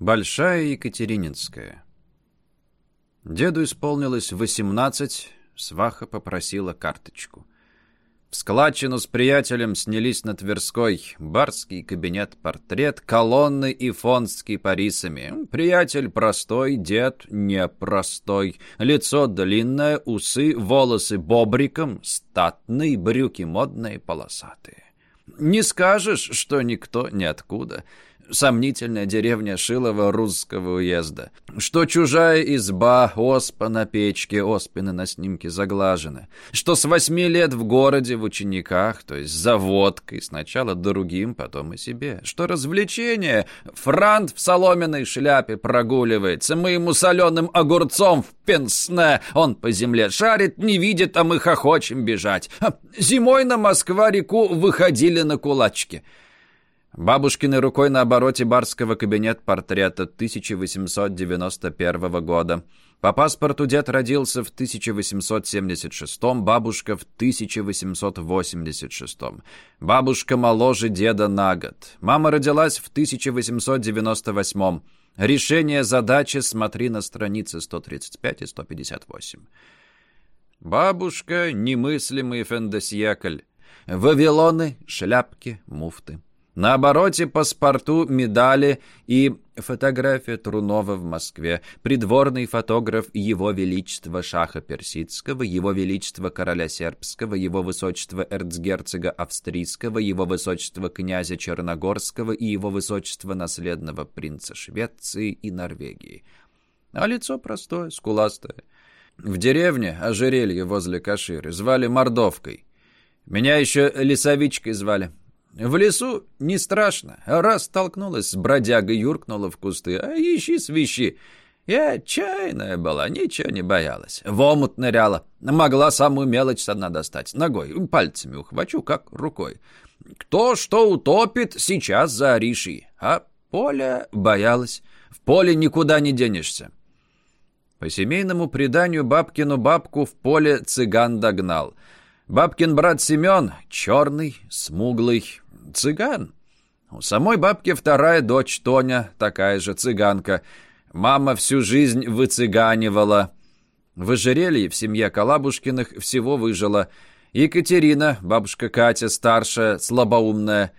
Большая Екатерининская. Деду исполнилось восемнадцать, сваха попросила карточку. В складчину с приятелем снялись на Тверской барский кабинет-портрет, колонны и фонд с кипарисами. Приятель простой, дед непростой. Лицо длинное, усы, волосы бобриком, статные, брюки модные, полосатые. Не скажешь, что никто ниоткуда сомнительная деревня Шилова русского уезда. Что чужая изба, оспа на печке, оспины на снимке заглажены. Что с восьми лет в городе в учениках, то есть за водкой, сначала другим, потом и себе. Что развлечение, франт в соломенной шляпе прогуливается, мы ему соленым огурцом в пенсне, он по земле шарит, не видит, а мы хохочем бежать. Зимой на Москва-реку выходили на кулачки. Бабушкиной рукой на обороте барского кабинет портрета 1891 года. По паспорту дед родился в 1876, бабушка в 1886. Бабушка моложе деда на год. Мама родилась в 1898. Решение задачи смотри на страницы 135 и 158. Бабушка — немыслимый фендосьекль. Вавилоны, шляпки, муфты. На обороте паспорту медали и фотография Трунова в Москве, придворный фотограф Его Величества Шаха Персидского, Его Величества Короля Сербского, Его Высочества Эрцгерцога Австрийского, Его Высочества Князя Черногорского и Его Высочества Наследного Принца Швеции и Норвегии. А лицо простое, скуластое. В деревне ожерелье возле Каширы звали Мордовкой. Меня еще Лесовичкой звали. В лесу не страшно. Раз столкнулась с бродягой, юркнула в кусты, а ищи свищи. Я отчаянная была, ничего не боялась. В омут ныряла. Могла самую мелочь со дна достать. Ногой, пальцами ухвачу, как рукой. Кто что утопит, сейчас за Аришей. А Поля боялась. В поле никуда не денешься. По семейному преданию бабкину бабку в поле цыган догнал — Бабкин брат Семен — черный, смуглый, цыган. У самой бабки вторая дочь Тоня, такая же цыганка. Мама всю жизнь выцыганивала. В ожерелье в семье Калабушкиных всего выжила. Екатерина, бабушка Катя, старшая, слабоумная.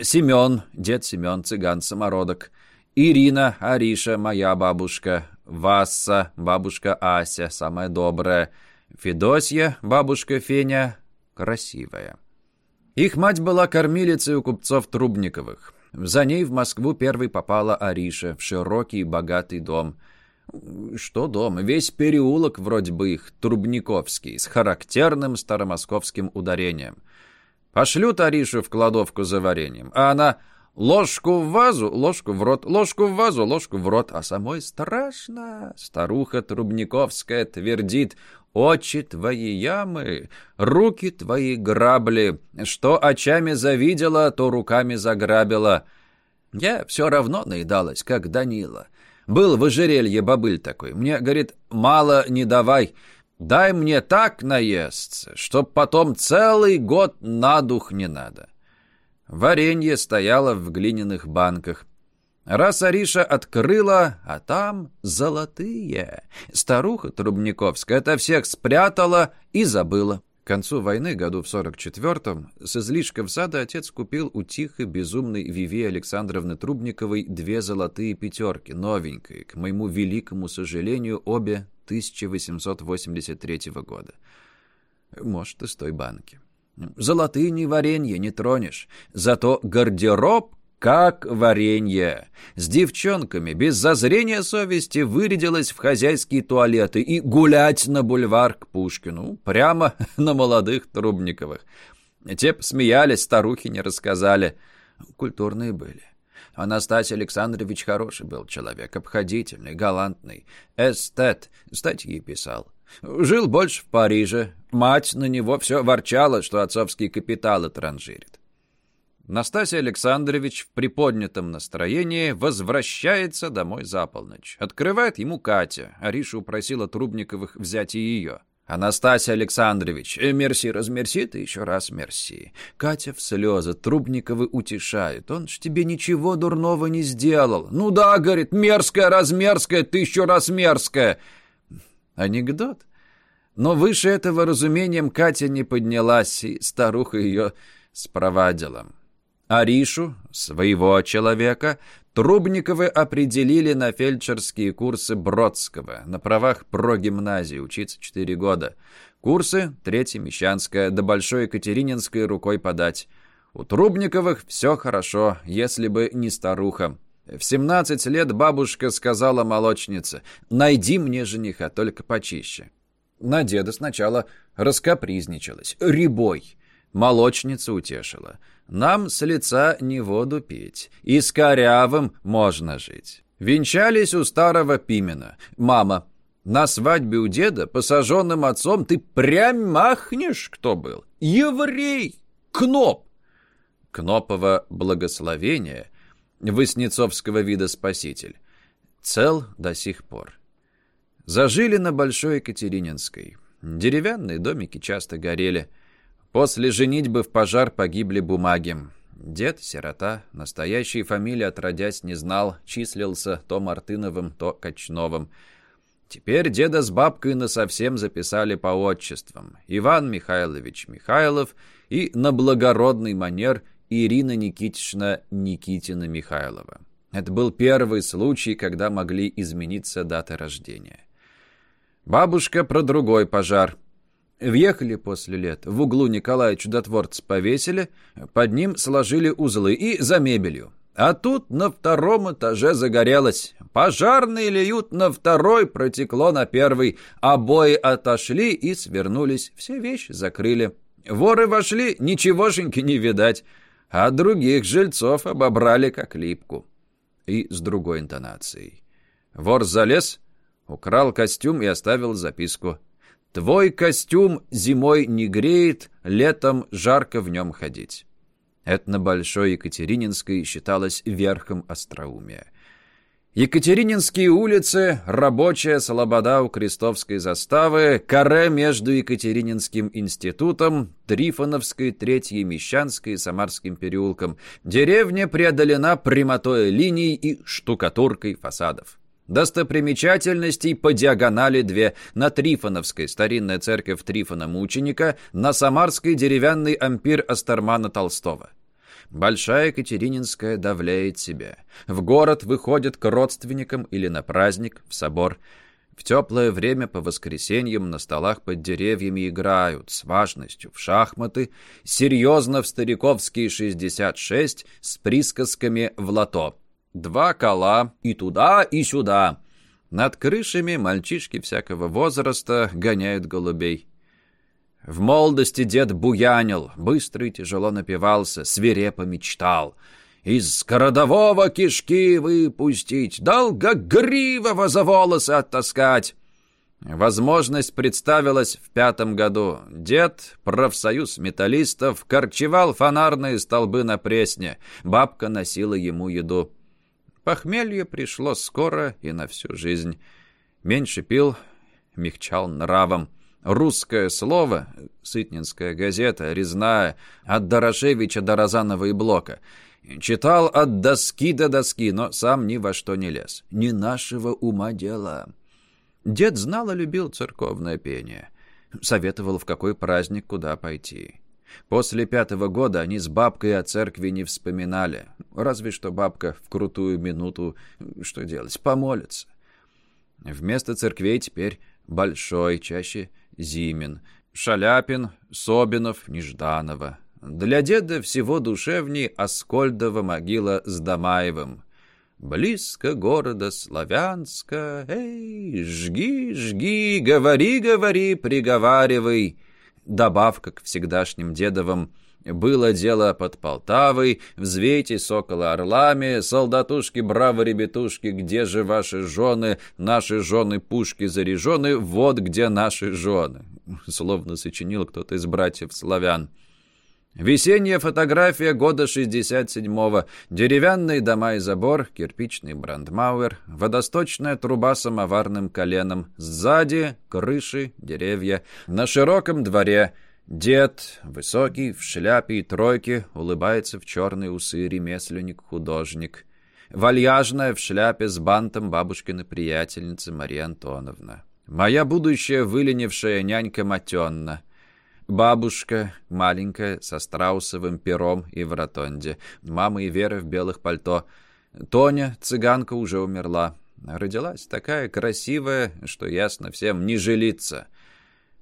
Семен, дед Семен, цыган-самородок. Ирина, Ариша, моя бабушка. Васса, бабушка Ася, самая добрая. Федосья, бабушка Феня, красивая. Их мать была кормилицей у купцов Трубниковых. За ней в Москву первой попала Ариша в широкий богатый дом. Что дом? Весь переулок вроде бы их, Трубниковский, с характерным старомосковским ударением. Пошлют Аришу в кладовку за вареньем, а она ложку в вазу, ложку в рот, ложку в вазу, ложку в рот, а самой страшно. Старуха Трубниковская твердит, Очи твои ямы, руки твои грабли. Что очами завидела, то руками заграбила. Я все равно наедалась, как Данила. Был в ожерелье бобыль такой. Мне, говорит, мало не давай. Дай мне так наесться, чтоб потом целый год на дух не надо. Варенье стояло в глиняных банках. Раз Ариша открыла, а там золотые. Старуха Трубниковская это всех спрятала и забыла. К концу войны, году в 44-м, с излишков сада отец купил у тихой, безумной Виви Александровны Трубниковой две золотые пятерки, новенькие, к моему великому сожалению, обе 1883 года. Может, из той банки. Золотые не варенье не тронешь, зато гардероб как варенье. С девчонками без зазрения совести вырядилась в хозяйские туалеты и гулять на бульвар к Пушкину, прямо на молодых Трубниковых. Те посмеялись, старухи не рассказали. Культурные были. Анастасий Александрович хороший был человек, обходительный, галантный, эстет, статьи писал. Жил больше в Париже. Мать на него все ворчала, что отцовский капитал транжирит. Настасья Александрович в приподнятом настроении возвращается домой за полночь. Открывает ему Катя. Ариша упросила Трубниковых взять и ее. «Анастасий Александрович, э, мерси, размерси ты еще раз мерси». Катя в слезы, Трубниковы утешают. «Он ж тебе ничего дурного не сделал». «Ну да, — говорит, — мерзкая, размерзкая, ты еще раз мерзкая». Анекдот. Но выше этого разумением Катя не поднялась, и старуха ее спровадила. Аришу, своего человека, Трубниковы определили на фельдшерские курсы Бродского на правах прогимназии, учиться 4 года. Курсы Третья Мещанская, до Большой Екатерининской рукой подать. У Трубниковых все хорошо, если бы не старуха. В 17 лет бабушка сказала молочнице, «Найди мне жениха, только почище». На деда сначала раскопризничалась. «Рябой». Молочница утешила. Нам с лица не воду пить, и с корявым можно жить. Венчались у старого Пимена. Мама, на свадьбе у деда, посаженным отцом, ты прям махнешь, кто был? Еврей! Кноп! Кнопово благословение, Воснецовского вида спаситель, цел до сих пор. Зажили на Большой Екатерининской. Деревянные домики часто горели. После женитьбы в пожар погибли бумаги. Дед, сирота, настоящей фамилии отродясь не знал, числился то Мартыновым, то Кочновым. Теперь деда с бабкой насовсем записали по отчествам. Иван Михайлович Михайлов и на благородный манер Ирина Никитична Никитина Михайлова. Это был первый случай, когда могли измениться даты рождения. Бабушка про другой пожар – Въехали после лет. В углу Николая Чудотворца повесили, под ним сложили узлы и за мебелью. А тут на втором этаже загорелось. Пожарные льют на второй, протекло на первый. Обои отошли и свернулись. Все вещи закрыли. Воры вошли, ничегошеньки не видать. А других жильцов обобрали как липку. И с другой интонацией. Вор залез, украл костюм и оставил записку. Твой костюм зимой не греет, летом жарко в нем ходить. Это на Большой Екатерининской считалось верхом остроумия. Екатерининские улицы, рабочая слобода у Крестовской заставы, каре между Екатерининским институтом, Трифоновской, Третьей Мещанской и Самарским переулком. Деревня преодолена прямотой линий и штукатуркой фасадов. Достопримечательностей по диагонали две. На Трифоновской старинная церковь Трифона Мученика, на Самарской деревянный ампир Астермана Толстого. Большая Екатерининская давляет себя. В город выходит к родственникам или на праздник, в собор. В теплое время по воскресеньям на столах под деревьями играют с важностью в шахматы, серьезно в стариковские 66 с присказками в лото. Два кола и туда, и сюда. Над крышами мальчишки всякого возраста гоняют голубей. В молодости дед буянил, быстро и тяжело напивался, свирепо мечтал. Из городового кишки выпустить, долгогривого за волосы оттаскать. Возможность представилась в пятом году. Дед, профсоюз металлистов, корчевал фонарные столбы на пресне. Бабка носила ему еду. Похмелье пришло скоро и на всю жизнь. Меньше пил, мягчал нравом. Русское слово, сытнинская газета, резная, от Дорошевича до Розанова и Блока. Читал от доски до доски, но сам ни во что не лез. Не нашего ума дело. Дед знал и любил церковное пение. Советовал, в какой праздник куда пойти. После пятого года они с бабкой о церкви не вспоминали. Разве что бабка в крутую минуту, что делать, помолится. Вместо церквей теперь Большой, чаще Зимин, Шаляпин, Собинов, Нежданова. Для деда всего душевней Аскольдова могила с Дамаевым. Близко города Славянска, эй, жги, жги, говори, говори, приговаривай добавка к всегдашним дедовым было дело под Полтавой, взвейте сокола орлами, солдатушки, браво, ребятушки, где же ваши жены, наши жены пушки заряжены, вот где наши жены. Словно сочинил кто-то из братьев славян. Весенняя фотография года 67-го. Деревянные дома и забор, кирпичный брандмауэр, водосточная труба с самоварным коленом. Сзади крыши, деревья. На широком дворе дед, высокий, в шляпе и тройке, улыбается в черные усы ремесленник-художник. Вальяжная в шляпе с бантом бабушкина приятельница Мария Антоновна. Моя будущая выленившая нянька Матенна. Бабушка, маленькая, со страусовым пером и в ротонде. Мама и Вера в белых пальто. Тоня, цыганка, уже умерла. Родилась такая красивая, что ясно всем, не жилится.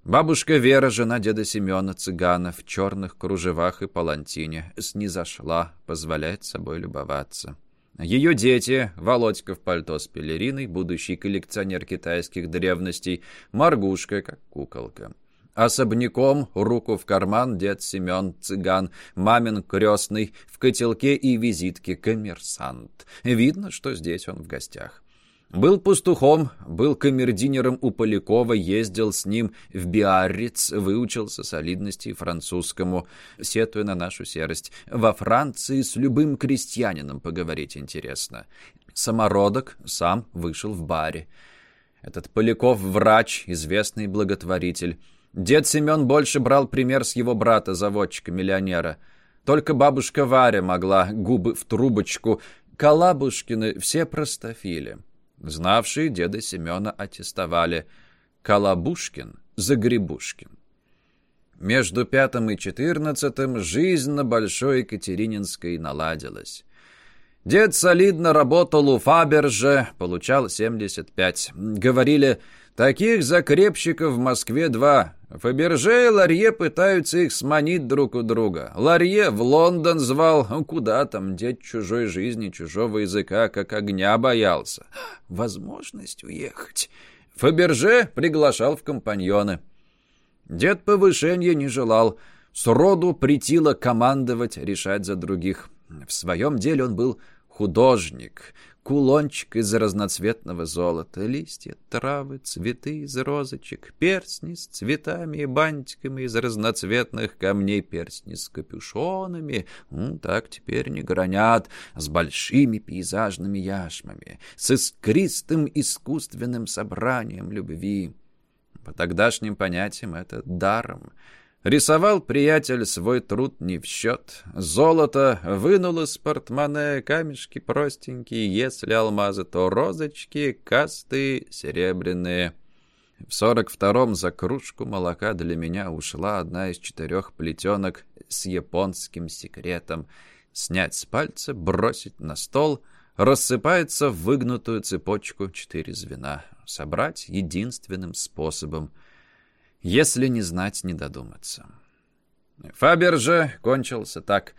Бабушка Вера, жена деда Семена, цыгана, в черных кружевах и палантине, снизошла, позволяет собой любоваться. Ее дети, Володька в пальто с пелериной, будущий коллекционер китайских древностей, Маргушка, как куколка. Особняком, руку в карман, дед Семен, цыган, мамин крестный, в котелке и визитке коммерсант. Видно, что здесь он в гостях. Был пастухом, был камердинером у Полякова, ездил с ним в Биарриц, выучился солидности французскому, сетуя на нашу серость. Во Франции с любым крестьянином поговорить интересно. Самородок сам вышел в баре. Этот Поляков — врач, известный благотворитель. Дед Семен больше брал пример с его брата, заводчика-миллионера. Только бабушка Варя могла губы в трубочку. Калабушкины все простофили. Знавшие деда Семена аттестовали. Калабушкин, Загребушкин. Между пятым и четырнадцатым жизнь на Большой Екатерининской наладилась. Дед солидно работал у Фаберже, получал 75. Говорили, таких закрепщиков в Москве два. Фаберже и Ларье пытаются их сманить друг у друга. Ларье в Лондон звал, ну, куда там, дед чужой жизни, чужого языка, как огня боялся. Возможность уехать. Фаберже приглашал в компаньоны. Дед повышения не желал. Сроду притило командовать, решать за других. В своем деле он был художник, кулончик из разноцветного золота, листья, травы, цветы из розочек, перстни с цветами и бантиками из разноцветных камней, перстни с капюшонами, ну, так теперь не гранят, с большими пейзажными яшмами, с искристым искусственным собранием любви. По тогдашним понятиям это даром — Рисовал приятель свой труд не в счет. Золото вынул из портмоне, камешки простенькие, если алмазы, то розочки, касты серебряные. В сорок втором за кружку молока для меня ушла одна из четырех плетенок с японским секретом. Снять с пальца, бросить на стол, рассыпается в выгнутую цепочку четыре звена. Собрать единственным способом — если не знать, не додуматься. Фабер же кончился так.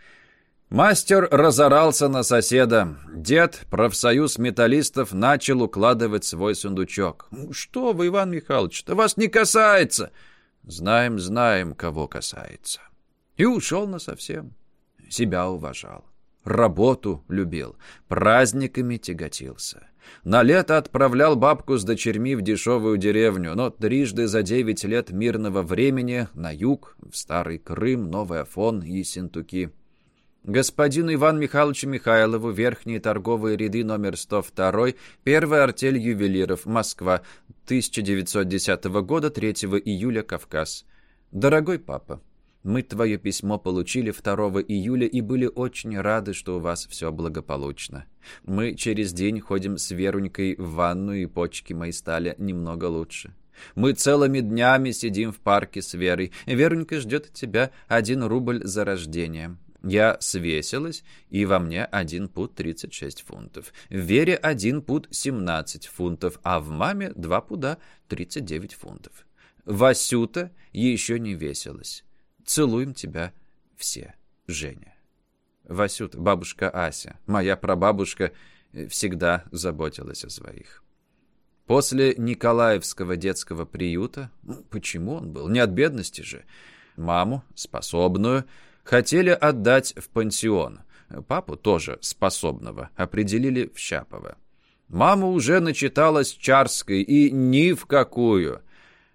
Мастер разорался на соседа. Дед, профсоюз металлистов, начал укладывать свой сундучок. «Что вы, Иван Михайлович, это вас не касается!» «Знаем, знаем, кого касается». И ушел насовсем. Себя уважал. Работу любил. Праздниками тяготился. На лето отправлял бабку с дочерьми в дешевую деревню, но трижды за девять лет мирного времени на юг, в Старый Крым, Новый Афон и Синтуки. Господину Ивану Михайловичу Михайлову, верхние торговые ряды номер 102, первая артель ювелиров, Москва, 1910 года, 3 июля, Кавказ. Дорогой папа, мы твое письмо получили 2 июля и были очень рады, что у вас все благополучно. Мы через день ходим с Верунькой в ванну, и почки мои стали немного лучше. Мы целыми днями сидим в парке с Верой. Верунька ждет от тебя один рубль за рождение. Я свесилась, и во мне один пуд 36 фунтов. В Вере один пуд 17 фунтов, а в маме два пуда 39 фунтов. Васюта еще не весилась. Целуем тебя все, Женя. Васют, бабушка Ася, моя прабабушка, э, всегда заботилась о своих. После Николаевского детского приюта, ну, почему он был, не от бедности же, маму, способную, хотели отдать в пансион. Папу, тоже способного, определили в Щапово. Мама уже начиталась Чарской и ни в какую.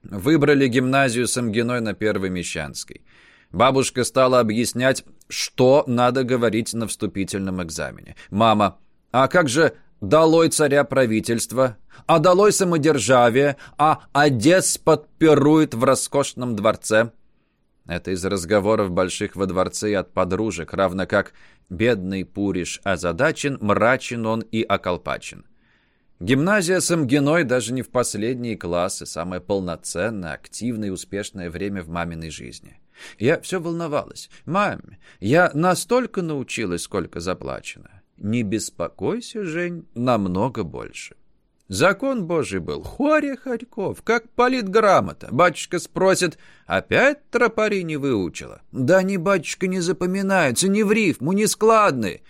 Выбрали гимназию Самгиной на Первой Мещанской. Бабушка стала объяснять, что надо говорить на вступительном экзамене. «Мама, а как же долой царя правительства? А долой самодержавие? А Одесс подпирует в роскошном дворце?» Это из разговоров больших во дворце и от подружек, равно как бедный Пуриш озадачен, мрачен он и околпачен. Гимназия Самгиной даже не в последние классы, самое полноценное, активное и успешное время в маминой жизни. Я все волновалась. «Маме, я настолько научилась, сколько заплачено». «Не беспокойся, Жень, намного больше». Закон Божий был. Хоря Харьков, как политграмота. Батюшка спросит, опять тропари не выучила? Да не, батюшка, не запоминаются, ни в рифму, ни складные.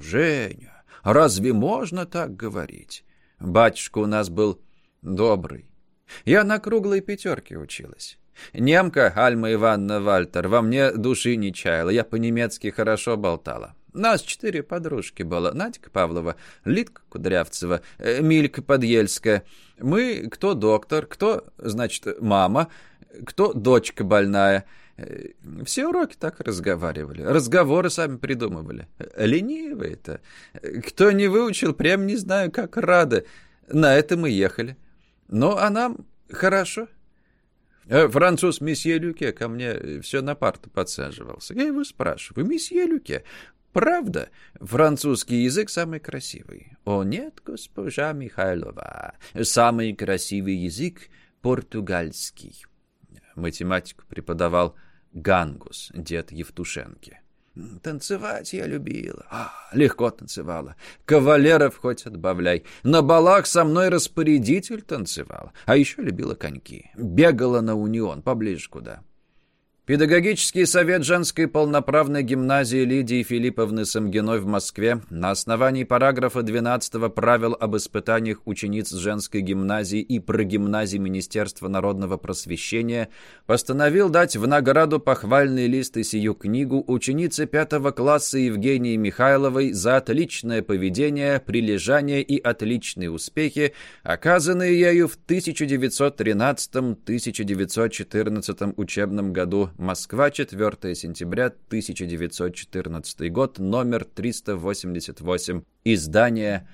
Женя, разве можно так говорить? Батюшка у нас был добрый. Я на круглой пятерке училась. Немка Альма Ивановна Вальтер во мне души не чаяла, я по-немецки хорошо болтала. Нас четыре подружки было. Надька Павлова, Литка Кудрявцева, э, Милька Подъельская. Мы кто доктор, кто, значит, мама, кто дочка больная. Э, все уроки так разговаривали. Разговоры сами придумывали. Ленивые-то. Кто не выучил, прям не знаю, как рады. На это мы ехали. Ну, а нам хорошо. Э, француз месье Люке ко мне все на парту подсаживался. Я его спрашиваю, месье Люке, правда, французский язык самый красивый? О нет, госпожа Михайлова, самый красивый язык португальский. Математику преподавал Гангус, дед Евтушенки. Танцевать я любила. А, легко танцевала. Кавалеров хоть отбавляй. На балах со мной распорядитель танцевал. А еще любила коньки. Бегала на унион, поближе куда. Педагогический совет женской полноправной гимназии Лидии Филипповны Самгиной в Москве на основании параграфа 12 правил об испытаниях учениц женской гимназии и прогимназии Министерства народного просвещения постановил дать в награду похвальный лист и сию книгу ученице пятого класса Евгении Михайловой за отличное поведение, прилежание и отличные успехи, оказанные ею в 1913-1914 учебном году Москва, 4 сентября 1914 год, номер 388. Издание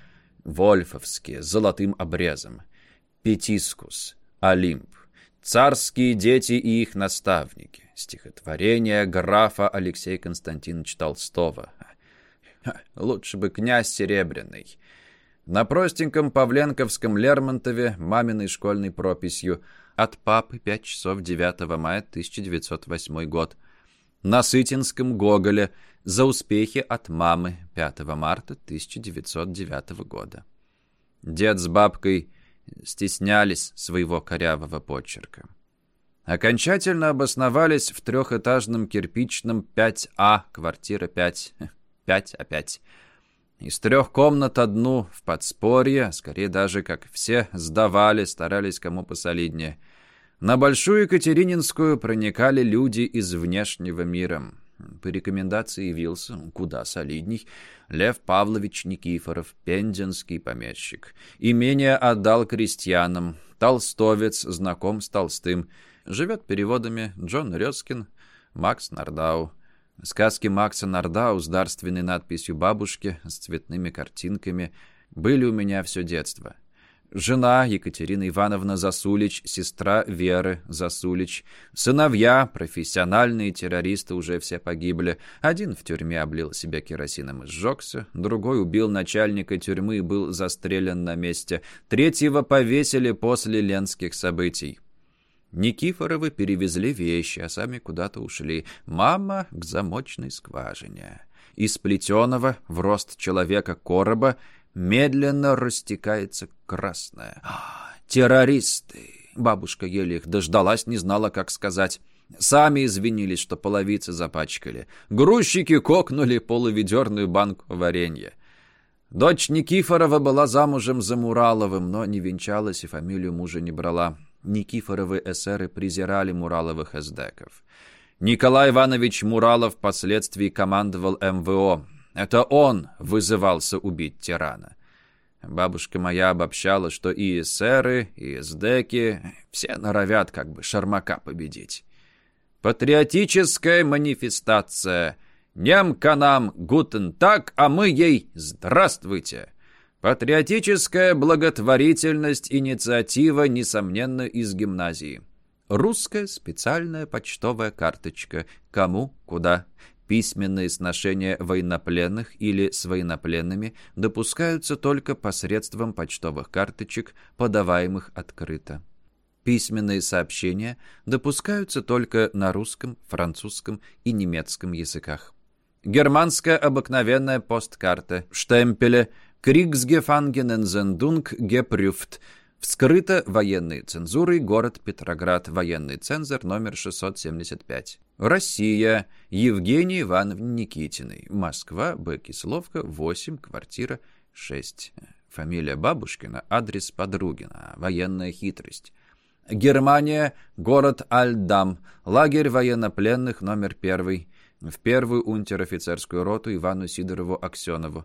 «Вольфовские» золотым обрезом. Петискус. Олимп. Царские дети и их наставники. Стихотворение графа Алексея Константиновича Толстого. Лучше бы князь Серебряный. На простеньком Павленковском Лермонтове, маминой школьной прописью – от папы 5 часов 9 мая 1908 год. На Сытинском Гоголе за успехи от мамы 5 марта 1909 года. Дед с бабкой стеснялись своего корявого почерка. Окончательно обосновались в трехэтажном кирпичном 5А, квартира 5, 5 опять. Из трех комнат одну в подспорье, скорее даже, как все, сдавали, старались кому посолиднее – на Большую Екатерининскую проникали люди из внешнего мира. По рекомендации явился куда солидней Лев Павлович Никифоров, пензенский помещик. Имение отдал крестьянам. Толстовец, знаком с Толстым. Живет переводами Джон Резкин, Макс Нардау. Сказки Макса Нардау с дарственной надписью бабушки, с цветными картинками были у меня все детство. Жена Екатерина Ивановна Засулич, сестра Веры Засулич. Сыновья, профессиональные террористы, уже все погибли. Один в тюрьме облил себя керосином и сжегся. Другой убил начальника тюрьмы и был застрелен на месте. Третьего повесили после ленских событий. Никифоровы перевезли вещи, а сами куда-то ушли. Мама к замочной скважине. Из плетеного в рост человека короба медленно растекается красное. Террористы! Бабушка еле их дождалась, не знала, как сказать. Сами извинились, что половицы запачкали. Грузчики кокнули полуведерную банку варенья. Дочь Никифорова была замужем за Мураловым, но не венчалась и фамилию мужа не брала. Никифоровы эсеры презирали Мураловых эсдеков. Николай Иванович Муралов впоследствии командовал МВО. Это он вызывался убить тирана. Бабушка моя обобщала, что и эсеры, и эсдеки все норовят как бы шармака победить. Патриотическая манифестация. Немка нам гутен так, а мы ей здравствуйте. Патриотическая благотворительность инициатива, несомненно, из гимназии. Русская специальная почтовая карточка. Кому, куда. Письменные сношения военнопленных или с военнопленными допускаются только посредством почтовых карточек, подаваемых открыто. Письменные сообщения допускаются только на русском, французском и немецком языках. Германская обыкновенная посткарта, штемпеле, Кригсгефангенензендунг гепрюфт, вскрыто военной цензурой, город Петроград, военный цензор номер 675. Россия. Евгений Ивановне Никитиной. Москва. Б. Кисловка. 8. Квартира 6. Фамилия Бабушкина. Адрес Подругина. Военная хитрость. Германия. Город Альдам. Лагерь военнопленных номер 1. В первую унтер-офицерскую роту Ивану Сидорову Аксенову.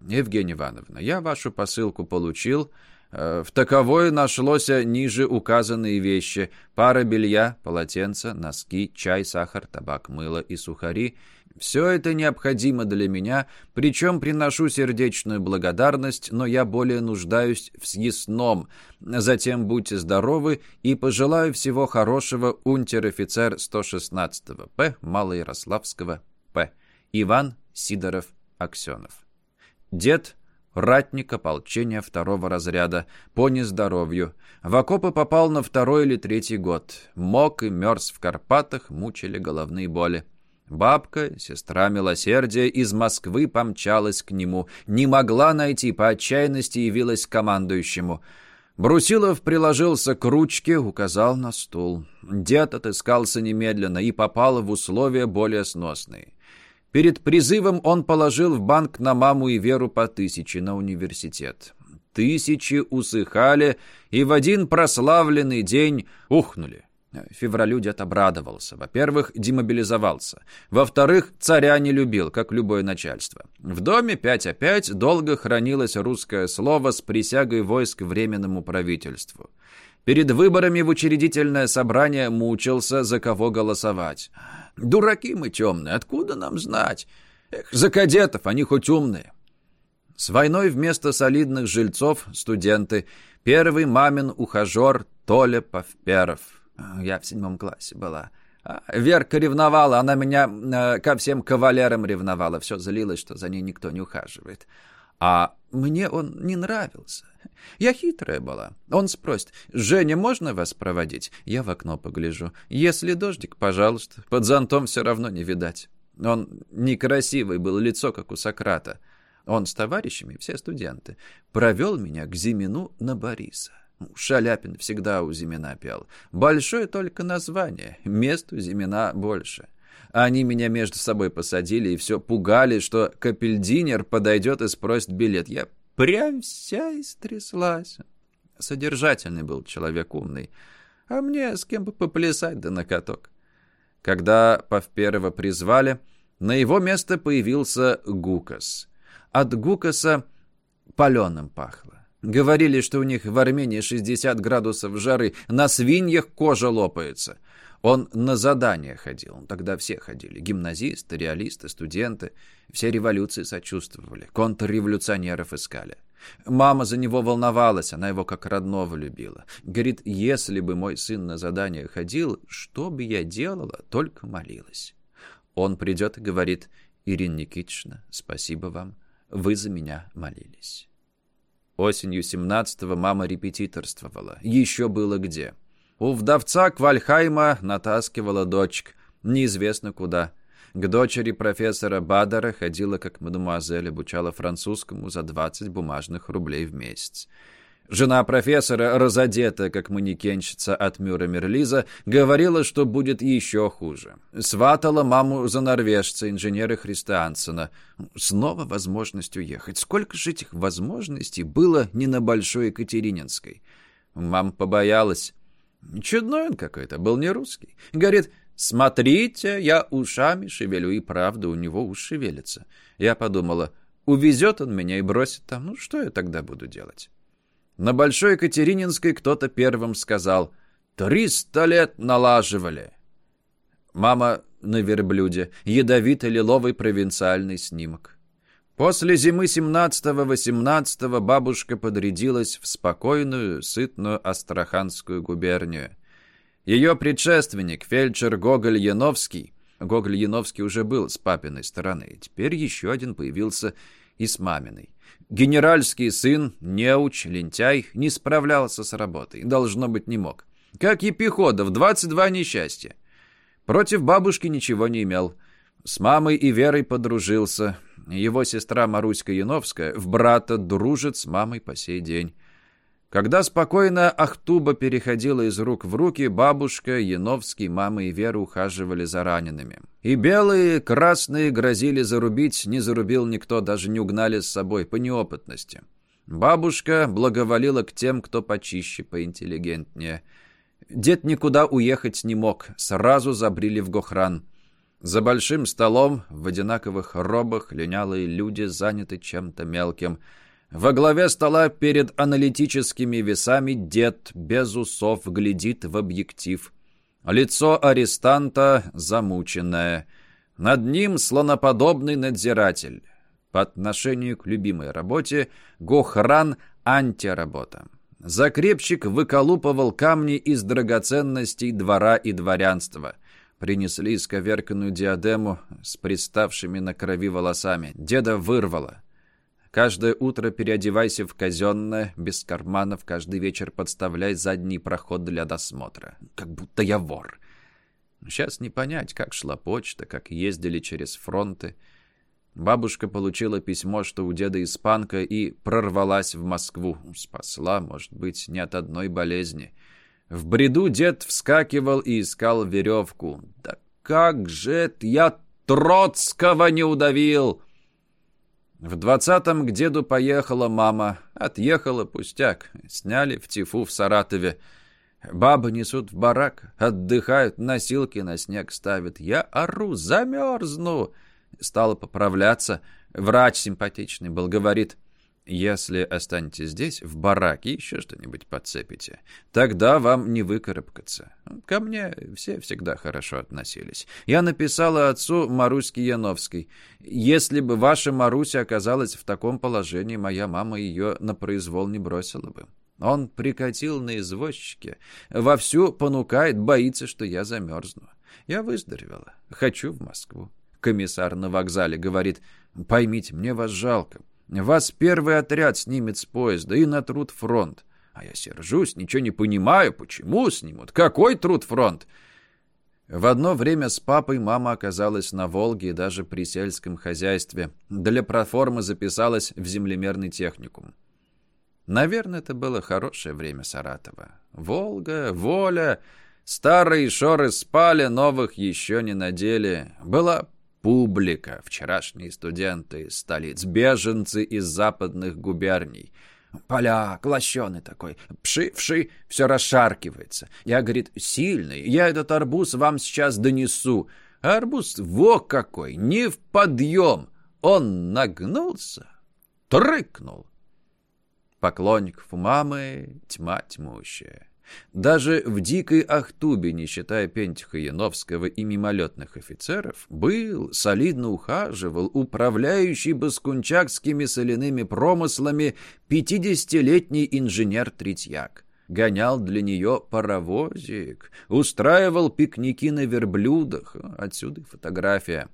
Евгения Ивановна, я вашу посылку получил. Э, в таковой нашлось ниже указанные вещи. Пара белья, полотенца, носки, чай, сахар, табак, мыло и сухари. Все это необходимо для меня, причем приношу сердечную благодарность, но я более нуждаюсь в съестном. Затем будьте здоровы и пожелаю всего хорошего унтер-офицер 116-го П. Малоярославского П. Иван Сидоров Аксенов. Дед ратник ополчения второго разряда, по нездоровью. В окопы попал на второй или третий год. Мок и мерз в Карпатах, мучили головные боли. Бабка, сестра милосердия, из Москвы помчалась к нему. Не могла найти, по отчаянности явилась командующему. Брусилов приложился к ручке, указал на стул. Дед отыскался немедленно и попал в условия более сносные. Перед призывом он положил в банк на маму и Веру по тысяче на университет. Тысячи усыхали и в один прославленный день ухнули. Февралю дед обрадовался. Во-первых, демобилизовался. Во-вторых, царя не любил, как любое начальство. В доме 5 опять долго хранилось русское слово с присягой войск Временному правительству. Перед выборами в учредительное собрание мучился, за кого голосовать. Дураки мы темные, откуда нам знать? Эх, за кадетов, они хоть умные. С войной вместо солидных жильцов студенты. Первый мамин ухажер Толя Павперов. Я в седьмом классе была. А, Верка ревновала, она меня э, ко всем кавалерам ревновала. Все злилось, что за ней никто не ухаживает. А мне он не нравился. Я хитрая была. Он спросит, «Женя, можно вас проводить?» Я в окно погляжу. «Если дождик, пожалуйста. Под зонтом все равно не видать». Он некрасивый был, лицо как у Сократа. Он с товарищами, все студенты, провел меня к Зимину на Бориса. Шаляпин всегда у Зимина пел. Большое только название, мест у Зимина больше. Они меня между собой посадили и все пугали, что капельдинер подойдет и спросит билет. Я прям вся истряслась. Содержательный был человек умный. А мне с кем бы поплясать да на каток. Когда Павперова призвали, на его место появился Гукас. От Гукаса паленым пахло. Говорили, что у них в Армении 60 градусов жары, на свиньях кожа лопается. Он на задания ходил. Тогда все ходили. Гимназисты, реалисты, студенты. Все революции сочувствовали. Контрреволюционеров искали. Мама за него волновалась, она его как родного любила. Говорит, если бы мой сын на задание ходил, что бы я делала, только молилась. Он придет и говорит, Ирина Никитична, спасибо вам, вы за меня молились. Осенью 17-го мама репетиторствовала. Еще было где. У вдовца Квальхайма натаскивала дочек, неизвестно куда. К дочери профессора Бадера ходила как мадемуазель, обучала французскому за 20 бумажных рублей в месяц. Жена профессора, разодетая как манекенщица от Мюра Мерлиза, говорила, что будет еще хуже. Сватала маму за норвежца, инженера Христиансена. Снова возможность уехать. Сколько же этих возможностей было не на Большой Екатерининской? Мама побоялась. Чудной он какой-то, был не русский. Говорит, смотрите, я ушами шевелю, и правда, у него уши шевелятся. Я подумала, увезет он меня и бросит там, ну что я тогда буду делать? На Большой Екатерининской кто-то первым сказал, «Триста лет налаживали». Мама на верблюде. Ядовито-лиловый провинциальный снимок. После зимы 17-18 бабушка подрядилась в спокойную, сытную Астраханскую губернию. Ее предшественник, фельдшер Гоголь Яновский, Гоголь Яновский уже был с папиной стороны, теперь еще один появился и с маминой. Генеральский сын, неуч, лентяй, не справлялся с работой, должно быть, не мог. Как Епиходов, 22 несчастья. Против бабушки ничего не имел. С мамой и Верой подружился. Его сестра Маруська Яновская в брата дружит с мамой по сей день. Когда спокойно Ахтуба переходила из рук в руки, бабушка, Яновский, мама и Вера ухаживали за ранеными. И белые, красные грозили зарубить, не зарубил никто, даже не угнали с собой по неопытности. Бабушка благоволила к тем, кто почище, поинтеллигентнее. Дед никуда уехать не мог, сразу забрили в Гохран. За большим столом в одинаковых робах линялые люди заняты чем-то мелким. Во главе стола перед аналитическими весами дед без усов глядит в объектив. Лицо арестанта замученное. Над ним слоноподобный надзиратель. По отношению к любимой работе Гохран – антиработа. Закрепщик выколупывал камни из драгоценностей двора и дворянства – Принесли исковерканную диадему с приставшими на крови волосами. Деда вырвало. Каждое утро переодевайся в казенное, без карманов, каждый вечер подставляй задний проход для досмотра. Как будто я вор. Сейчас не понять, как шла почта, как ездили через фронты. Бабушка получила письмо, что у деда испанка, и прорвалась в Москву. Спасла, может быть, не от одной болезни. В бреду дед вскакивал и искал веревку. «Да как же это я Троцкого не удавил!» В двадцатом к деду поехала мама. Отъехала пустяк. Сняли в тифу в Саратове. Бабы несут в барак, отдыхают, носилки на снег ставят. Я ору, замерзну. Стала поправляться. Врач симпатичный был, говорит, если останетесь здесь, в бараке, еще что-нибудь подцепите, тогда вам не выкарабкаться. Ко мне все всегда хорошо относились. Я написала отцу Маруське Яновской. Если бы ваша Маруся оказалась в таком положении, моя мама ее на произвол не бросила бы. Он прикатил на извозчике, вовсю понукает, боится, что я замерзну. Я выздоровела, хочу в Москву. Комиссар на вокзале говорит, поймите, мне вас жалко. Вас первый отряд снимет с поезда и на труд фронт. А я сержусь, ничего не понимаю, почему снимут, какой труд фронт. В одно время с папой мама оказалась на Волге и даже при сельском хозяйстве. Для проформы записалась в землемерный техникум. Наверное, это было хорошее время Саратова. Волга, воля, старые шоры спали, новых еще не надели. Была публика, вчерашние студенты из столиц, беженцы из западных губерний. Поляк, лощеный такой, пши-вши, все расшаркивается. Я, говорит, сильный, я этот арбуз вам сейчас донесу. арбуз во какой, не в подъем. Он нагнулся, трыкнул. Поклонников мамы тьма тьмущая. Даже в дикой Ахтубе, не считая Пентиха Яновского и мимолетных офицеров, был, солидно ухаживал, управляющий баскунчакскими соляными промыслами пятидесятилетний инженер Третьяк. Гонял для нее паровозик, устраивал пикники на верблюдах. Отсюда фотография.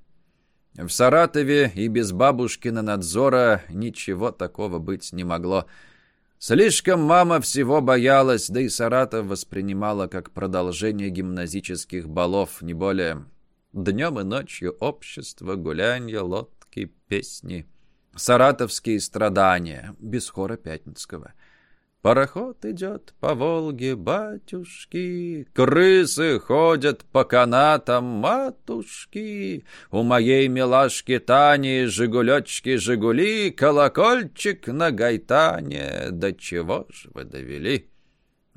В Саратове и без бабушкина надзора ничего такого быть не могло. Слишком мама всего боялась, да и Саратов воспринимала как продолжение гимназических балов, не более. Днем и ночью общество, гулянья, лодки, песни. Саратовские страдания, без хора Пятницкого — Пароход идет по Волге, батюшки, Крысы ходят по канатам, матушки. У моей милашки Тани Жигулечки-Жигули, Колокольчик на гайтане. До чего ж вы довели?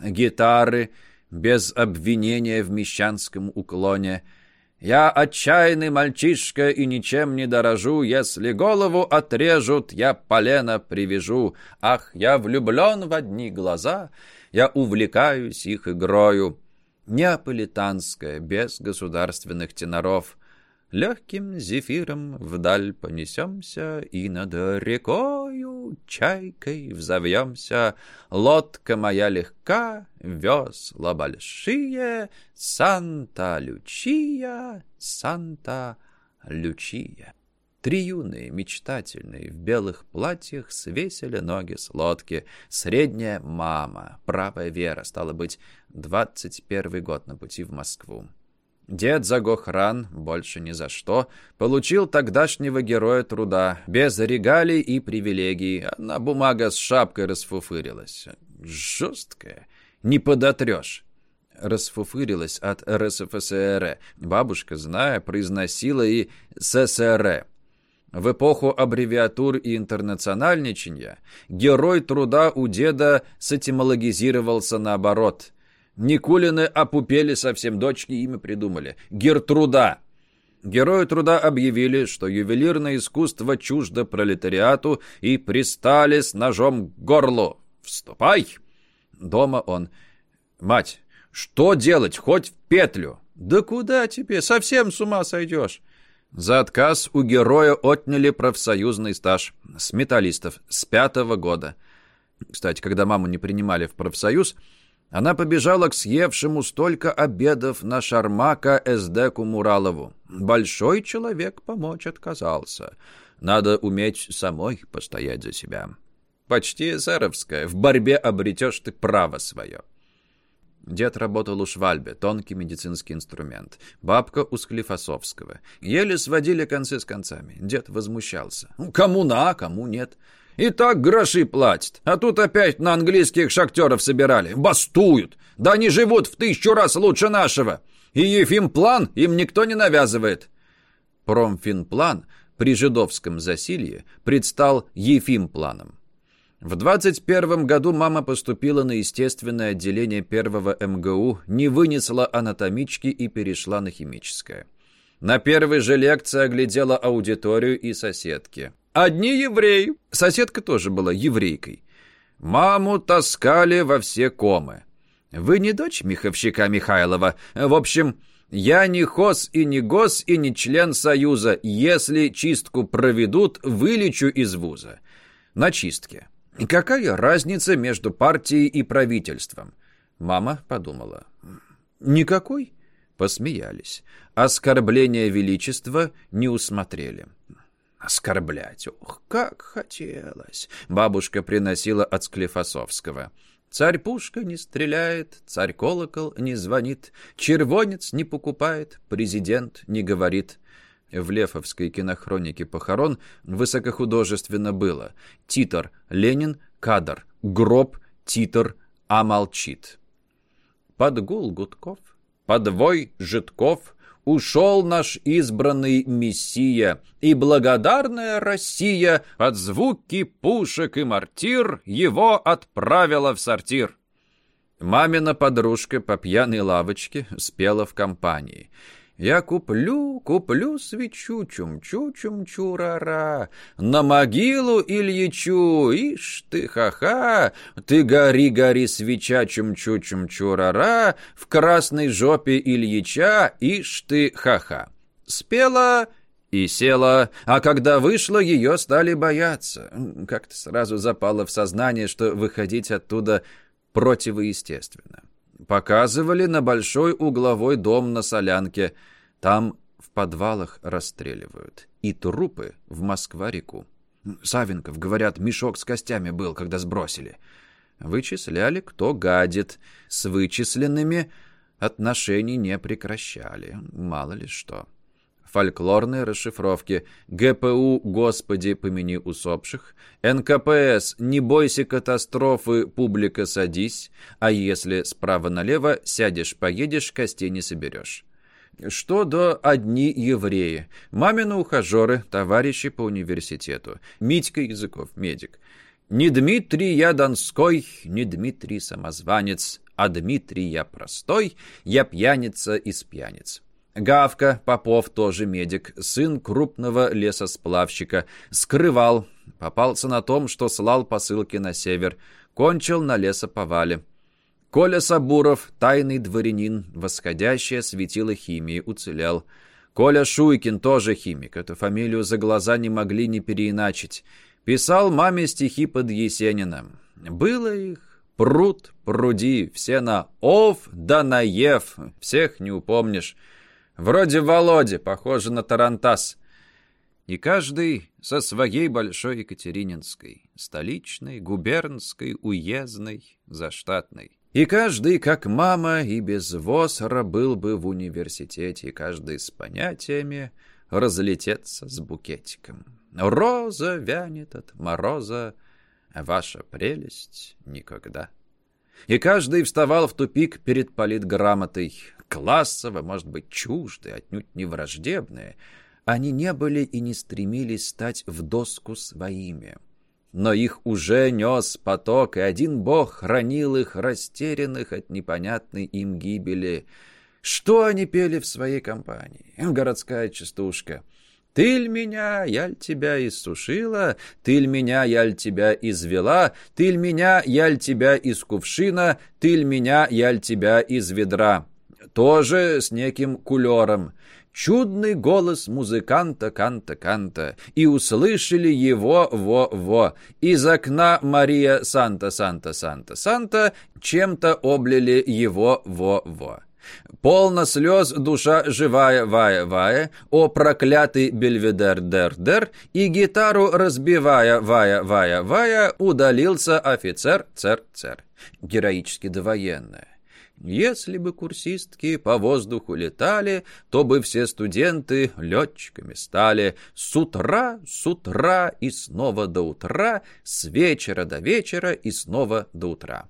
Гитары без обвинения в мещанском уклоне — я отчаянный мальчишка и ничем не дорожу. Если голову отрежут, я полено привяжу. Ах, я влюблен в одни глаза, я увлекаюсь их игрою. неаполитанская, без государственных теноров. Легким зефиром вдаль понесемся, и над рекою чайкой взовьемся. Лодка моя легка, весла большие, Санта-Лючия, Санта-Лючия. Три юные, мечтательные, в белых платьях свесили ноги с лодки. Средняя мама, правая Вера, стало быть, двадцать первый год на пути в Москву. Дед Загохран, больше ни за что, получил тогдашнего героя труда, без регалий и привилегий. Одна бумага с шапкой расфуфырилась. Жесткая, не подотрешь расфуфырилась от РСФСР. Бабушка, зная, произносила и ССР. В эпоху аббревиатур и интернациональничания герой труда у деда сатимологизировался наоборот. Никулины опупели совсем, дочки имя придумали. Гертруда. Герою труда объявили, что ювелирное искусство чуждо пролетариату и пристали с ножом к горлу. «Вступай!» Дома он. «Мать, что делать? Хоть в петлю!» «Да куда тебе? Совсем с ума сойдешь!» За отказ у героя отняли профсоюзный стаж с металлистов с пятого года. Кстати, когда маму не принимали в профсоюз, она побежала к съевшему столько обедов на Шармака Эсдеку Муралову. Большой человек помочь отказался. Надо уметь самой постоять за себя. Почти эсеровская. В борьбе обретешь ты право свое. Дед работал у Швальбе, тонкий медицинский инструмент. Бабка у Склифосовского. Еле сводили концы с концами. Дед возмущался. «Ну, кому на, кому нет. И так гроши платят. А тут опять на английских шахтеров собирали. Бастуют. Да они живут в тысячу раз лучше нашего. И Ефимплан им никто не навязывает. Промфинплан при жидовском засилье предстал Ефимпланом. В 21 году мама поступила на естественное отделение первого МГУ, не вынесла анатомички и перешла на химическое. На первой же лекции оглядела аудиторию и соседки. Одни евреи. Соседка тоже была еврейкой. Маму таскали во все комы. Вы не дочь Миховщика Михайлова. В общем, я не хос и не гос и не член Союза. Если чистку проведут, вылечу из вуза. На чистке. Какая разница между партией и правительством? Мама подумала. Никакой? Посмеялись. Оскорбление величества не усмотрели. Оскорблять, ох, как хотелось. Бабушка приносила от Склифосовского. Царь пушка не стреляет, царь колокол не звонит, червонец не покупает, президент не говорит. В Лефовской кинохронике похорон высокохудожественно было. Титр «Ленин», кадр «Гроб», титр «А молчит». Под гул гудков, подвой житков, Ушел наш избранный Мессия, и благодарная Россия от звуки пушек и мортир его отправила в сортир. Мамина подружка по пьяной лавочке спела в компании — я куплю, куплю свечу, чум-чу-чум-чу-ра-ра. На могилу Ильичу, ишь ты, ха-ха, ты гори-гори свеча, чум-чу-чум-чу-ра-ра, в красной жопе Ильича, ишь ты, ха-ха. Спела и села, а когда вышла, ее стали бояться. Как-то сразу запало в сознание, что выходить оттуда противоестественно. Показывали на большой угловой дом на Солянке. Там в подвалах расстреливают. И трупы в Москва-реку. Савенков, говорят, мешок с костями был, когда сбросили. Вычисляли, кто гадит. С вычисленными отношений не прекращали. Мало ли что фольклорные расшифровки, ГПУ «Господи, помяни усопших», НКПС «Не бойся катастрофы, публика садись», а если справа налево сядешь-поедешь, костей не соберешь. Что до одни евреи, мамины ухажеры, товарищи по университету, Митька Языков, медик. Не Дмитрий я Донской, не Дмитрий самозванец, а Дмитрий я простой, я пьяница из пьяниц. Гавка, Попов тоже медик, сын крупного лесосплавщика, скрывал, попался на том, что слал посылки на север, кончил на лесоповале. Коля Сабуров, тайный дворянин, восходящее светило химии, уцелел. Коля Шуйкин, тоже химик, эту фамилию за глаза не могли не переиначить. Писал маме стихи под Есениным. Было их пруд, пруди, все на «ов» да на «ев», всех не упомнишь. Вроде Володи, похоже на Тарантас. И каждый со своей Большой Екатерининской, столичной, губернской, уездной, заштатной. И каждый, как мама, и без возра был бы в университете, и каждый с понятиями разлететься с букетиком. Роза вянет от мороза, а ваша прелесть никогда. И каждый вставал в тупик перед политграмотой, классово, может быть, чуждые, отнюдь не враждебные. Они не были и не стремились стать в доску своими. Но их уже нес поток, и один бог хранил их, растерянных от непонятной им гибели. Что они пели в своей компании? Городская частушка. Ты ль меня, я ль тебя иссушила, ты ль меня, я ль тебя извела, ты ль меня, я ль тебя из кувшина, ты ль меня, я ль тебя из ведра. Тоже с неким кулером. Чудный голос музыканта канта-канта, и услышали его во-во. Из окна Мария Санта-Санта-Санта-Санта чем-то облили его во-во. Полно слез, душа живая, вая, вая, о проклятый бельведер-дер-дер, и гитару разбивая, вая, вая, вая, удалился офицер цер-цер. Героически довоенное. Если бы курсистки по воздуху летали, то бы все студенты летчиками стали. С утра, с утра и снова до утра, с вечера до вечера и снова до утра.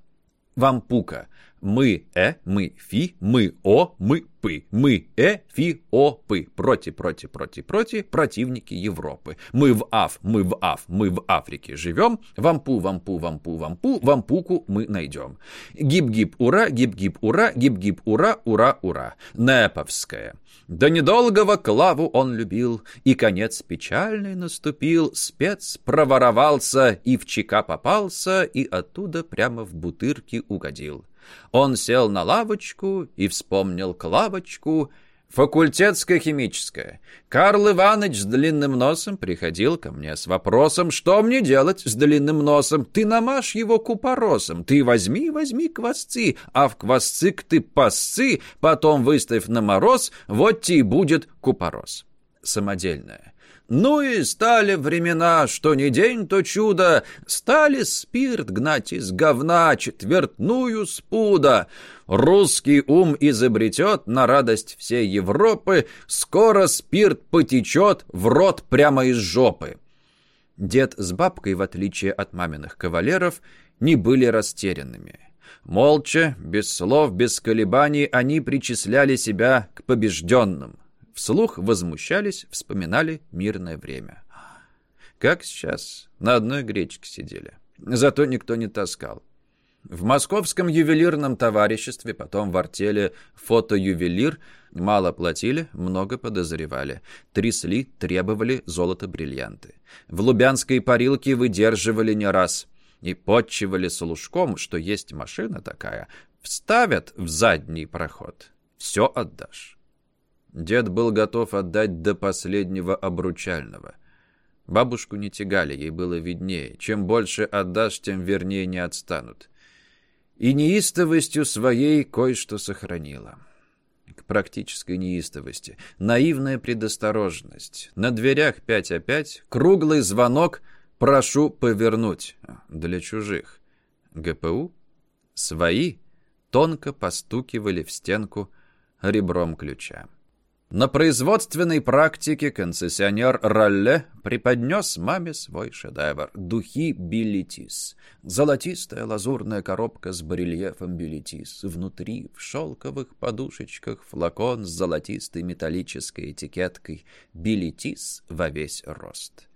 Вампука. Мы, э, мы, фи, мы, о, мы, пы. Мы, э, фи, о, пы. Проти, проти, проти, проти, противники Европы. Мы в Аф, мы в Аф, мы в Африке живем. Вампу, вампу, вампу, вампу, вампуку мы найдем. Гиб-гиб, ура, гиб-гиб, ура, гиб-гиб, ура, ура, ура. Неповская. До недолгого Клаву он любил, и конец печальный наступил, спец проворовался и в ЧК попался, и оттуда прямо в бутырки угодил. Он сел на лавочку и вспомнил Клавочку, факультетско-химическая. Карл Иванович с длинным носом приходил ко мне с вопросом, что мне делать с длинным носом? Ты намажь его купоросом, ты возьми, возьми квасцы, а в квасцик ты пасцы, потом выставь на мороз, вот тебе будет купорос. Самодельная. Ну и стали времена, что не день, то чудо, Стали спирт гнать из говна четвертную спуда. Русский ум изобретет на радость всей Европы, Скоро спирт потечет в рот прямо из жопы. Дед с бабкой, в отличие от маминых кавалеров, не были растерянными. Молча, без слов, без колебаний, они причисляли себя к побежденным. Вслух возмущались, вспоминали мирное время. Как сейчас, на одной гречке сидели. Зато никто не таскал. В московском ювелирном товариществе, потом в артели «Фотоювелир» мало платили, много подозревали. Трясли, требовали золото-бриллианты. В лубянской парилке выдерживали не раз. И подчивали служком, что есть машина такая. Вставят в задний проход. Все отдашь. Дед был готов отдать до последнего обручального. Бабушку не тягали, ей было виднее. Чем больше отдашь, тем вернее не отстанут. И неистовостью своей кое-что сохранила. К практической неистовости. Наивная предосторожность. На дверях пять опять, круглый звонок «Прошу повернуть». Для чужих. ГПУ? Свои тонко постукивали в стенку ребром ключа. На производственной практике концессионер Ролле преподнес маме свой шедевр – духи Билетис. Золотистая лазурная коробка с барельефом Билетис. Внутри, в шелковых подушечках, флакон с золотистой металлической этикеткой Билетис во весь рост.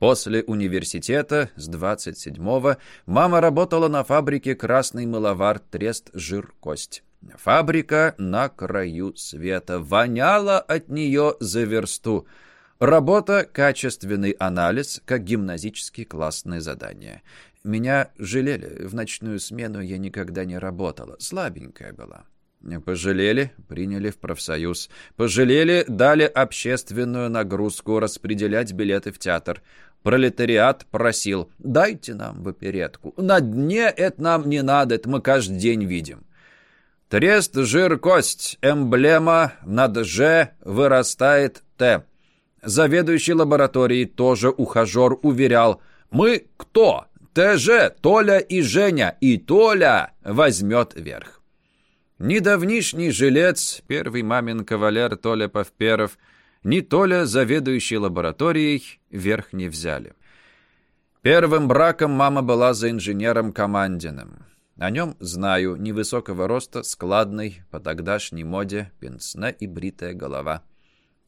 После университета с 27-го мама работала на фабрике «Красный мыловар Трест Жир Кость». Фабрика на краю света. Воняла от нее за версту. Работа – качественный анализ, как гимназические классные задания. Меня жалели. В ночную смену я никогда не работала. Слабенькая была. Пожалели, приняли в профсоюз. Пожалели, дали общественную нагрузку распределять билеты в театр. Пролетариат просил, дайте нам в оперетку. На дне это нам не надо, это мы каждый день видим. Трест, жир, кость, эмблема над «Ж» вырастает «Т». Заведующий лабораторией, тоже ухажер, уверял, мы кто? ТЖ, Толя и Женя, и Толя возьмет верх. Ни жилец, первый мамин кавалер Толя Павперов, ни Толя, заведующий лабораторией, верх не взяли. Первым браком мама была за инженером Командиным. О нем знаю, невысокого роста, складный, по тогдашней моде, пенсна и бритая голова.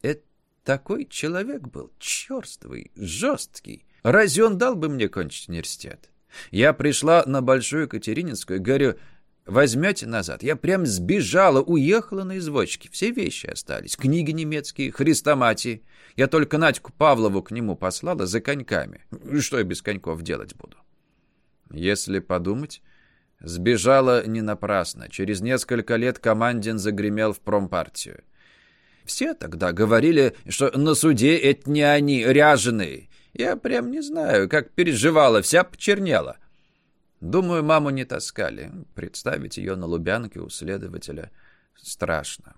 Это такой человек был, черствый, жесткий. Разве он дал бы мне кончить университет? Я пришла на Большую Екатерининскую, говорю, Возьмете назад. Я прям сбежала, уехала на извозчике. Все вещи остались. Книги немецкие, хрестоматии. Я только Надьку Павлову к нему послала за коньками. Что я без коньков делать буду? Если подумать, сбежала не напрасно. Через несколько лет Командин загремел в промпартию. Все тогда говорили, что на суде это не они, ряженые. Я прям не знаю, как переживала, вся почернела. Думаю, маму не таскали. Представить ее на Лубянке у следователя страшно.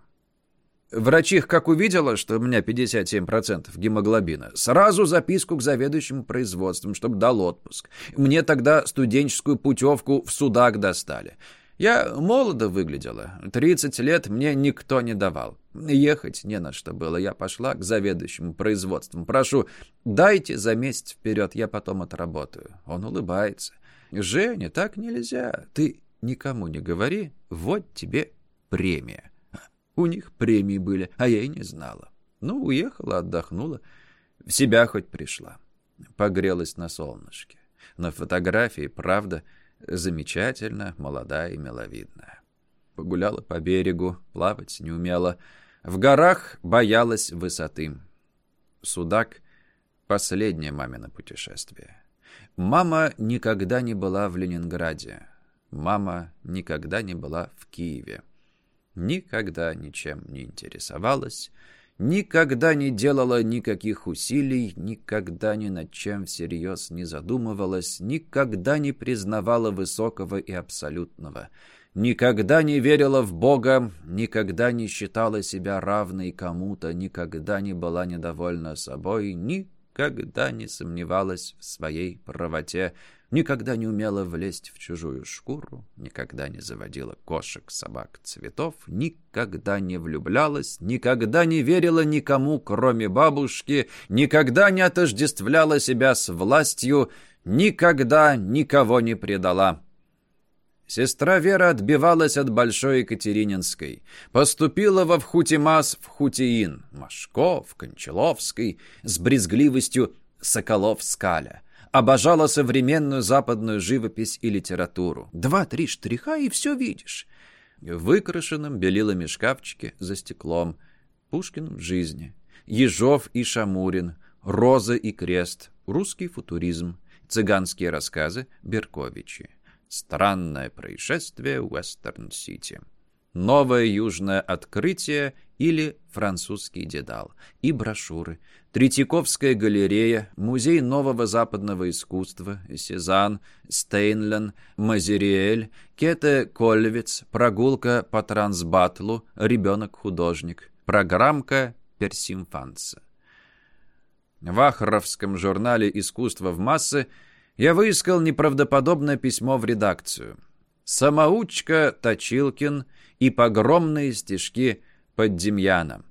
Врачих, как увидела, что у меня 57% гемоглобина, сразу записку к заведующему производством, чтобы дал отпуск. Мне тогда студенческую путевку в судак достали. Я молодо выглядела. 30 лет мне никто не давал. Ехать не на что было. Я пошла к заведующему производством. Прошу, дайте за месяц вперед, я потом отработаю. Он улыбается. «Женя, так нельзя. Ты никому не говори. Вот тебе премия». У них премии были, а я и не знала. Ну, уехала, отдохнула. В себя хоть пришла. Погрелась на солнышке. На фотографии, правда, замечательно, молодая и миловидная. Погуляла по берегу, плавать не умела. В горах боялась высоты. Судак — последнее мамино путешествие. Мама никогда не была в Ленинграде. Мама никогда не была в Киеве. Никогда ничем не интересовалась, никогда не делала никаких усилий, никогда ни над чем всерьез не задумывалась, никогда не признавала высокого и абсолютного, никогда не верила в Бога, никогда не считала себя равной кому-то, никогда не была недовольна собой, никогда не сомневалась в своей правоте, никогда не умела влезть в чужую шкуру, никогда не заводила кошек, собак, цветов, никогда не влюблялась, никогда не верила никому, кроме бабушки, никогда не отождествляла себя с властью, никогда никого не предала. Сестра Вера отбивалась от Большой Екатерининской. Поступила во Вхутимас в Хутиин, Машков, Кончаловский, с брезгливостью Соколов-Скаля. Обожала современную западную живопись и литературу. Два-три штриха, и все видишь. В выкрашенном белилами шкафчике за стеклом. Пушкин в жизни. Ежов и Шамурин. Роза и крест. Русский футуризм. Цыганские рассказы Берковичи. Странное происшествие Уэстерн-Сити. Новое южное открытие или французский дедал. И брошюры. Третьяковская галерея, Музей нового западного искусства, Сезанн, Стейнлен, Мазериэль, Кете Кольвиц, прогулка по Трансбатлу, ребенок-художник, программка Персимфанца. В Ахровском журнале «Искусство в массы» я выискал неправдоподобное письмо в редакцию. «Самоучка Точилкин и погромные стишки под Демьяном».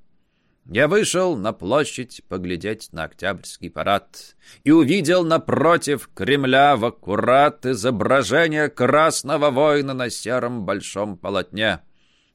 Я вышел на площадь поглядеть на Октябрьский парад и увидел напротив Кремля в аккурат изображение красного воина на сером большом полотне.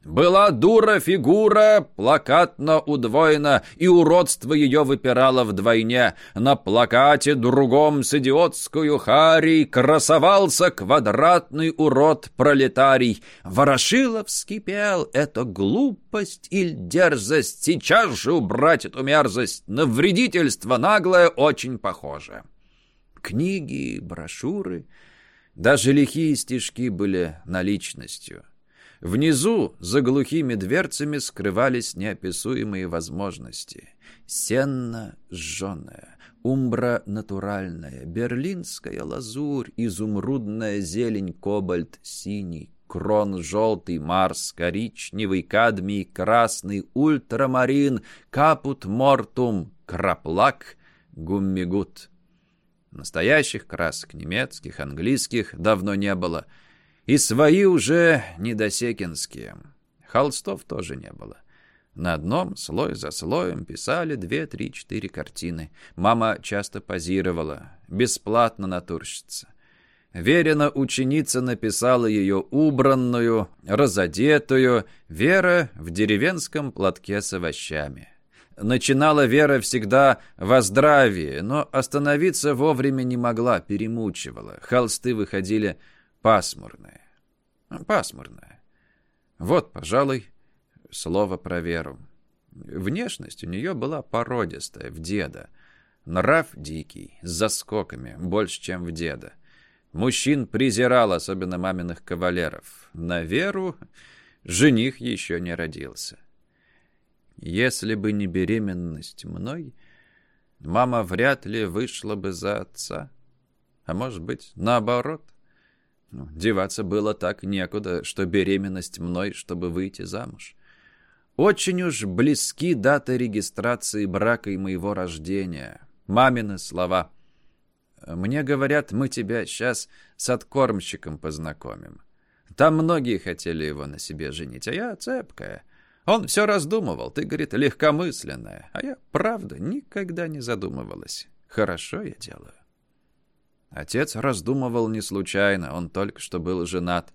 Была дура фигура, плакатно удвоена, и уродство ее выпирало вдвойне. На плакате другом с идиотскую харей красовался квадратный урод-пролетарий. Ворошилов вскипел. Это глупость или дерзость? Сейчас же убрать эту мерзость. На вредительство наглое очень похоже. Книги, брошюры Даже лихие стишки были наличностью. Внизу, за глухими дверцами, скрывались неописуемые возможности. Сенно жженая, умбра натуральная, берлинская лазурь, изумрудная зелень, кобальт синий, крон желтый, марс коричневый, кадмий красный, ультрамарин, капут мортум, краплак, гуммигут. Настоящих красок немецких, английских давно не было. И свои уже недосекинские. Холстов тоже не было. На одном, слой за слоем, писали две, три, четыре картины. Мама часто позировала. Бесплатно натурщица. Верина ученица написала ее убранную, разодетую, Вера в деревенском платке с овощами. Начинала Вера всегда во здравии, но остановиться вовремя не могла, перемучивала. Холсты выходили пасмурные. Пасмурные. Вот, пожалуй, слово про Веру. Внешность у нее была породистая, в деда. Нрав дикий, с заскоками, больше, чем в деда. Мужчин презирал, особенно маминых кавалеров. На Веру жених еще не родился. Если бы не беременность мной, мама вряд ли вышла бы за отца. А может быть, наоборот. Ну, деваться было так некуда, что беременность мной, чтобы выйти замуж. Очень уж близки даты регистрации брака и моего рождения. Мамины слова — мне говорят, мы тебя сейчас с откормщиком познакомим. Там многие хотели его на себе женить, а я цепкая. Он все раздумывал, ты, говорит, легкомысленная. А я, правда, никогда не задумывалась. Хорошо я делаю. Отец раздумывал не случайно, он только что был женат.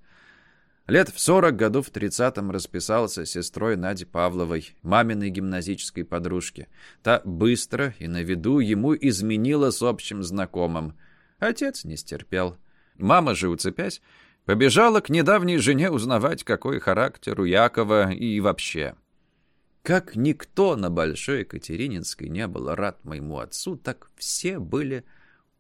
Лет в сорок году в тридцатом расписался сестрой Нади Павловой, маминой гимназической подружки. Та быстро и на виду ему изменила с общим знакомым. Отец не стерпел. Мама же, уцепясь, побежала к недавней жене узнавать, какой характер у Якова и вообще. Как никто на Большой Екатерининской не был рад моему отцу, так все были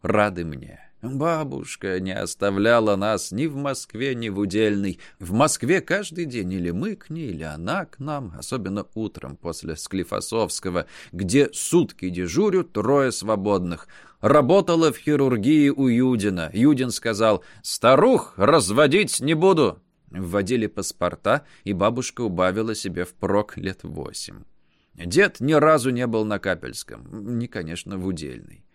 рады мне. Бабушка не оставляла нас ни в Москве, ни в Удельной. В Москве каждый день или мы к ней, или она к нам, особенно утром после Склифосовского, где сутки дежурю, трое свободных. Работала в хирургии у Юдина. Юдин сказал «Старух разводить не буду». Вводили паспорта, и бабушка убавила себе впрок лет восемь. Дед ни разу не был на Капельском, не, конечно, в Удельной.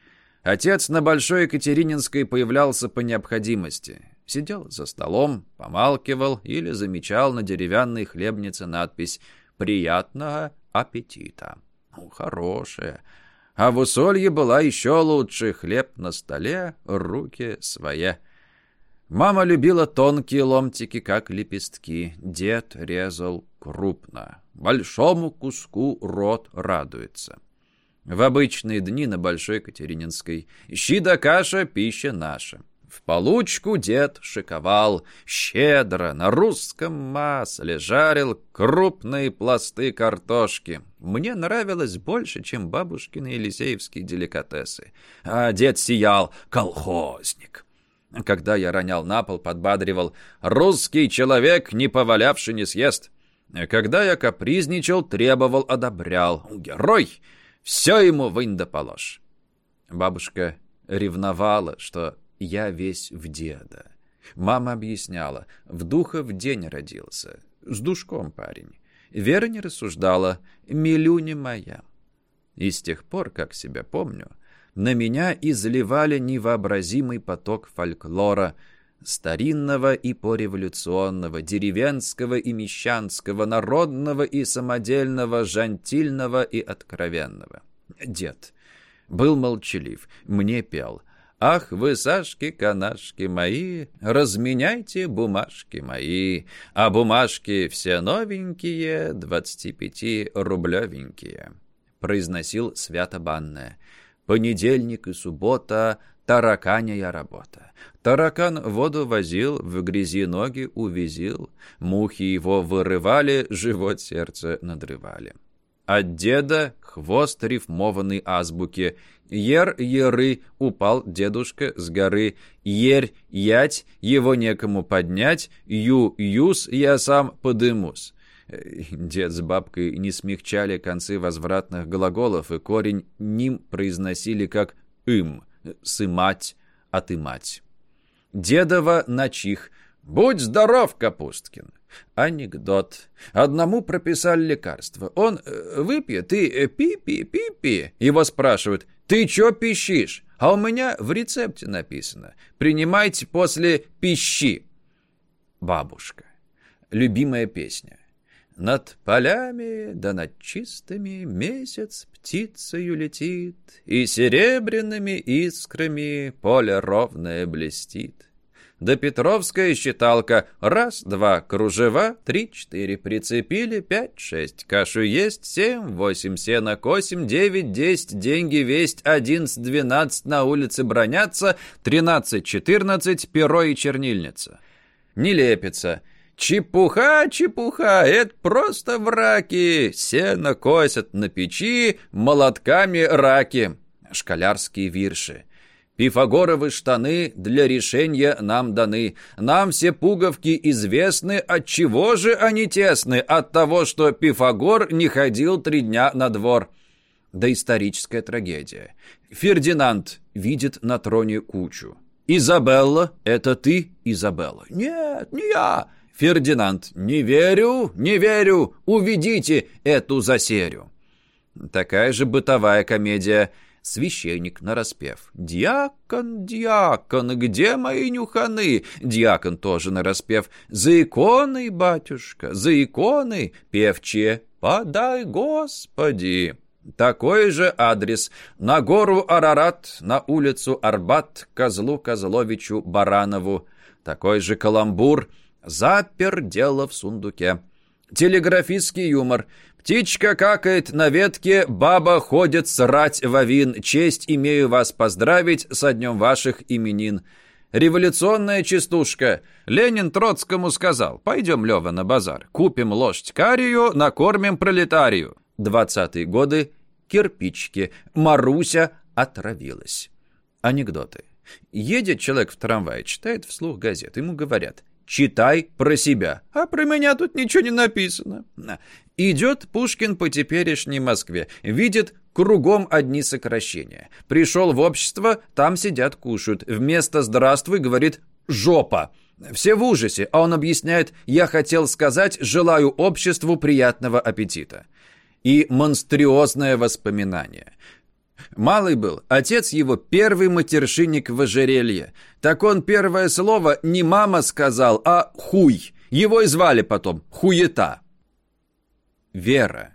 Отец на Большой Екатерининской появлялся по необходимости. Сидел за столом, помалкивал или замечал на деревянной хлебнице надпись «Приятного аппетита». Ну, хорошая. А в усолье была еще лучше. Хлеб на столе, руки свои. Мама любила тонкие ломтики, как лепестки. Дед резал крупно. Большому куску рот радуется. В обычные дни на Большой Катерининской щи да каша — пища наша. В получку дед шиковал, щедро на русском масле жарил крупные пласты картошки. Мне нравилось больше, чем бабушкины елисеевские деликатесы. А дед сиял колхозник. Когда я ронял на пол, подбадривал «Русский человек, не повалявший, не съест». Когда я капризничал, требовал, одобрял «Герой!» Все ему вынь да положь. Бабушка ревновала, что я весь в деда. Мама объясняла, в духа в день родился. С душком парень. Вера не рассуждала, милюня моя. И с тех пор, как себя помню, на меня изливали невообразимый поток фольклора, старинного и пореволюционного, деревенского и мещанского, народного и самодельного, жантильного и откровенного. Дед был молчалив, мне пел «Ах вы, Сашки-канашки мои, разменяйте бумажки мои, а бумажки все новенькие, двадцати пяти рублевенькие», произносил свято-банное. Понедельник и суббота — тараканяя работа. Таракан воду возил, в грязи ноги увезил, мухи его вырывали, живот сердце надрывали. От деда хвост рифмованной азбуки. Ер-еры, упал дедушка с горы. Ерь-ять, его некому поднять. Ю-юс, я сам подымусь. Дед с бабкой не смягчали концы возвратных глаголов, и корень «ним» произносили как «им», «сымать», «отымать». Дедова начих. «Будь здоров, Капусткин!» Анекдот. Одному прописали лекарство. Он э, выпьет и пи-пи-пи-пи. Его спрашивают, ты чё пищишь? А у меня в рецепте написано, принимайте после пищи. Бабушка. Любимая песня. Над полями да над чистыми месяц птицею летит, И серебряными искрами поле ровное блестит. Да Петровская считалка. Раз, два, кружева, три, четыре. Прицепили, пять, шесть. Кашу есть, семь, восемь, сена, косим, девять, десять. Деньги весть, одиннадцать, двенадцать. На улице бронятся, тринадцать, четырнадцать. Перо и чернильница. Не лепится. Чепуха, чепуха, это просто враки. Сено косят на печи, молотками раки. Школярские вирши. Пифагоровы штаны для решения нам даны. Нам все пуговки известны, от чего же они тесны? От того, что Пифагор не ходил три дня на двор. Да историческая трагедия. Фердинанд видит на троне кучу. «Изабелла, это ты, Изабелла?» «Нет, не я!» Фердинанд, «Не верю, не верю, уведите эту засерю». Такая же бытовая комедия. Священник нараспев. «Дьякон, дьякон, где мои нюханы?» Дьякон тоже нараспев. «За иконой, батюшка, за иконой, певче, подай, Господи!» Такой же адрес. На гору Арарат, на улицу Арбат, козлу Козловичу Баранову. Такой же каламбур — Запер дело в сундуке. Телеграфистский юмор. Птичка какает на ветке, баба ходит срать в авин. Честь имею вас поздравить со днем ваших именин. Революционная частушка. Ленин Троцкому сказал, пойдем, Лева, на базар. Купим лошадь карию, накормим пролетарию. Двадцатые годы. Кирпички. Маруся отравилась. Анекдоты. Едет человек в трамвае, читает вслух газет. Ему говорят, читай про себя. А про меня тут ничего не написано. Идет Пушкин по теперешней Москве. Видит кругом одни сокращения. Пришел в общество, там сидят, кушают. Вместо «здравствуй» говорит «жопа». Все в ужасе, а он объясняет «я хотел сказать, желаю обществу приятного аппетита». И монструозное воспоминание. Малый был, отец его первый матершинник в ожерелье. Так он первое слово не мама сказал, а хуй. Его и звали потом хуета. Вера.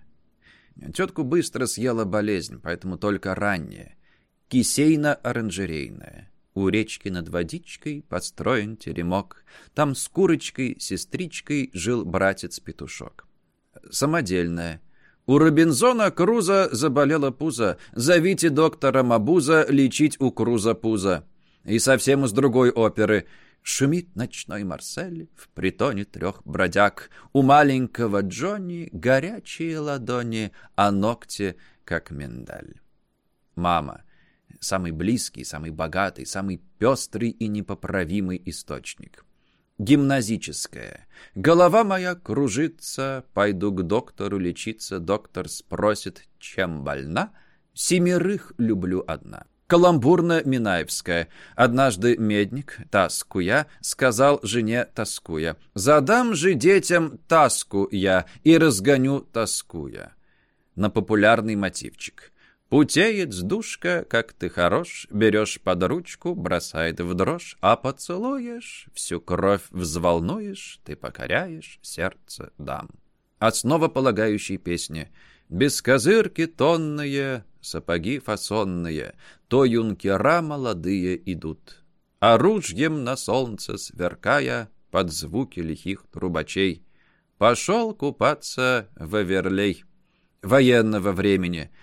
Тетку быстро съела болезнь, поэтому только ранняя. Кисейно-оранжерейная. У речки над водичкой построен теремок. Там с курочкой, сестричкой жил братец-петушок. Самодельная. У Робинзона Круза заболела пузо. Зовите доктора Мабуза лечить у Круза пузо. И совсем из другой оперы. Шумит ночной Марсель в притоне трех бродяг. У маленького Джонни горячие ладони, а ногти, как миндаль. Мама. Самый близкий, самый богатый, самый пестрый и непоправимый источник гимназическое. Голова моя кружится, пойду к доктору лечиться. Доктор спросит, чем больна? Семерых люблю одна. Каламбурно-Минаевская. Однажды медник, тоскуя, сказал жене, тоскуя, «Задам же детям таску я и разгоню тоскуя». На популярный мотивчик. Путеец душка, как ты хорош, берешь под ручку, бросает в дрожь, а поцелуешь, всю кровь взволнуешь, ты покоряешь сердце дам. Основополагающей песни Без козырки тонные, сапоги фасонные, То юнкера молодые идут. Оружьем на солнце сверкая, Под звуки лихих трубачей, Пошел купаться в Аверлей. Военного времени —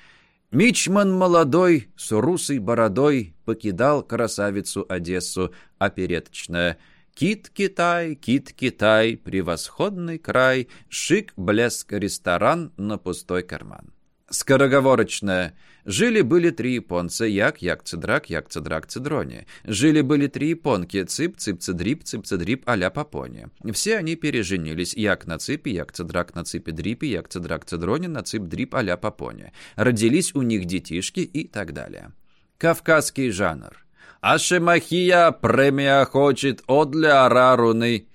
Мичман молодой, с русой бородой, покидал красавицу Одессу, опереточная. Кит-Китай, Кит-Китай, превосходный край, шик, блеск, ресторан на пустой карман. Скороговорочная. Жили-были три японца, як, як, цедрак, як, цедрак, цедроне. Жили-были три японки, цып, цып, цедрип, цып, цедрип, а-ля Папоне. Все они переженились, як на цыпе, як, цедрак, на цыпе, дрипе, як, цедрак, цедроне, на цып, дрип, а-ля Папоне. Родились у них детишки и так далее. Кавказский жанр. Ашемахия премия хочет одля араруны.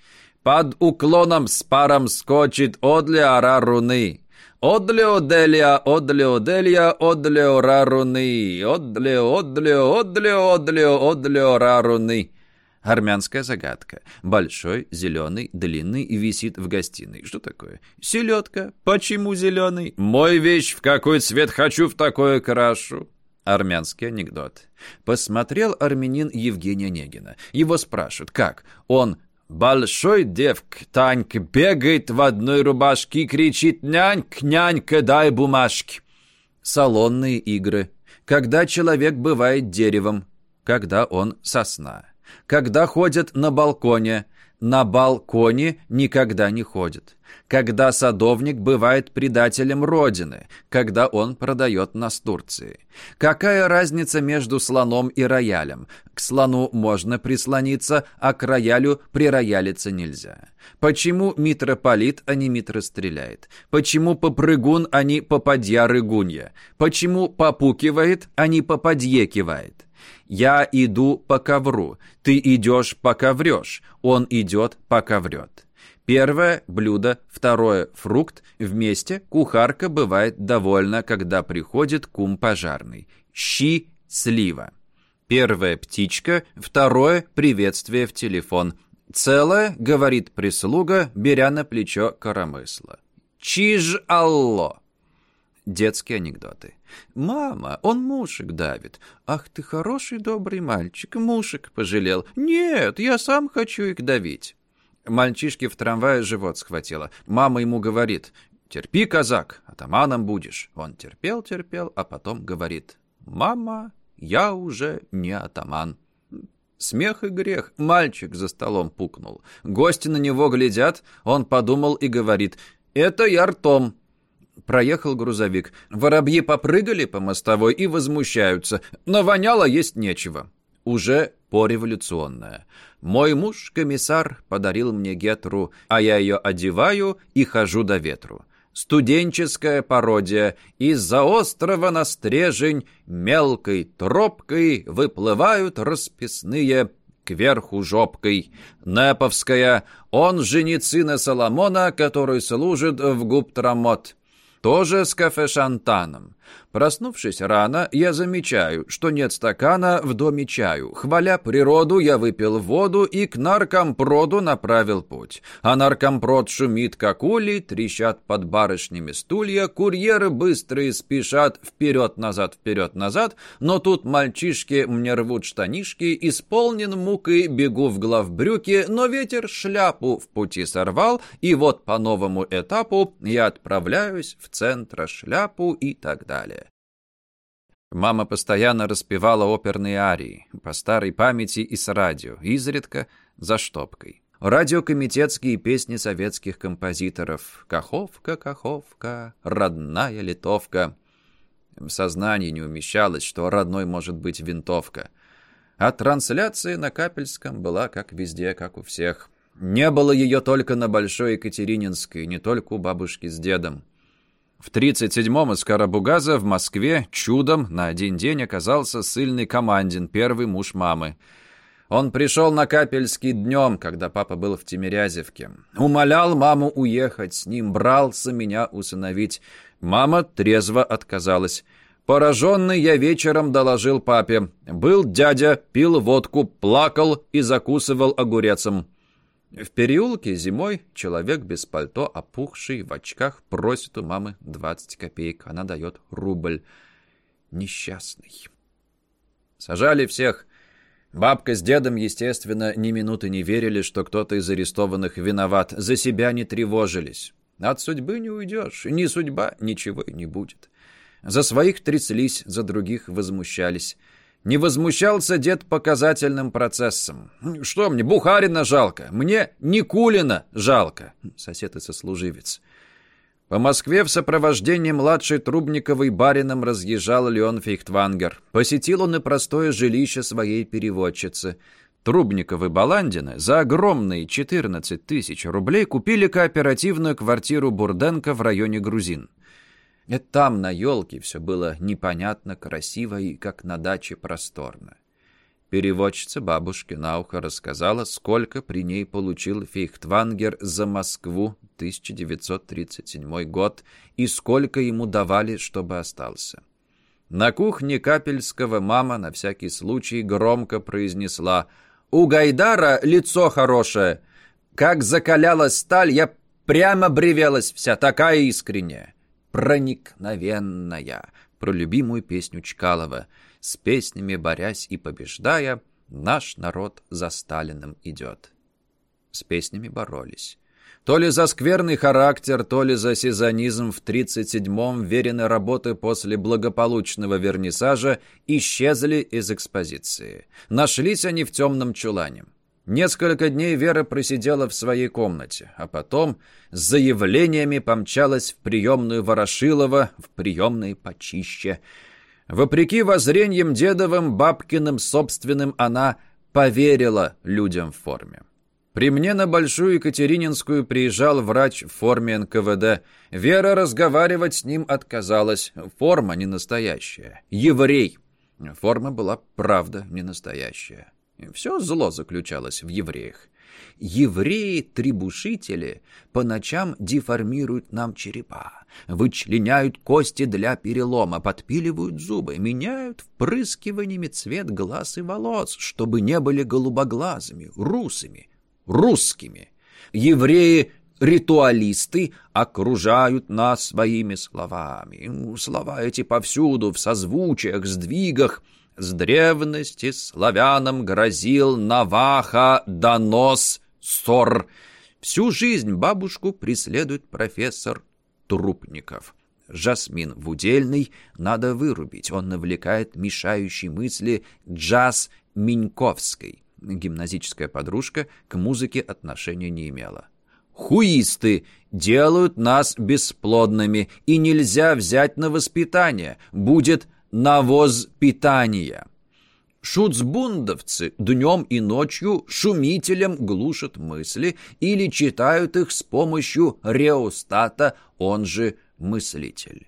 Под уклоном с паром скочит одля араруны. Одлео делия, одлео делия, одлео раруны. Одлео, одлео, одлео, одлео, одлео раруны. Армянская загадка. Большой, зеленый, длинный и висит в гостиной. Что такое? Селедка. Почему зеленый? Мой вещь, в какой цвет хочу, в такое крашу. Армянский анекдот. Посмотрел армянин Евгения Негина. Его спрашивают, как? Он Большой девк Танька бегает в одной рубашке и кричит «Нянька, нянька, дай бумажки!» Салонные игры. Когда человек бывает деревом. Когда он сосна. Когда ходят на балконе. На балконе никогда не ходят когда садовник бывает предателем Родины, когда он продает нас Турции. Какая разница между слоном и роялем? К слону можно прислониться, а к роялю прироялиться нельзя. Почему митрополит, а не митростреляет? Почему попрыгун, а не попадья-рыгунья? Почему попукивает, а не попадье кивает? Я иду по ковру, ты идешь, пока врешь, он идет, пока врет. Первое – блюдо, второе – фрукт. Вместе кухарка бывает довольна, когда приходит кум пожарный. Щи – слива. Первое – птичка, второе – приветствие в телефон. Целое, говорит прислуга, беря на плечо коромысла. Чиж алло. Детские анекдоты. «Мама, он мушек давит. Ах ты хороший добрый мальчик, мушек пожалел. Нет, я сам хочу их давить». Мальчишке в трамвае живот схватило. Мама ему говорит, «Терпи, казак, атаманом будешь». Он терпел-терпел, а потом говорит, «Мама, я уже не атаман». Смех и грех. Мальчик за столом пукнул. Гости на него глядят. Он подумал и говорит, «Это я ртом». Проехал грузовик. Воробьи попрыгали по мостовой и возмущаются. Но воняло есть нечего. Уже пореволюционная. Мой муж, комиссар, подарил мне гетру, а я ее одеваю и хожу до ветру. Студенческая пародия. Из-за острова на стрежень мелкой тропкой выплывают расписные кверху жопкой. Неповская. Он женит сына Соломона, который служит в губтрамот. Тоже с кафе «Шантаном». Проснувшись рано, я замечаю, что нет стакана в доме чаю. Хваля природу, я выпил воду и к наркомпроду направил путь. А наркомпрод шумит, как улей, трещат под барышнями стулья, курьеры быстрые спешат вперед-назад, вперед-назад, но тут мальчишки мне рвут штанишки, исполнен мукой, бегу в главбрюки, но ветер шляпу в пути сорвал, и вот по новому этапу я отправляюсь в центр шляпу и так далее. Мама постоянно распевала оперные арии, по старой памяти и с радио, изредка за штопкой. Радиокомитетские песни советских композиторов «Каховка, Каховка», «Родная литовка». В сознании не умещалось, что родной может быть винтовка. А трансляция на Капельском была как везде, как у всех. Не было ее только на Большой Екатерининской, не только у бабушки с дедом. В 37-м из Карабугаза в Москве чудом на один день оказался сильный командин, первый муж мамы. Он пришел на Капельский днем, когда папа был в Тимирязевке. Умолял маму уехать с ним, брался меня усыновить. Мама трезво отказалась. Пораженный я вечером доложил папе. Был дядя, пил водку, плакал и закусывал огурецом. В переулке зимой человек без пальто, опухший, в очках, просит у мамы 20 копеек. Она дает рубль. Несчастный. Сажали всех. Бабка с дедом, естественно, ни минуты не верили, что кто-то из арестованных виноват. За себя не тревожились. От судьбы не уйдешь. Ни судьба, ничего и не будет. За своих тряслись, за других возмущались. Не возмущался дед показательным процессом. «Что мне, Бухарина жалко? Мне Никулина жалко!» Сосед и сослуживец. По Москве в сопровождении младшей Трубниковой барином разъезжал Леон Фейхтвангер. Посетил он и простое жилище своей переводчицы. Трубниковы Баландины за огромные 14 тысяч рублей купили кооперативную квартиру Бурденко в районе Грузин. Это там, на елке, все было непонятно, красиво и, как на даче, просторно. Переводчица бабушке на ухо рассказала, сколько при ней получил Фейхтвангер за Москву 1937 год и сколько ему давали, чтобы остался. На кухне Капельского мама на всякий случай громко произнесла «У Гайдара лицо хорошее. Как закалялась сталь, я прямо бревелась вся, такая искренняя» проникновенная, про любимую песню Чкалова. С песнями борясь и побеждая, наш народ за Сталиным идет. С песнями боролись. То ли за скверный характер, то ли за сезонизм в 37-м верены работы после благополучного вернисажа исчезли из экспозиции. Нашлись они в темном чулане. Несколько дней Вера просидела в своей комнате, а потом с заявлениями помчалась в приемную Ворошилова, в приемной почище. Вопреки воззрениям дедовым, бабкиным, собственным, она поверила людям в форме. При мне на Большую Екатерининскую приезжал врач в форме НКВД. Вера разговаривать с ним отказалась. Форма не настоящая. Еврей. Форма была, правда, не настоящая. Все зло заключалось в евреях. Евреи-требушители по ночам деформируют нам черепа, вычленяют кости для перелома, подпиливают зубы, меняют впрыскиваниями цвет глаз и волос, чтобы не были голубоглазыми, русыми, русскими. Евреи ритуалисты окружают нас своими словами. Слова эти повсюду, в созвучиях, сдвигах — с древности славянам грозил Наваха донос ссор. Всю жизнь бабушку преследует профессор Трупников. Жасмин в удельный надо вырубить. Он навлекает мешающие мысли джаз Миньковской. Гимназическая подружка к музыке отношения не имела. Хуисты делают нас бесплодными, и нельзя взять на воспитание. Будет навоз питания. Шуцбундовцы днем и ночью шумителем глушат мысли или читают их с помощью реостата, он же мыслитель.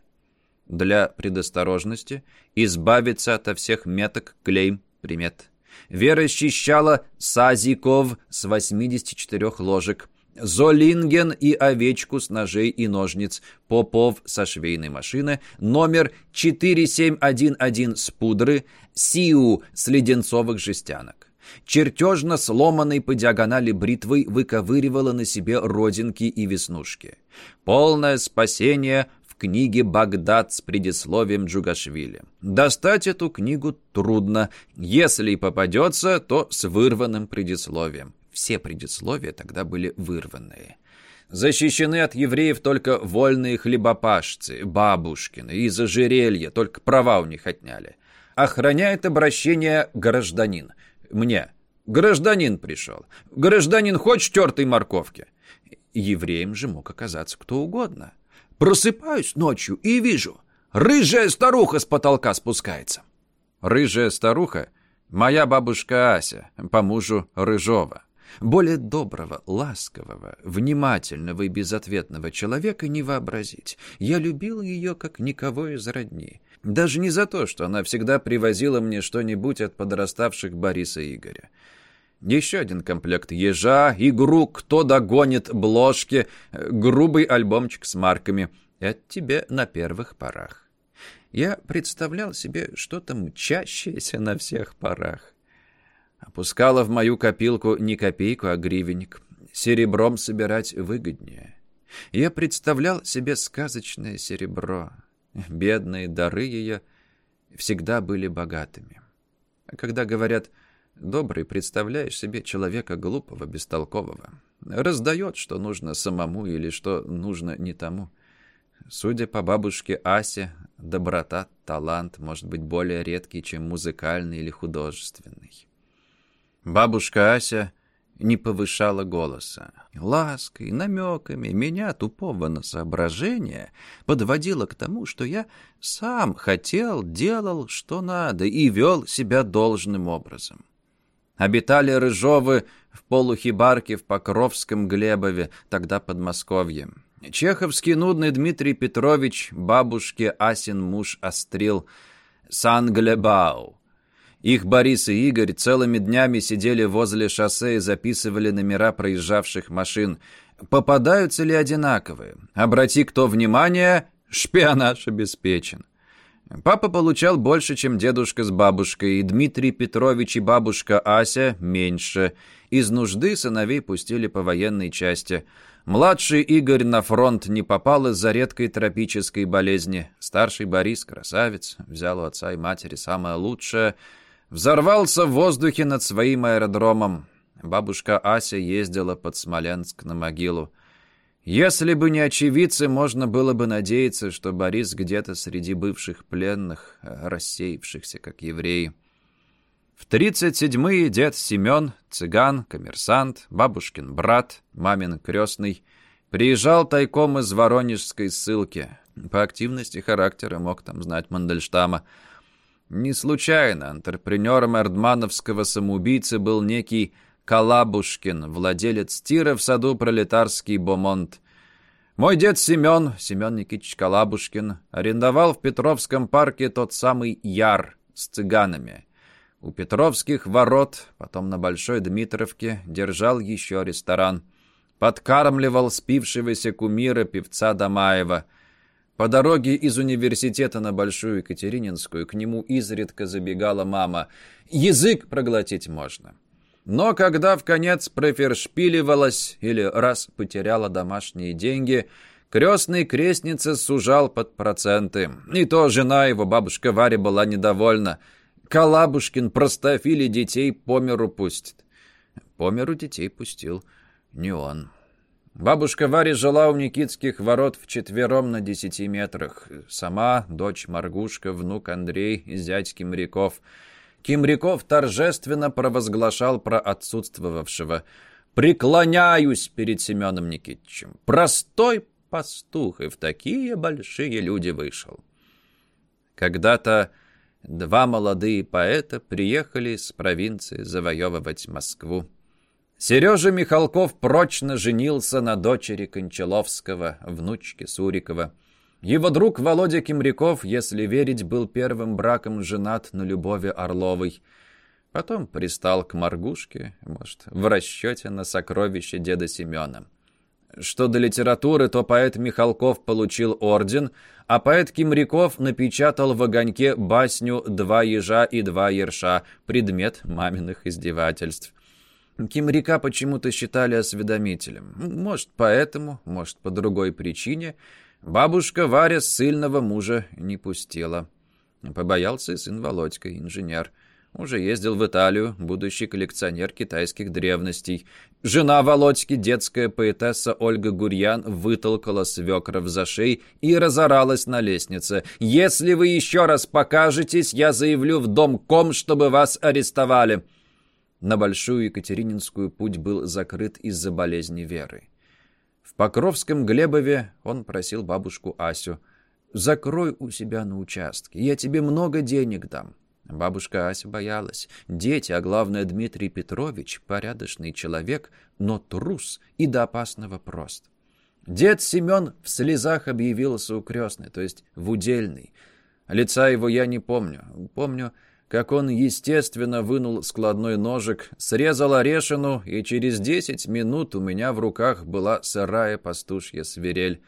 Для предосторожности избавиться ото всех меток, клейм, примет. Вера счищала сазиков с 84 ложек, Золинген и овечку с ножей и ножниц, Попов со швейной машины, номер 4711 с пудры, Сиу с леденцовых жестянок. Чертежно сломанной по диагонали бритвой выковыривала на себе родинки и веснушки. Полное спасение в книге «Багдад» с предисловием Джугашвили. Достать эту книгу трудно. Если и попадется, то с вырванным предисловием. Все предисловия тогда были вырванные. Защищены от евреев только вольные хлебопашцы, бабушкины, из ожерелья, только права у них отняли. Охраняет обращение гражданин. Мне. Гражданин пришел. Гражданин хочешь тертой морковки? Евреем же мог оказаться кто угодно. Просыпаюсь ночью и вижу, рыжая старуха с потолка спускается. Рыжая старуха — моя бабушка Ася, по мужу Рыжова. Более доброго, ласкового, внимательного и безответного человека не вообразить. Я любил ее, как никого из родни. Даже не за то, что она всегда привозила мне что-нибудь от подраставших Бориса Игоря. Еще один комплект ежа, игру «Кто догонит бложки», грубый альбомчик с марками. Это тебе на первых порах. Я представлял себе что-то мчащееся на всех парах. Опускала в мою копилку не копейку, а гривенник. Серебром собирать выгоднее. Я представлял себе сказочное серебро. Бедные дары ее всегда были богатыми. А когда говорят «добрый», представляешь себе человека глупого, бестолкового. Раздает, что нужно самому или что нужно не тому. Судя по бабушке Асе, доброта, талант может быть более редкий, чем музыкальный или художественный. Бабушка Ася не повышала голоса. Лаской, намеками меня, тупого на соображение, подводила к тому, что я сам хотел, делал, что надо, и вел себя должным образом. Обитали Рыжовы в полухибарке в Покровском Глебове, тогда Подмосковье. Чеховский нудный Дмитрий Петрович, бабушке Асин муж острил Сан-Глебау. Их Борис и Игорь целыми днями сидели возле шоссе и записывали номера проезжавших машин. Попадаются ли одинаковые? Обрати кто внимание, шпионаж обеспечен. Папа получал больше, чем дедушка с бабушкой, и Дмитрий Петрович и бабушка Ася меньше. Из нужды сыновей пустили по военной части – Младший Игорь на фронт не попал из-за редкой тропической болезни. Старший Борис, красавец, взял у отца и матери самое лучшее. Взорвался в воздухе над своим аэродромом. Бабушка Ася ездила под Смоленск на могилу. Если бы не очевидцы, можно было бы надеяться, что Борис где-то среди бывших пленных, рассеявшихся как евреи. В 37-е дед Семен, цыган, коммерсант, бабушкин брат, мамин крестный, приезжал тайком из воронежской ссылки. По активности характера мог там знать Мандельштама. Не случайно антрепренером эрдмановского самоубийцы был некий Калабушкин, владелец тира в саду пролетарский Бомонт. Мой дед Семен, Семен Никитич Калабушкин, арендовал в Петровском парке тот самый Яр с цыганами – у Петровских ворот, потом на Большой Дмитровке, держал еще ресторан. Подкармливал спившегося кумира певца Дамаева. По дороге из университета на Большую Екатерининскую к нему изредка забегала мама. Язык проглотить можно. Но когда в конец профершпиливалась или раз потеряла домашние деньги, крестный крестница сужал под проценты. И то жена его, бабушка Варя, была недовольна – Калабушкин простофили детей по миру пустит. По миру детей пустил не он. Бабушка Варя жила у Никитских ворот вчетвером на десяти метрах. Сама, дочь Маргушка, внук Андрей, зять Кимряков. Кимряков торжественно провозглашал про отсутствовавшего. «Преклоняюсь перед Семеном Никитичем. Простой пастух и в такие большие люди вышел». Когда-то Два молодые поэта приехали с провинции завоевывать Москву. Сережа Михалков прочно женился на дочери Кончаловского, внучке Сурикова. Его друг Володя Кимряков, если верить, был первым браком женат на Любови Орловой. Потом пристал к Маргушке, может, в расчете на сокровище деда Семена. Что до литературы, то поэт Михалков получил орден, а поэт Кимряков напечатал в огоньке басню «Два ежа и два ерша», предмет маминых издевательств. Кимряка почему-то считали осведомителем. Может, поэтому, может, по другой причине. Бабушка Варя сильного мужа не пустила. Побоялся и сын Володька, инженер. Уже ездил в Италию, будущий коллекционер китайских древностей. Жена Володьки, детская поэтесса Ольга Гурьян, вытолкала свекров за шеи и разоралась на лестнице. «Если вы еще раз покажетесь, я заявлю в дом ком, чтобы вас арестовали». На Большую Екатерининскую путь был закрыт из-за болезни Веры. В Покровском Глебове он просил бабушку Асю «Закрой у себя на участке, я тебе много денег дам». Бабушка Ася боялась. Дети, а главное Дмитрий Петрович, порядочный человек, но трус и до опасного прост. Дед Семен в слезах объявился у крестной, то есть в удельной. Лица его я не помню. Помню, как он, естественно, вынул складной ножик, срезал орешину, и через десять минут у меня в руках была сырая пастушья свирель.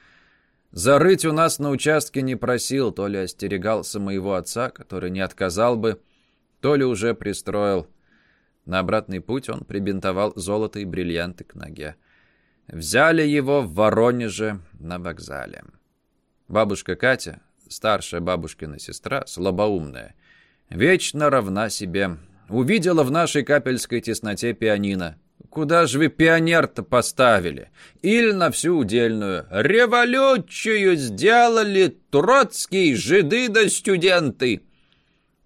Зарыть у нас на участке не просил, то ли остерегался моего отца, который не отказал бы, то ли уже пристроил. На обратный путь он прибинтовал золото и бриллианты к ноге. Взяли его в Воронеже на вокзале. Бабушка Катя, старшая бабушкина сестра, слабоумная, вечно равна себе. Увидела в нашей капельской тесноте пианино. Куда же вы пионер-то поставили? Или на всю удельную? Революцию сделали троцкие жиды да студенты.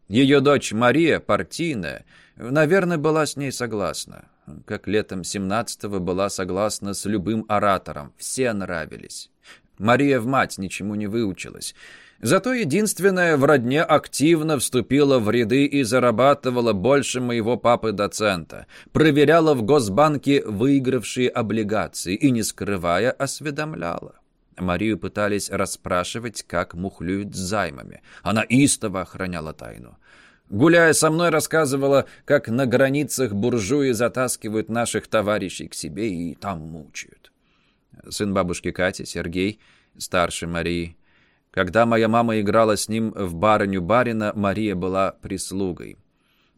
Ее дочь Мария, партийная, наверное, была с ней согласна. Как летом 17-го была согласна с любым оратором. Все нравились. Мария в мать ничему не выучилась. Зато единственная в родне активно вступила в ряды и зарабатывала больше моего папы-доцента. Проверяла в Госбанке выигравшие облигации и, не скрывая, осведомляла. Марию пытались расспрашивать, как мухлюют с займами. Она истово охраняла тайну. Гуляя со мной, рассказывала, как на границах буржуи затаскивают наших товарищей к себе и там мучают. Сын бабушки Кати, Сергей, старше Марии. Когда моя мама играла с ним в барыню барина, Мария была прислугой.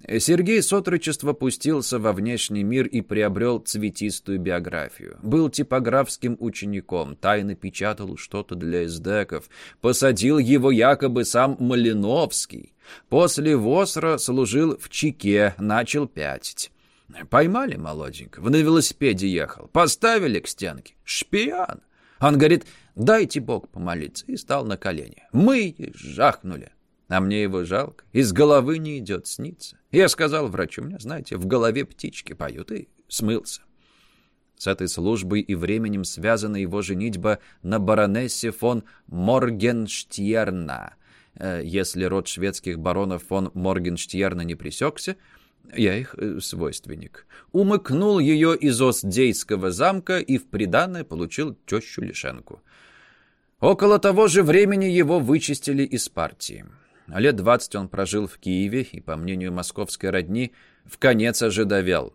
Сергей с отрочества пустился во внешний мир и приобрел цветистую биографию. Был типографским учеником, тайно печатал что-то для эсдеков. Посадил его якобы сам Малиновский. После ВОСРа служил в ЧИКе, начал пятить. Поймали молоденько, на велосипеде ехал, поставили к стенке. Шпион. Он говорит, дайте Бог помолиться, и стал на колени. Мы жахнули. А мне его жалко, из головы не идет сниться. Я сказал врачу, мне, знаете, в голове птички поют, и смылся. С этой службой и временем связана его женитьба на баронессе фон Моргенштьерна. Э, если род шведских баронов фон Моргенштьерна не пресекся, я их э, свойственник. Умыкнул ее из Остдейского замка и в приданное получил тещу Лишенку. Около того же времени его вычистили из партии. Лет двадцать он прожил в Киеве и, по мнению московской родни, в конец ожидовел.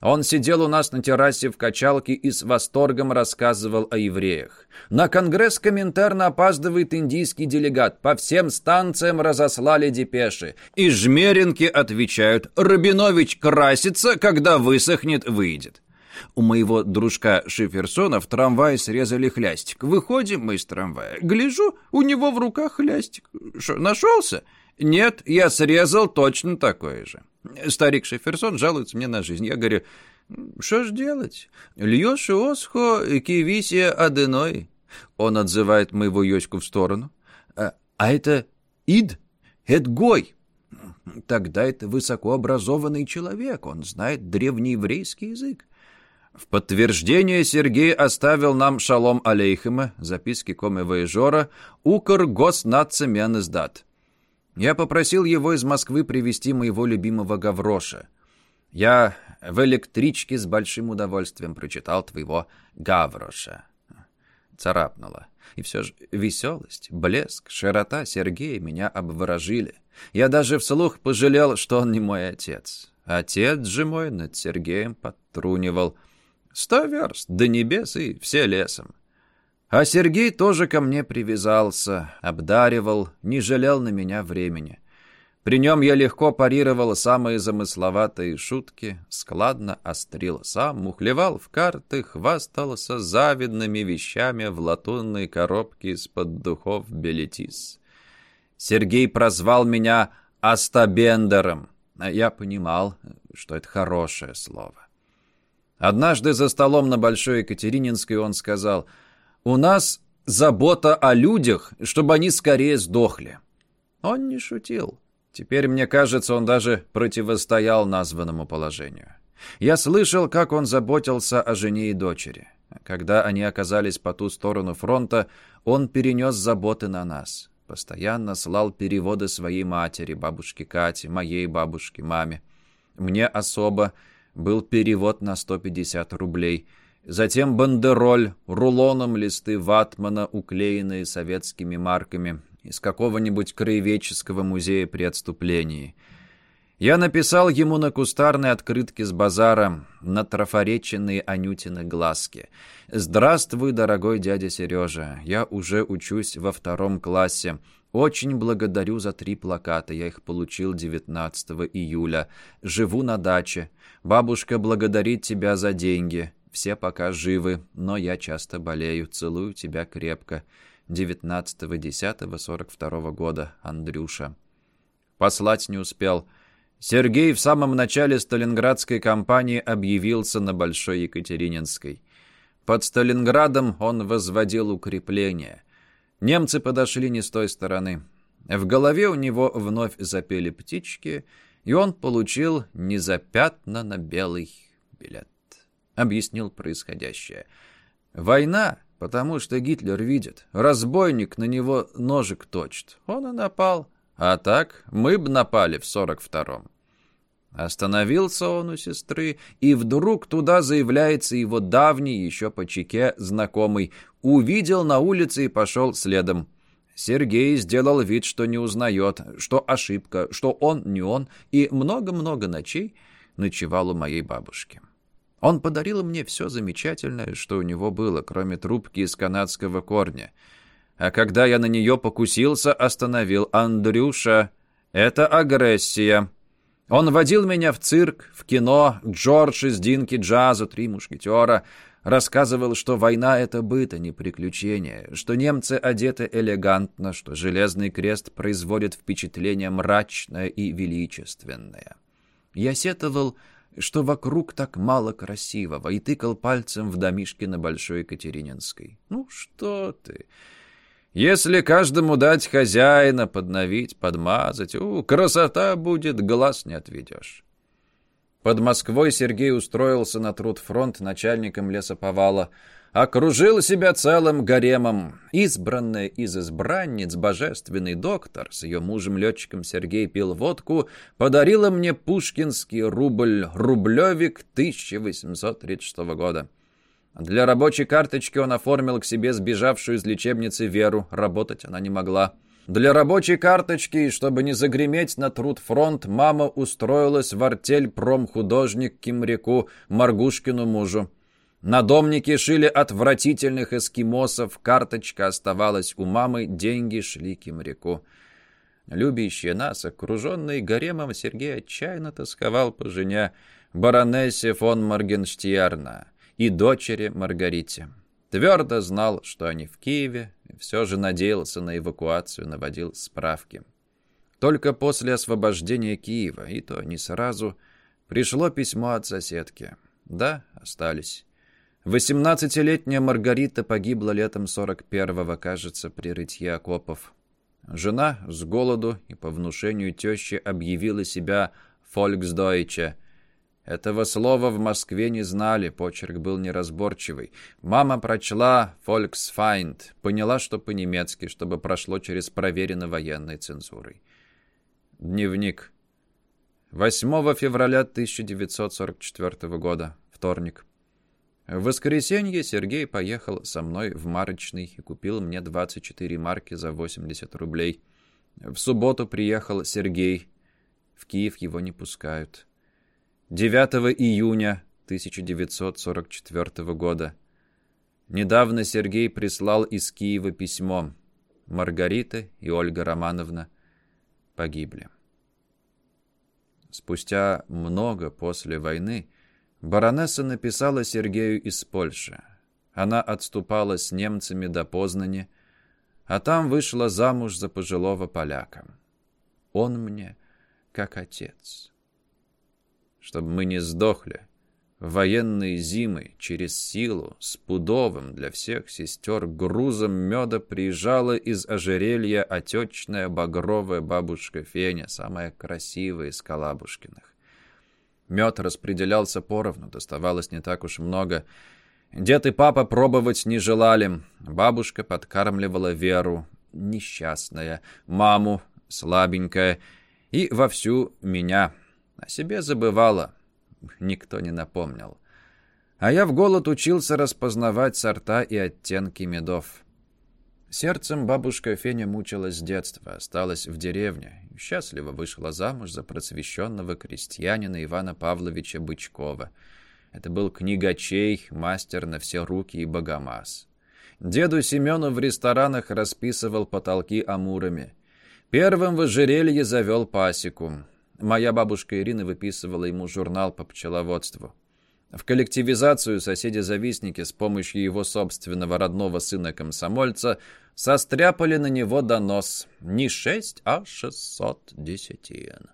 Он сидел у нас на террасе в качалке и с восторгом рассказывал о евреях. На конгресс комментарно опаздывает индийский делегат. По всем станциям разослали депеши. И жмеринки отвечают, Рабинович красится, когда высохнет, выйдет. У моего дружка Шиферсона в трамвае срезали хлястик. Выходим мы из трамвая. Гляжу, у него в руках хлястик. Что, нашелся? Нет, я срезал точно такой же. Старик Шиферсон жалуется мне на жизнь. Я говорю, что ж делать? Льешь осхо кивисия аденой. Он отзывает моего Йоську в сторону. А, а это ид? Это. Тогда это высокообразованный человек. Он знает древнееврейский язык. В подтверждение Сергей оставил нам шалом алейхима, записки коми воежора, укр госнацемен издат. Я попросил его из Москвы привезти моего любимого Гавроша. Я в электричке с большим удовольствием прочитал твоего Гавроша. Царапнуло. И все же веселость, блеск, широта Сергея меня обворожили. Я даже вслух пожалел, что он не мой отец. Отец же мой над Сергеем подтрунивал — Сто верст до небес и все лесом. А Сергей тоже ко мне привязался, обдаривал, не жалел на меня времени. При нем я легко парировал самые замысловатые шутки, складно острил сам, мухлевал в карты, хвастался завидными вещами в латунной коробке из-под духов Белетис. Сергей прозвал меня Астабендером, я понимал, что это хорошее слово. Однажды за столом на Большой Екатерининской он сказал, «У нас забота о людях, чтобы они скорее сдохли». Он не шутил. Теперь, мне кажется, он даже противостоял названному положению. Я слышал, как он заботился о жене и дочери. Когда они оказались по ту сторону фронта, он перенес заботы на нас. Постоянно слал переводы своей матери, бабушке Кате, моей бабушке, маме. Мне особо был перевод на 150 рублей. Затем бандероль, рулоном листы ватмана, уклеенные советскими марками, из какого-нибудь краеведческого музея при отступлении. Я написал ему на кустарной открытке с базара на трафареченные Анютины глазки. «Здравствуй, дорогой дядя Сережа. Я уже учусь во втором классе. Очень благодарю за три плаката. Я их получил 19 июля. Живу на даче. Бабушка благодарит тебя за деньги. Все пока живы, но я часто болею. Целую тебя крепко. 19.10.42 года. Андрюша. Послать не успел. Сергей в самом начале Сталинградской кампании объявился на Большой Екатерининской. Под Сталинградом он возводил укрепления. Немцы подошли не с той стороны. В голове у него вновь запели птички, и он получил незапятнанно белый билет. Объяснил происходящее. Война, потому что Гитлер видит. Разбойник на него ножик точит. Он и напал. А так мы б напали в сорок втором. Остановился он у сестры, и вдруг туда заявляется его давний, еще по чеке, знакомый. Увидел на улице и пошел следом. Сергей сделал вид, что не узнает, что ошибка, что он не он, и много-много ночей ночевал у моей бабушки. Он подарил мне все замечательное, что у него было, кроме трубки из канадского корня. А когда я на нее покусился, остановил «Андрюша, это агрессия». Он водил меня в цирк, в кино, Джордж из Динки Джаза, Три мушкетера. Рассказывал, что война — это быт, а не приключение, что немцы одеты элегантно, что Железный Крест производит впечатление мрачное и величественное. Я сетовал, что вокруг так мало красивого, и тыкал пальцем в домишки на Большой Екатерининской. «Ну что ты!» Если каждому дать хозяина, подновить, подмазать, у, красота будет, глаз не отведешь. Под Москвой Сергей устроился на трудфронт начальником лесоповала, окружил себя целым гаремом. Избранная из избранниц божественный доктор с ее мужем-летчиком Сергей пил водку, подарила мне пушкинский рубль, рублевик 1836 года. Для рабочей карточки он оформил к себе сбежавшую из лечебницы Веру. Работать она не могла. Для рабочей карточки, чтобы не загреметь на труд фронт, мама устроилась в артель промхудожник Кимряку, Маргушкину мужу. На домнике шили отвратительных эскимосов, карточка оставалась у мамы, деньги шли Кимряку. Любящий нас, окруженный гаремом, Сергей отчаянно тосковал по жене, баронессе фон Моргенштиарна и дочери Маргарите. Твердо знал, что они в Киеве, все же надеялся на эвакуацию, наводил справки. Только после освобождения Киева, и то не сразу, пришло письмо от соседки. Да, остались. Восемнадцатилетняя Маргарита погибла летом 41-го, кажется, при рытье окопов. Жена с голоду и по внушению тещи объявила себя «Фольксдойче», этого слова в Москве не знали, почерк был неразборчивый. Мама прочла «Volksfeind», поняла, что по-немецки, чтобы прошло через проверено военной цензурой. Дневник. 8 февраля 1944 года, вторник. В воскресенье Сергей поехал со мной в марочный и купил мне 24 марки за 80 рублей. В субботу приехал Сергей. В Киев его не пускают. 9 июня 1944 года. Недавно Сергей прислал из Киева письмо. Маргарита и Ольга Романовна погибли. Спустя много после войны баронесса написала Сергею из Польши. Она отступала с немцами до Познани, а там вышла замуж за пожилого поляка. Он мне как отец чтобы мы не сдохли. Военные зимы через силу с пудовым для всех сестер грузом меда приезжала из ожерелья отечная багровая бабушка Феня, самая красивая из Калабушкиных. Мед распределялся поровну, доставалось не так уж много. Дед и папа пробовать не желали. Бабушка подкармливала Веру, несчастная, маму, слабенькая, и вовсю меня — о себе забывала. Никто не напомнил. А я в голод учился распознавать сорта и оттенки медов. Сердцем бабушка Феня мучилась с детства, осталась в деревне и счастливо вышла замуж за просвещенного крестьянина Ивана Павловича Бычкова. Это был книгачей, мастер на все руки и богомаз. Деду Семену в ресторанах расписывал потолки амурами. Первым в ожерелье завел пасеку. Моя бабушка Ирина выписывала ему журнал по пчеловодству. В коллективизацию соседи-завистники с помощью его собственного родного сына-комсомольца состряпали на него донос не шесть, а шестьсот десятин.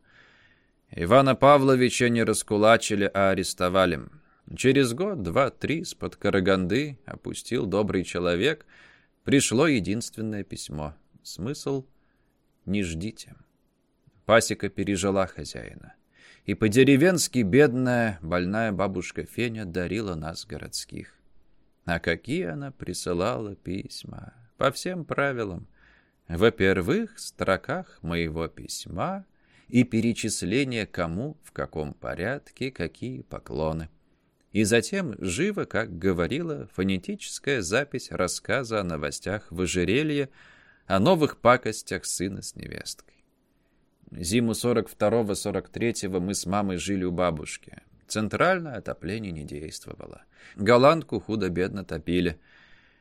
Ивана Павловича не раскулачили, а арестовали. Через год, два, три, из-под Караганды опустил добрый человек. Пришло единственное письмо. Смысл «Не ждите». Пасека пережила хозяина. И по-деревенски бедная, больная бабушка Феня дарила нас городских. А какие она присылала письма. По всем правилам. Во первых строках моего письма и перечисление кому, в каком порядке, какие поклоны. И затем живо, как говорила, фонетическая запись рассказа о новостях в ожерелье, о новых пакостях сына с невесткой. Зиму 42-43 мы с мамой жили у бабушки. Центральное отопление не действовало. Голландку худо-бедно топили.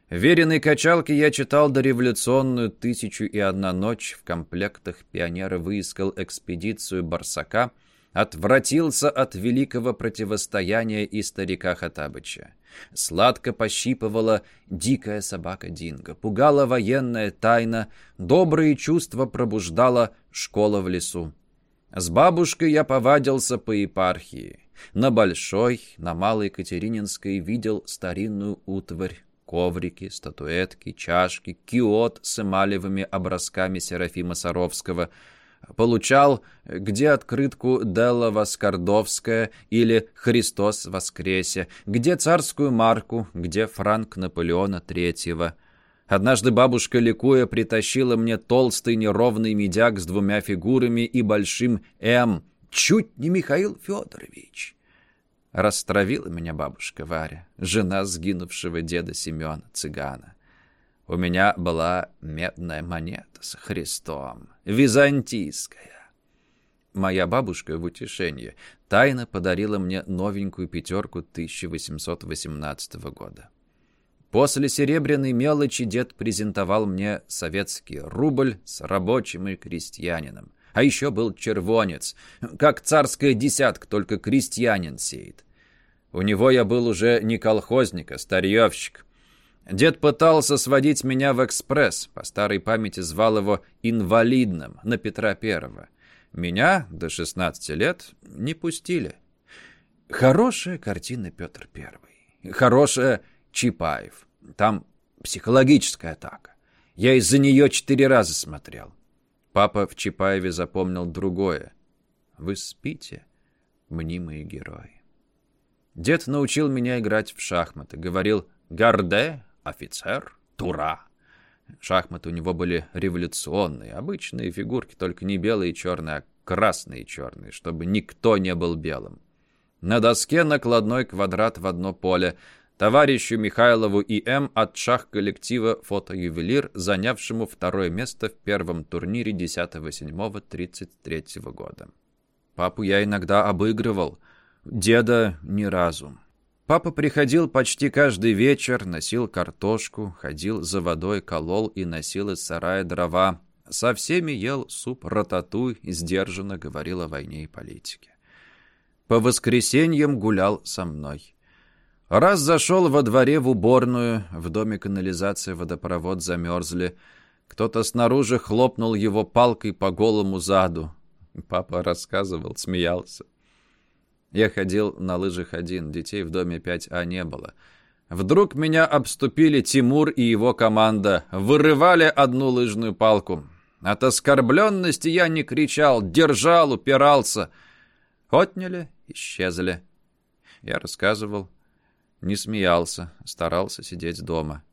В веренной качалке я читал дореволюционную «Тысячу и одна ночь». В комплектах пионера выискал экспедицию Барсака — отвратился от великого противостояния и старика Хатабыча. Сладко пощипывала дикая собака Динго, пугала военная тайна, добрые чувства пробуждала школа в лесу. С бабушкой я повадился по епархии. На Большой, на Малой Катерининской видел старинную утварь, коврики, статуэтки, чашки, киот с эмалевыми образками Серафима Саровского — Получал где открытку Делла Воскардовская или Христос воскресе, где царскую марку, где франк Наполеона Третьего. Однажды бабушка, ликуя, притащила мне толстый неровный медяк с двумя фигурами и большим «М». Чуть не Михаил Федорович. Растравила меня бабушка Варя, жена сгинувшего деда Семена, цыгана. У меня была медная монета с Христом, византийская. Моя бабушка в утешение тайно подарила мне новенькую пятерку 1818 года. После серебряной мелочи дед презентовал мне советский рубль с рабочим и крестьянином. А еще был червонец, как царская десятка, только крестьянин сеет. У него я был уже не колхозник, а старьевщик. Дед пытался сводить меня в экспресс, по старой памяти звал его «инвалидным» на Петра Первого. Меня до 16 лет не пустили. Хорошая картина Петр Первый. Хорошая Чапаев. Там психологическая атака. Я из-за нее четыре раза смотрел. Папа в Чапаеве запомнил другое. Вы спите, мнимые герои. Дед научил меня играть в шахматы. Говорил «Гарде, офицер, тура. Шахматы у него были революционные, обычные фигурки, только не белые и черные, а красные и черные, чтобы никто не был белым. На доске накладной квадрат в одно поле. Товарищу Михайлову и М от шах-коллектива «Фотоювелир», занявшему второе место в первом турнире 10.07.33 года. Папу я иногда обыгрывал, деда ни разу. Папа приходил почти каждый вечер, носил картошку, ходил за водой, колол и носил из сарая дрова. Со всеми ел суп рататуй и сдержанно говорил о войне и политике. По воскресеньям гулял со мной. Раз зашел во дворе в уборную, в доме канализации водопровод замерзли. Кто-то снаружи хлопнул его палкой по голому заду. Папа рассказывал, смеялся. Я ходил на лыжах один, детей в доме 5А не было. Вдруг меня обступили Тимур и его команда, вырывали одну лыжную палку. От оскорбленности я не кричал, держал, упирался. Отняли, исчезли. Я рассказывал, не смеялся, старался сидеть дома.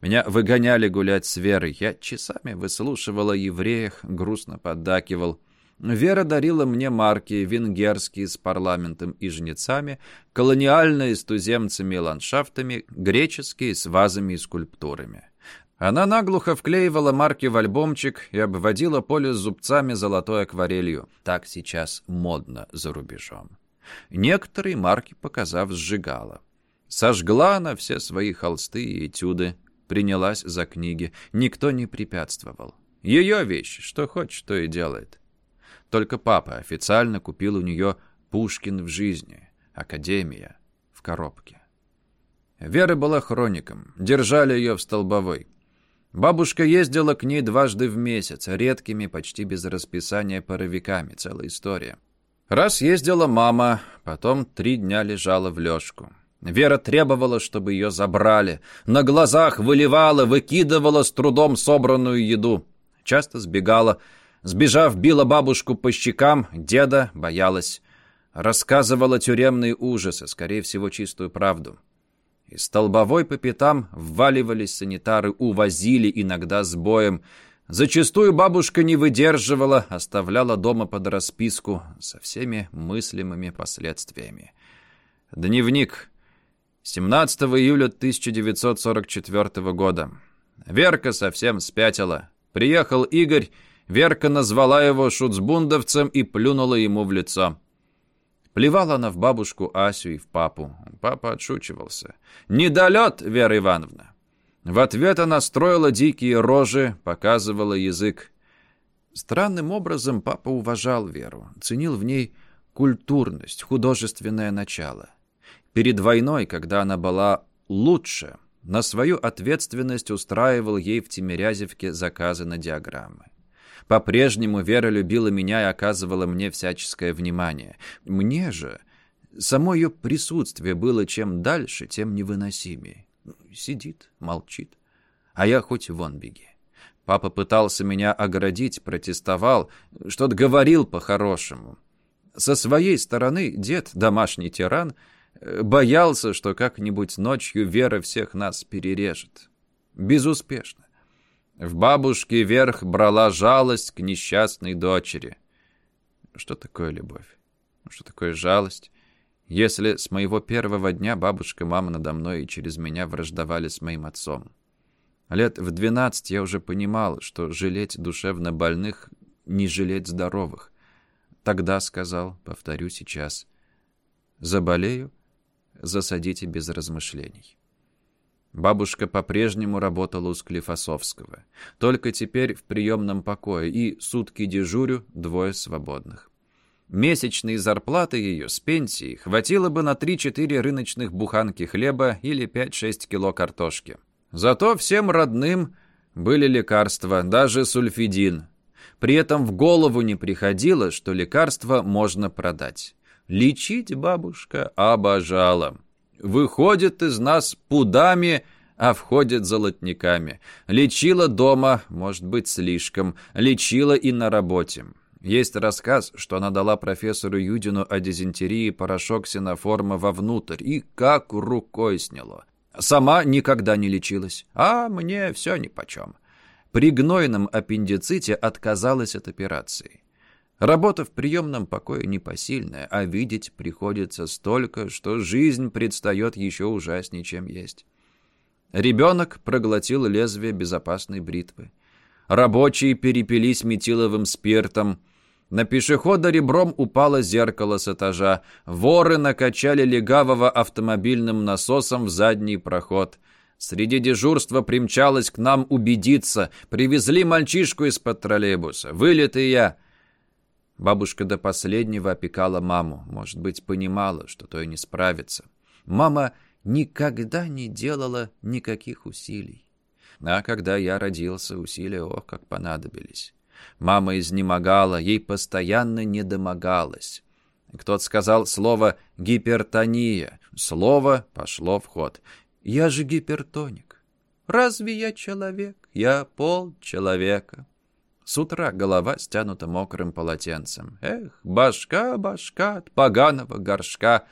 Меня выгоняли гулять с Верой. Я часами выслушивал евреях, грустно поддакивал. Вера дарила мне марки, венгерские с парламентом и жнецами, колониальные с туземцами и ландшафтами, греческие с вазами и скульптурами. Она наглухо вклеивала марки в альбомчик и обводила поле с зубцами золотой акварелью. Так сейчас модно за рубежом. Некоторые марки, показав, сжигала. Сожгла она все свои холсты и этюды, принялась за книги. Никто не препятствовал. Ее вещь, что хочет, то и делает. Только папа официально купил у нее «Пушкин в жизни», «Академия» в коробке. Вера была хроником, держали ее в столбовой. Бабушка ездила к ней дважды в месяц, редкими, почти без расписания паровиками, целая история. Раз ездила мама, потом три дня лежала в лёжку. Вера требовала, чтобы ее забрали. На глазах выливала, выкидывала с трудом собранную еду. Часто сбегала. Сбежав, била бабушку по щекам, деда боялась. Рассказывала тюремные ужасы, скорее всего, чистую правду. Из столбовой по пятам вваливались санитары, увозили иногда с боем. Зачастую бабушка не выдерживала, оставляла дома под расписку со всеми мыслимыми последствиями. Дневник. 17 июля 1944 года. Верка совсем спятила. Приехал Игорь, Верка назвала его шуцбундовцем и плюнула ему в лицо. Плевала она в бабушку Асю и в папу. Папа отшучивался. «Недолет, Вера Ивановна!» В ответ она строила дикие рожи, показывала язык. Странным образом папа уважал Веру, ценил в ней культурность, художественное начало. Перед войной, когда она была лучше, на свою ответственность устраивал ей в Тимирязевке заказы на диаграммы. По-прежнему Вера любила меня и оказывала мне всяческое внимание. Мне же само ее присутствие было чем дальше, тем невыносимее. Сидит, молчит. А я хоть вон беги. Папа пытался меня оградить, протестовал, что-то говорил по-хорошему. Со своей стороны дед, домашний тиран, боялся, что как-нибудь ночью Вера всех нас перережет. Безуспешно. В бабушке верх брала жалость к несчастной дочери. Что такое любовь? Что такое жалость? Если с моего первого дня бабушка, мама надо мной и через меня враждовали с моим отцом. Лет в двенадцать я уже понимал, что жалеть душевно больных — не жалеть здоровых. Тогда сказал, повторю сейчас, заболею засадите без размышлений. Бабушка по-прежнему работала у Склифосовского. Только теперь в приемном покое и сутки дежурю, двое свободных. Месячной зарплаты ее с пенсии хватило бы на 3-4 рыночных буханки хлеба или 5-6 кило картошки. Зато всем родным были лекарства, даже сульфидин. При этом в голову не приходило, что лекарство можно продать. Лечить бабушка обожала. Выходит из нас пудами, а входит золотниками. Лечила дома, может быть, слишком. Лечила и на работе. Есть рассказ, что она дала профессору Юдину о дизентерии порошок синоформа вовнутрь, и как рукой сняло. Сама никогда не лечилась, а мне все нипочем. При гнойном аппендиците отказалась от операции. Работа в приемном покое непосильная, а видеть приходится столько, что жизнь предстает еще ужаснее, чем есть. Ребенок проглотил лезвие безопасной бритвы. Рабочие перепились метиловым спиртом. На пешехода ребром упало зеркало с этажа. Воры накачали легавого автомобильным насосом в задний проход. Среди дежурства примчалась к нам убедиться. Привезли мальчишку из-под троллейбуса. Вылет и я. Бабушка до последнего опекала маму, может быть, понимала, что то и не справится. Мама никогда не делала никаких усилий. А когда я родился, усилия, ох, как понадобились. Мама изнемогала, ей постоянно не домогалось. Кто-то сказал слово «гипертония». Слово пошло в ход. «Я же гипертоник». «Разве я человек? Я пол человека». С утра голова стянута мокрым полотенцем. Эх, башка, башка от поганого горшка.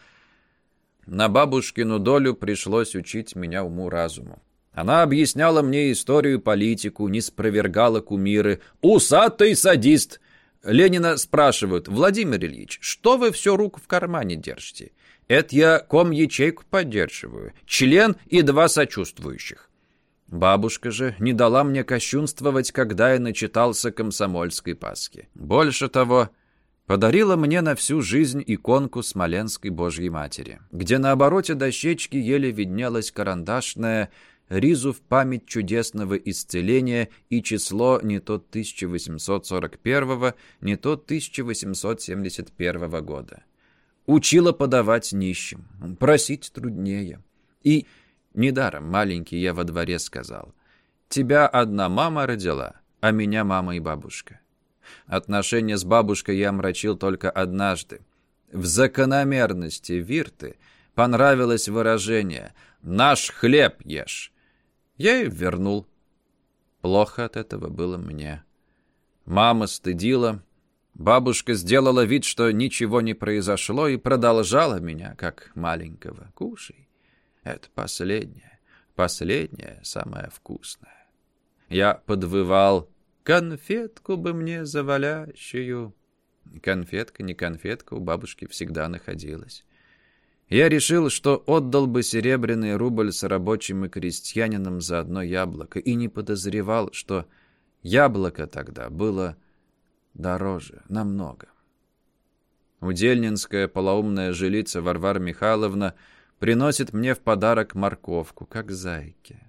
На бабушкину долю пришлось учить меня уму-разуму. Она объясняла мне историю политику, не спровергала кумиры. «Усатый садист!» Ленина спрашивают, «Владимир Ильич, что вы все руку в кармане держите?» «Это я ком-ячейку поддерживаю, член и два сочувствующих». Бабушка же не дала мне кощунствовать, когда я начитался комсомольской паски. Больше того, подарила мне на всю жизнь иконку Смоленской Божьей Матери, где на обороте дощечки еле виднелась карандашная ризу в память чудесного исцеления и число не то 1841, не то 1871 года. Учила подавать нищим, просить труднее. И Недаром маленький я во дворе сказал. Тебя одна мама родила, а меня мама и бабушка. Отношения с бабушкой я омрачил только однажды. В закономерности Вирты понравилось выражение «наш хлеб ешь». Я и вернул. Плохо от этого было мне. Мама стыдила, бабушка сделала вид, что ничего не произошло, и продолжала меня, как маленького. «Кушай, это последнее, последнее, самое вкусное». Я подвывал «Конфетку бы мне завалящую». Конфетка, не конфетка, у бабушки всегда находилась. Я решил, что отдал бы серебряный рубль с рабочим и крестьянином за одно яблоко, и не подозревал, что яблоко тогда было дороже, намного. Удельнинская полоумная жилица Варвара Михайловна приносит мне в подарок морковку, как зайке.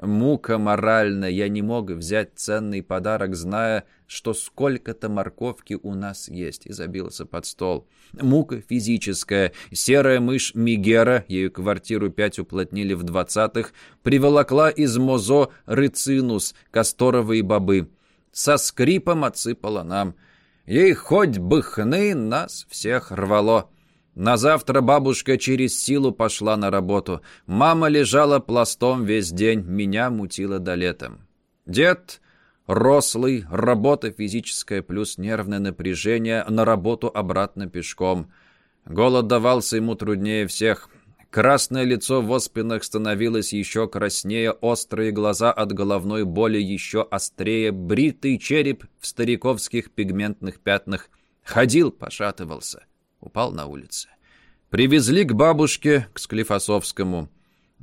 Мука моральная, я не мог взять ценный подарок, зная, что сколько-то морковки у нас есть, и забился под стол. Мука физическая, серая мышь Мигера, ею квартиру пять уплотнили в двадцатых, приволокла из Мозо рыцинус, касторовые бобы. Со скрипом отсыпала нам. Ей хоть бы хны, нас всех рвало. На завтра бабушка через силу пошла на работу. Мама лежала пластом весь день, меня мутило до лета. Дед, рослый, работа физическая плюс нервное напряжение, на работу обратно пешком. Голод давался ему труднее всех. Красное лицо в оспинах становилось еще краснее, острые глаза от головной боли еще острее, бритый череп в стариковских пигментных пятнах. Ходил, пошатывался упал на улице. Привезли к бабушке, к Склифосовскому.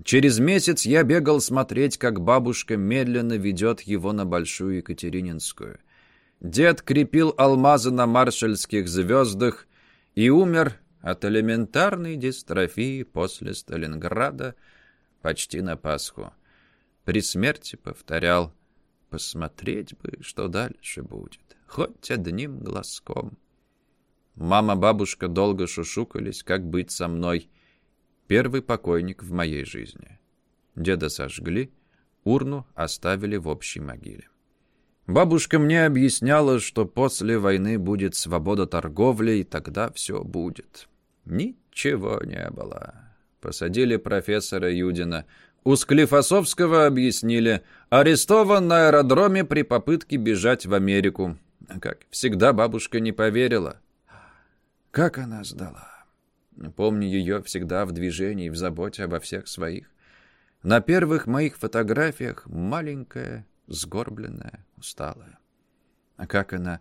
Через месяц я бегал смотреть, как бабушка медленно ведет его на Большую Екатерининскую. Дед крепил алмазы на маршальских звездах и умер от элементарной дистрофии после Сталинграда почти на Пасху. При смерти повторял «Посмотреть бы, что дальше будет, хоть одним глазком». Мама-бабушка долго шушукались, как быть со мной. Первый покойник в моей жизни. Деда сожгли, урну оставили в общей могиле. Бабушка мне объясняла, что после войны будет свобода торговли, и тогда все будет. Ничего не было. Посадили профессора Юдина. У Склифосовского объяснили, арестован на аэродроме при попытке бежать в Америку. Как всегда, бабушка не поверила. Как она сдала? Помню ее всегда в движении, в заботе обо всех своих. На первых моих фотографиях маленькая, сгорбленная, усталая. А как она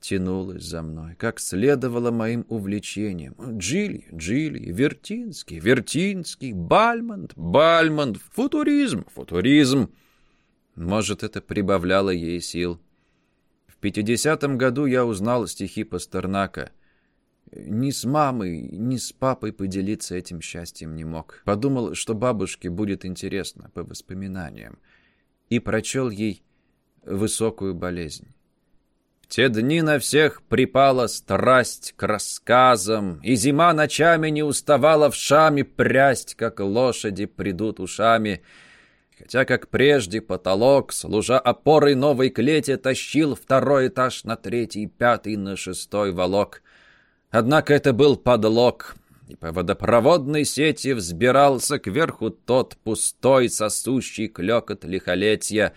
тянулась за мной, как следовала моим увлечениям. Джилли, Джилли, Вертинский, Вертинский, Бальмонт, Бальмонт, футуризм, футуризм. Может, это прибавляло ей сил. В 50-м году я узнал стихи Пастернака — ни с мамой, ни с папой поделиться этим счастьем не мог. Подумал, что бабушке будет интересно по воспоминаниям. И прочел ей высокую болезнь. В те дни на всех припала страсть к рассказам, И зима ночами не уставала в шаме прясть, Как лошади придут ушами. Хотя, как прежде, потолок, служа опорой новой клете, Тащил второй этаж на третий, пятый на шестой волок — Однако это был подлог, и по водопроводной сети взбирался кверху тот пустой сосущий клекот лихолетия,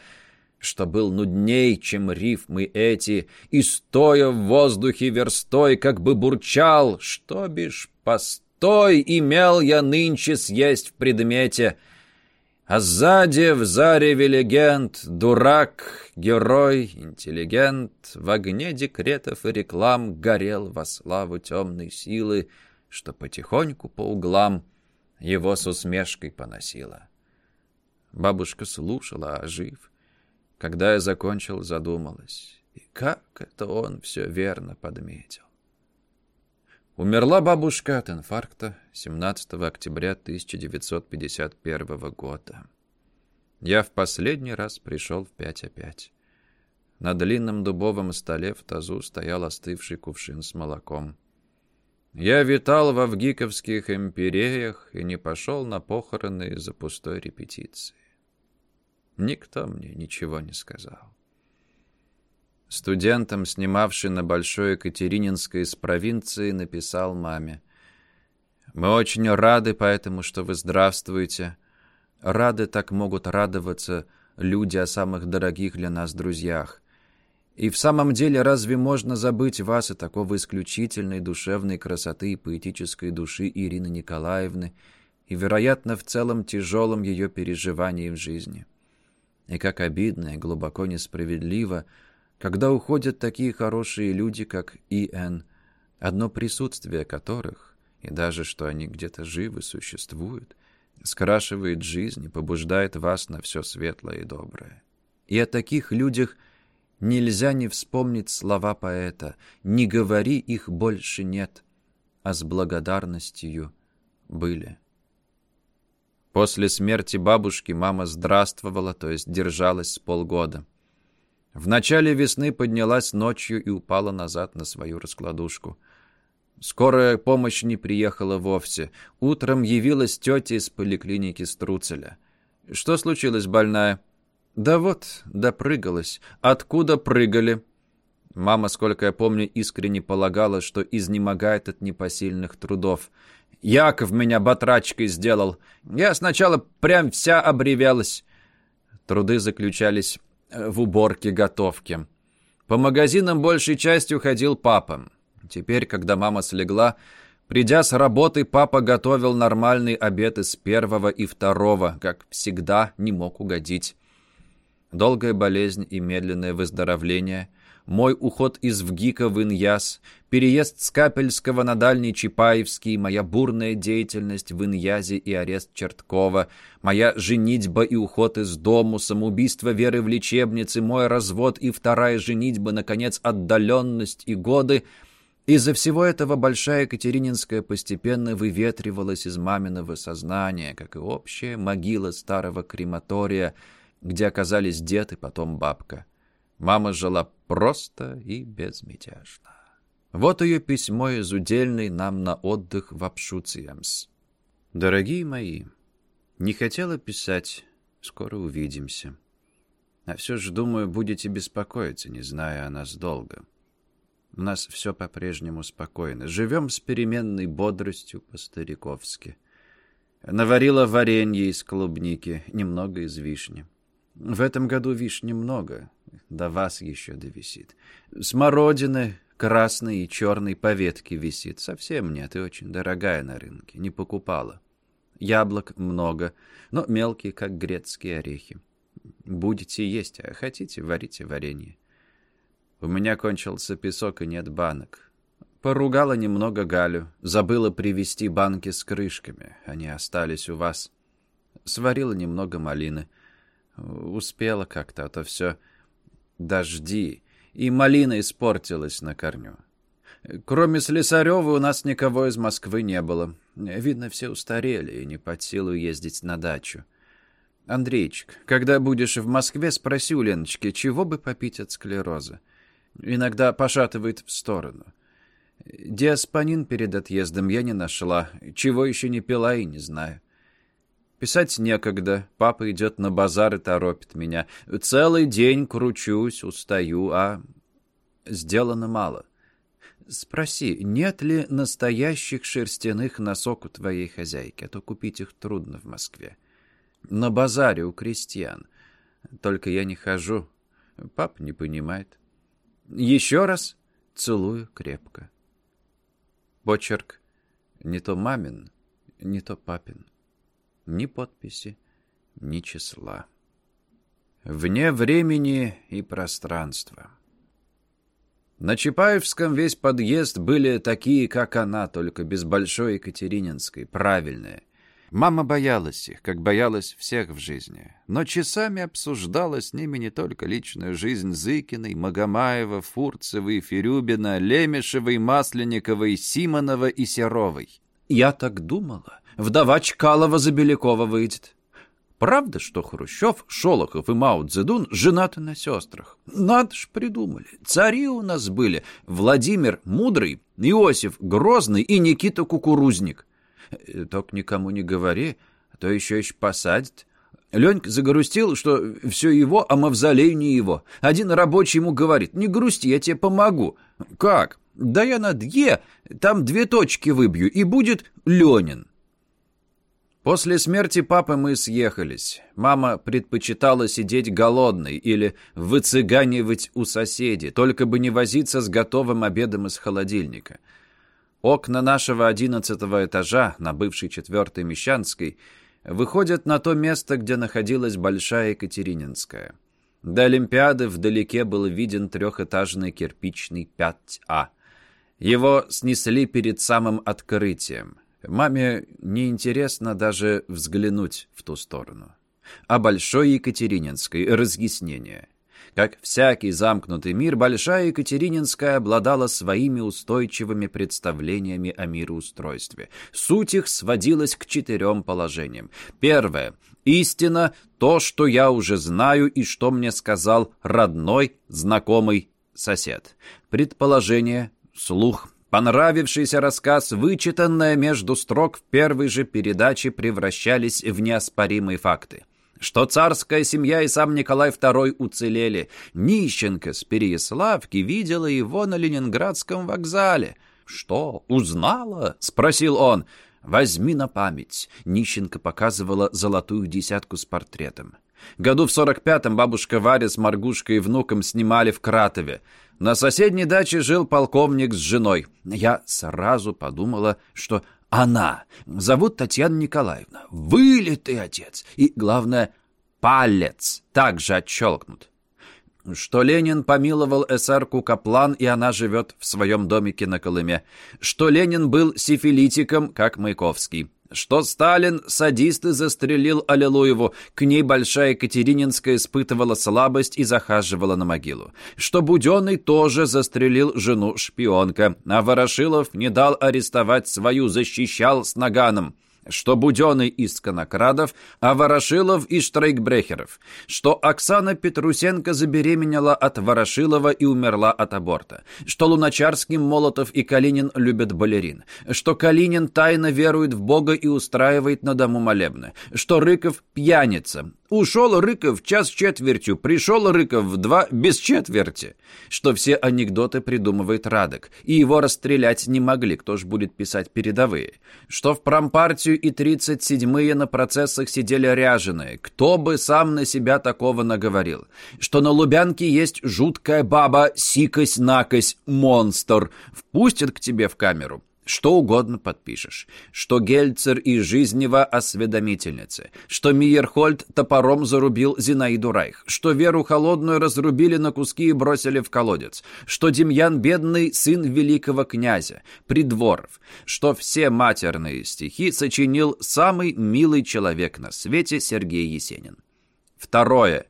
что был нудней, чем рифмы эти, и, стоя в воздухе верстой, как бы бурчал, что бишь постой имел я нынче съесть в предмете — а сзади в зареве легенд дурак, герой, интеллигент в огне декретов и реклам горел во славу темной силы, что потихоньку по углам его с усмешкой поносила. Бабушка слушала, ожив. Когда я закончил, задумалась. И как это он все верно подметил. Умерла бабушка от инфаркта 17 октября 1951 года. Я в последний раз пришел в пять опять. На длинном дубовом столе в тазу стоял остывший кувшин с молоком. Я витал во вгиковских империях и не пошел на похороны из-за пустой репетиции. Никто мне ничего не сказал. Студентом, снимавший на Большой Екатерининской из провинции, написал маме. «Мы очень рады поэтому, что вы здравствуете. Рады так могут радоваться люди о самых дорогих для нас друзьях. И в самом деле разве можно забыть вас и такого исключительной душевной красоты и поэтической души Ирины Николаевны и, вероятно, в целом тяжелом ее переживании в жизни? И как обидно и глубоко несправедливо, когда уходят такие хорошие люди, как И.Н., одно присутствие которых, и даже что они где-то живы, существуют, скрашивает жизнь и побуждает вас на все светлое и доброе. И о таких людях – Нельзя не вспомнить слова поэта «Не говори, их больше нет», а с благодарностью были. После смерти бабушки мама здравствовала, то есть держалась с полгода. В начале весны поднялась ночью и упала назад на свою раскладушку. Скорая помощь не приехала вовсе. Утром явилась тетя из поликлиники Струцеля. «Что случилось, больная?» «Да вот, допрыгалась. Откуда прыгали?» Мама, сколько я помню, искренне полагала, что изнемогает от непосильных трудов. «Яков меня батрачкой сделал. Я сначала прям вся обревелась». Труды заключались в уборке готовки. По магазинам большей частью ходил папа. Теперь, когда мама слегла, придя с работы, папа готовил нормальный обед из первого и второго, как всегда не мог угодить долгая болезнь и медленное выздоровление, мой уход из ВГИКа в Иньяс, переезд с Капельского на Дальний Чапаевский, моя бурная деятельность в Иньязе и арест Черткова, моя женитьба и уход из дому, самоубийство Веры в лечебнице, мой развод и вторая женитьба, наконец, отдаленность и годы — из-за всего этого Большая Екатерининская постепенно выветривалась из маминого сознания, как и общая могила старого крематория — где оказались дед и потом бабка. Мама жила просто и безмятежно. Вот ее письмо из удельной нам на отдых в Апшуциямс. «Дорогие мои, не хотела писать, скоро увидимся. А все же, думаю, будете беспокоиться, не зная о нас долго. У нас все по-прежнему спокойно. Живем с переменной бодростью по-стариковски. Наварила варенье из клубники, немного из вишни. В этом году вишни много, до вас еще довисит. Смородины красной и черной по ветке висит. Совсем нет и очень дорогая на рынке, не покупала. Яблок много, но мелкие, как грецкие орехи. Будете есть, а хотите, варите варенье. У меня кончился песок и нет банок. Поругала немного Галю, забыла привезти банки с крышками. Они остались у вас. Сварила немного малины — Успела как-то, а то все дожди, и малина испортилась на корню. Кроме Слесарева у нас никого из Москвы не было. Видно, все устарели и не под силу ездить на дачу. Андрейчик, когда будешь в Москве, спроси у Леночки, чего бы попить от склероза. Иногда пошатывает в сторону. Диаспанин перед отъездом я не нашла. Чего еще не пила и не знаю. Писать некогда. Папа идет на базар и торопит меня. Целый день кручусь, устаю, а сделано мало. Спроси, нет ли настоящих шерстяных носок у твоей хозяйки, а то купить их трудно в Москве. На базаре у крестьян. Только я не хожу. Папа не понимает. Еще раз целую крепко. Почерк не то мамин, не то папин ни подписи, ни числа. Вне времени и пространства. На Чапаевском весь подъезд были такие, как она, только без Большой Екатерининской, правильные. Мама боялась их, как боялась всех в жизни. Но часами обсуждала с ними не только личную жизнь Зыкиной, Магомаева, Фурцевой, Ферюбина, Лемешевой, Масленниковой, Симонова и Серовой. «Я так думала», вдова Чкалова за Белякова выйдет. Правда, что Хрущев, Шолохов и Мао Цзэдун женаты на сестрах? Надо ж придумали. Цари у нас были. Владимир Мудрый, Иосиф Грозный и Никита Кукурузник. Только никому не говори, а то еще еще посадят. Ленька загрустил, что все его, а мавзолей не его. Один рабочий ему говорит, не грусти, я тебе помогу. Как? Да я над «е», там две точки выбью, и будет Ленин. После смерти папы мы съехались. Мама предпочитала сидеть голодной или выцыганивать у соседей, только бы не возиться с готовым обедом из холодильника. Окна нашего одиннадцатого этажа на бывшей четвертой Мещанской выходят на то место, где находилась Большая Екатерининская. До Олимпиады вдалеке был виден трехэтажный кирпичный 5А. Его снесли перед самым открытием. Маме неинтересно даже взглянуть в ту сторону. А Большой Екатерининской разъяснение. Как всякий замкнутый мир, Большая Екатерининская обладала своими устойчивыми представлениями о мироустройстве. Суть их сводилась к четырем положениям. Первое. Истина – то, что я уже знаю и что мне сказал родной, знакомый сосед. Предположение, слух, Понравившийся рассказ, вычитанное между строк в первой же передаче, превращались в неоспоримые факты. Что царская семья и сам Николай II уцелели. Нищенко с Переяславки видела его на Ленинградском вокзале. «Что, узнала?» — спросил он. «Возьми на память». Нищенко показывала золотую десятку с портретом. Году в сорок пятом бабушка Варя с Маргушкой и внуком снимали в Кратове. На соседней даче жил полковник с женой. Я сразу подумала, что она. Зовут Татьяна Николаевна. Вылитый отец. И, главное, палец также отщелкнут. Что Ленин помиловал эсерку Каплан, и она живет в своем домике на Колыме. Что Ленин был сифилитиком, как Маяковский что Сталин садист и застрелил Аллилуеву, к ней Большая Екатерининская испытывала слабость и захаживала на могилу, что Буденный тоже застрелил жену шпионка, а Ворошилов не дал арестовать свою, защищал с наганом, что Буденный из Конокрадов, а Ворошилов из Штрейкбрехеров, что Оксана Петрусенко забеременела от Ворошилова и умерла от аборта, что Луначарский, Молотов и Калинин любят балерин, что Калинин тайно верует в Бога и устраивает на дому молебны, что Рыков пьяница, Ушел Рыков час четвертью, пришел Рыков в два без четверти. Что все анекдоты придумывает Радок, и его расстрелять не могли, кто ж будет писать передовые. Что в промпартию и тридцать седьмые на процессах сидели ряженые, кто бы сам на себя такого наговорил. Что на Лубянке есть жуткая баба, сикось-накось, монстр, впустят к тебе в камеру. Что угодно подпишешь. Что Гельцер и Жизнева осведомительницы. Что Миерхольд топором зарубил Зинаиду Райх. Что Веру Холодную разрубили на куски и бросили в колодец. Что Демьян Бедный сын великого князя. Придворов. Что все матерные стихи сочинил самый милый человек на свете Сергей Есенин. Второе.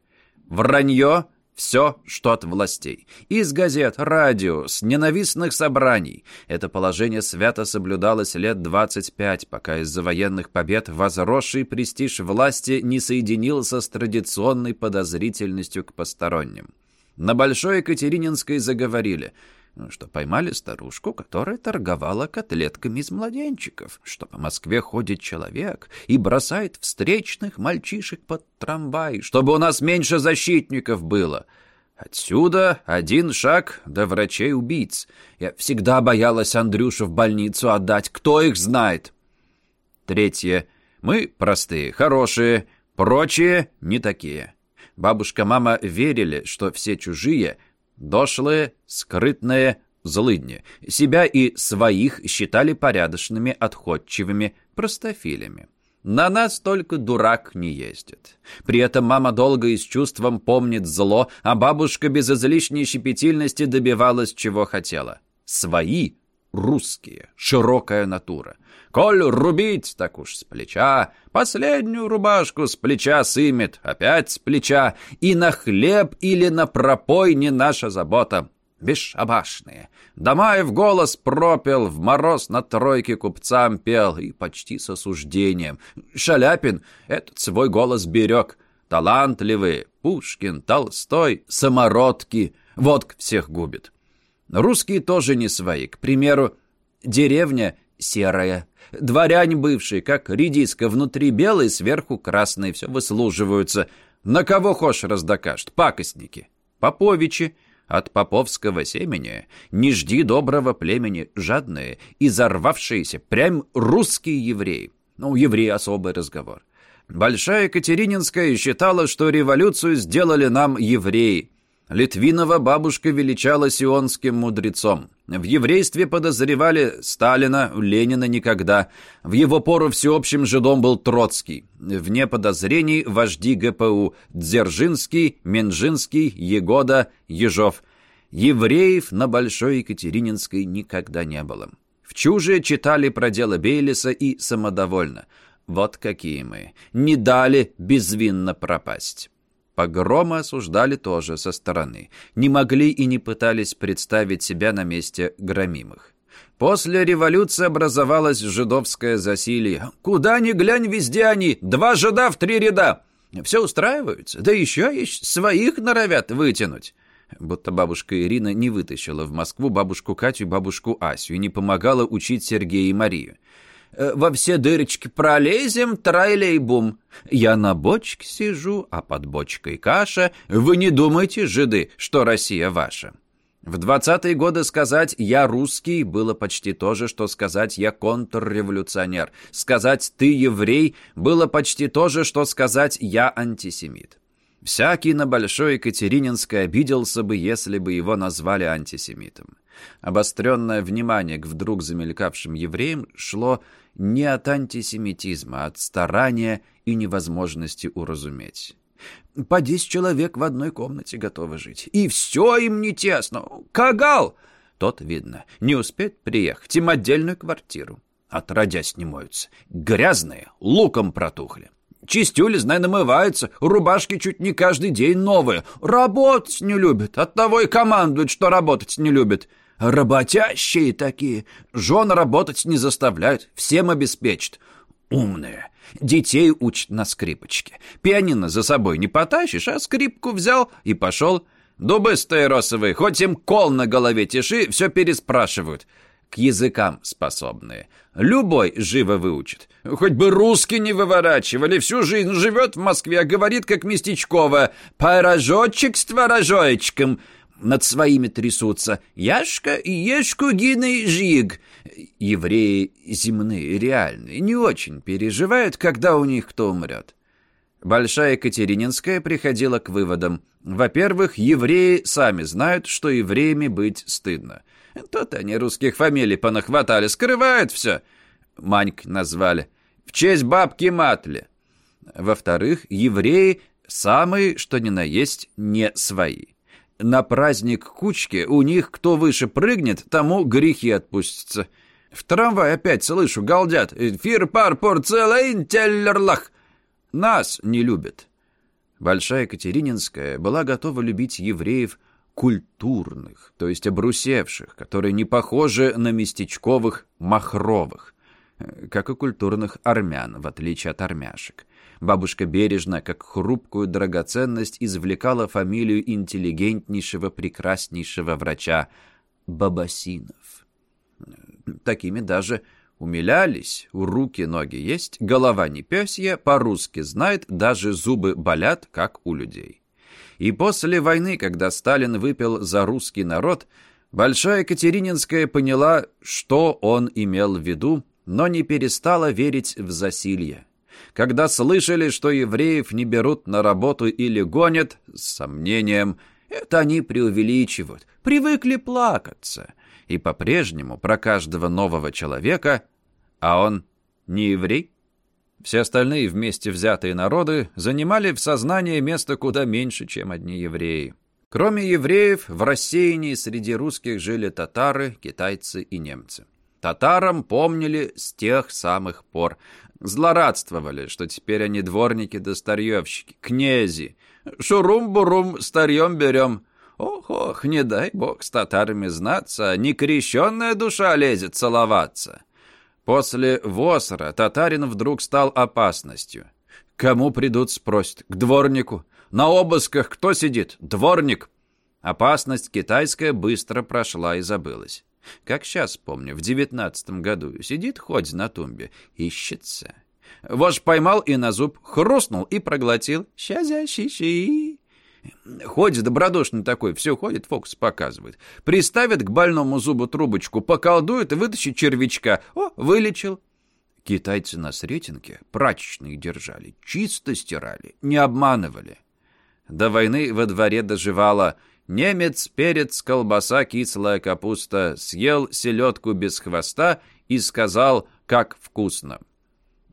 Вранье все, что от властей. Из газет, радио, с ненавистных собраний. Это положение свято соблюдалось лет 25, пока из-за военных побед возросший престиж власти не соединился с традиционной подозрительностью к посторонним. На Большой Екатерининской заговорили – что поймали старушку, которая торговала котлетками из младенчиков, что по Москве ходит человек и бросает встречных мальчишек под трамвай, чтобы у нас меньше защитников было. Отсюда один шаг до врачей-убийц. Я всегда боялась Андрюшу в больницу отдать, кто их знает. Третье. Мы простые, хорошие, прочие не такие. Бабушка-мама верили, что все чужие Дошлые, скрытные, злыдни. Себя и своих считали порядочными, отходчивыми простофилями. На нас только дурак не ездит. При этом мама долго и с чувством помнит зло, а бабушка без излишней щепетильности добивалась, чего хотела. Свои русские, широкая натура. Коль рубить, так уж с плеча, последнюю рубашку с плеча сымет, опять с плеча, и на хлеб или на пропой не наша забота. Бесшабашные. Дамаев голос пропел, в мороз на тройке купцам пел, и почти с осуждением. Шаляпин этот свой голос берег. Талантливые, Пушкин, Толстой, самородки, водка всех губит. Русские тоже не свои. К примеру, деревня серая. Дворянь бывшие, как редиска, внутри белый, сверху красный, все выслуживаются. На кого хошь раздокажет, пакостники. Поповичи, от поповского семени не жди доброго племени, жадные и зарвавшиеся, прям русские евреи. Ну, евреи особый разговор. Большая Екатерининская считала, что революцию сделали нам евреи. Литвинова бабушка величала сионским мудрецом. В еврействе подозревали Сталина, Ленина никогда. В его пору всеобщим жидом был Троцкий. Вне подозрений вожди ГПУ Дзержинский, Менжинский, Егода, Ежов. Евреев на Большой Екатерининской никогда не было. В Чуже читали про дело Бейлиса и самодовольно. Вот какие мы. Не дали безвинно пропасть. Погромы осуждали тоже со стороны. Не могли и не пытались представить себя на месте громимых. После революции образовалось жидовское засилье. Куда ни глянь, везде они. Два жида в три ряда. Все устраиваются. Да еще и своих норовят вытянуть. Будто бабушка Ирина не вытащила в Москву бабушку Катю и бабушку Асю и не помогала учить Сергея и Марию. Э, во все дырочки пролезем, трайлей-бум. Я на бочке сижу, а под бочкой каша. Вы не думайте, жиды, что Россия ваша. В двадцатые годы сказать «я русский» было почти то же, что сказать «я контрреволюционер». Сказать «ты еврей» было почти то же, что сказать «я антисемит». Всякий на Большой Екатерининской обиделся бы, если бы его назвали антисемитом. Обостренное внимание к вдруг замелькавшим евреям шло не от антисемитизма, а от старания и невозможности уразуметь. По десять человек в одной комнате готовы жить. И все им не тесно. Кагал! Тот, видно, не успеет приехать. Им отдельную квартиру. Отродясь не моются. Грязные, луком протухли. Чистюли, знай, намываются, рубашки чуть не каждый день новые. Работать не любят, оттого и командуют, что работать не любят. Работящие такие. Жен работать не заставляют, всем обеспечат. Умные. Детей учат на скрипочке. Пианино за собой не потащишь, а скрипку взял и пошел. Дубы стаиросовые, хоть им кол на голове тиши, все переспрашивают. К языкам способные. Любой живо выучит. Хоть бы русский не выворачивали, всю жизнь живет в Москве, а говорит, как местечково, «Пирожочек с творожочком» над своими трясутся. Яшка и Ешку гиный жиг. Евреи земные, реальные, не очень переживают, когда у них кто умрет. Большая Екатерининская приходила к выводам. Во-первых, евреи сами знают, что евреями быть стыдно. Тут они русских фамилий понахватали, скрывают все. Маньк назвали. В честь бабки Матли. Во-вторых, евреи самые, что ни на есть, не свои. На праздник кучки у них кто выше прыгнет, тому грехи отпустятся. В трамвай опять слышу, галдят. «Фир пар порцелейн теллерлах!» Нас не любят. Большая Екатерининская была готова любить евреев культурных, то есть обрусевших, которые не похожи на местечковых махровых, как и культурных армян, в отличие от армяшек. Бабушка бережно, как хрупкую драгоценность, извлекала фамилию интеллигентнейшего, прекраснейшего врача Бабасинов. Такими даже умилялись. У руки ноги есть, голова не пёсья, по-русски знает, даже зубы болят, как у людей. И после войны, когда Сталин выпил за русский народ, Большая Екатерининская поняла, что он имел в виду, но не перестала верить в засилье когда слышали, что евреев не берут на работу или гонят, с сомнением, это они преувеличивают, привыкли плакаться. И по-прежнему про каждого нового человека, а он не еврей? Все остальные вместе взятые народы занимали в сознании место куда меньше, чем одни евреи. Кроме евреев, в рассеянии среди русских жили татары, китайцы и немцы. Татарам помнили с тех самых пор, Злорадствовали, что теперь они дворники да старьевщики, князи. Шурум-бурум, старьем берем. Ох-ох, не дай бог с татарами знаться, некрещенная душа лезет целоваться. После Восора татарин вдруг стал опасностью. Кому придут, спросят. К дворнику. На обысках кто сидит? Дворник. Опасность китайская быстро прошла и забылась. Как сейчас помню, в девятнадцатом году сидит хоть на тумбе, ищется. Вож поймал и на зуб хрустнул и проглотил. Ща-щи-щи. Ходит добродушный такой, все ходит, фокус показывает. Приставит к больному зубу трубочку, поколдует и вытащит червячка. О, вылечил. Китайцы на Сретенке прачечные держали, чисто стирали, не обманывали. До войны во дворе доживала немец, перец, колбаса, кислая капуста, съел селедку без хвоста и сказал, как вкусно.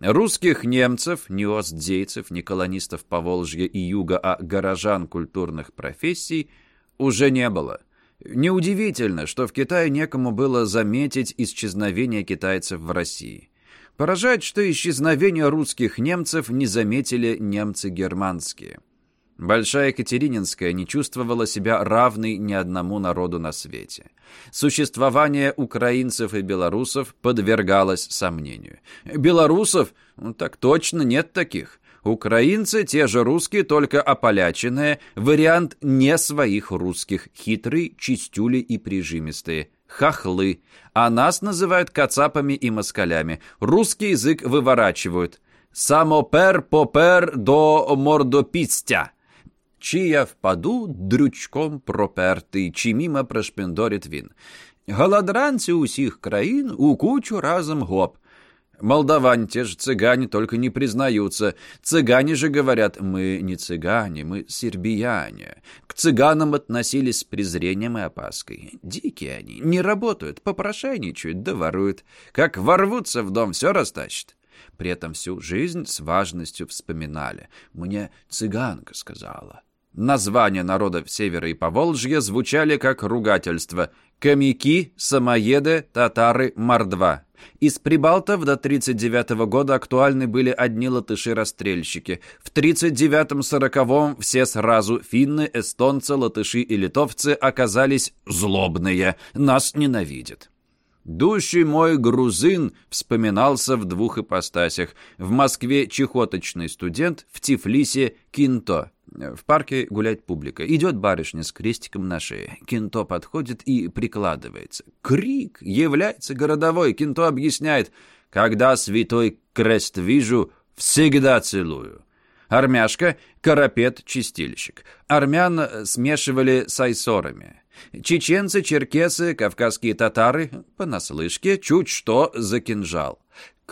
Русских немцев, не остзейцев, не колонистов Поволжья и Юга, а горожан культурных профессий уже не было. Неудивительно, что в Китае некому было заметить исчезновение китайцев в России. Поражает, что исчезновение русских немцев не заметили немцы германские. Большая Екатерининская не чувствовала себя равной ни одному народу на свете. Существование украинцев и белорусов подвергалось сомнению. Белорусов? Ну, так точно нет таких. Украинцы те же русские, только ополяченные, вариант не своих русских, хитрые, чистюли и прижимистые хохлы, а нас называют кацапами и москалями. Русский язык выворачивают. Самопер-попер до мордопистя. Чия впаду дрючком пропертий, чи мімо прошпіндорить він. Голодранці усіх країн у кучу разом гоп. Молдаване, те же цыгане, только не признаются. Цыгане же говорят, мы не цыгане, мы сербияне. К цыганам относились с презрением и опаской. Дикие они, не работают, попрошайничают да воруют. Как ворвутся в дом, все растащат. При этом всю жизнь с важностью вспоминали. Мне цыганка сказала. Названия народов Севера и Поволжья звучали как ругательство. Камики, самоеды, татары, мордва. Из прибалтов до 39 -го года актуальны были одни латыши-расстрельщики. В 39-40 все сразу финны, эстонцы, латыши и литовцы оказались злобные, нас ненавидят. «Дущий мой грузин» вспоминался в двух ипостасях. В Москве чехоточный студент, в Тифлисе кинто. В парке гуляет публика. Идет барышня с крестиком на шее. Кинто подходит и прикладывается. Крик! Является городовой. Кинто объясняет. Когда святой крест вижу, всегда целую. Армяшка — карапет-чистильщик. Армян смешивали с айсорами. Чеченцы, черкесы, кавказские татары — понаслышке, чуть что за кинжал.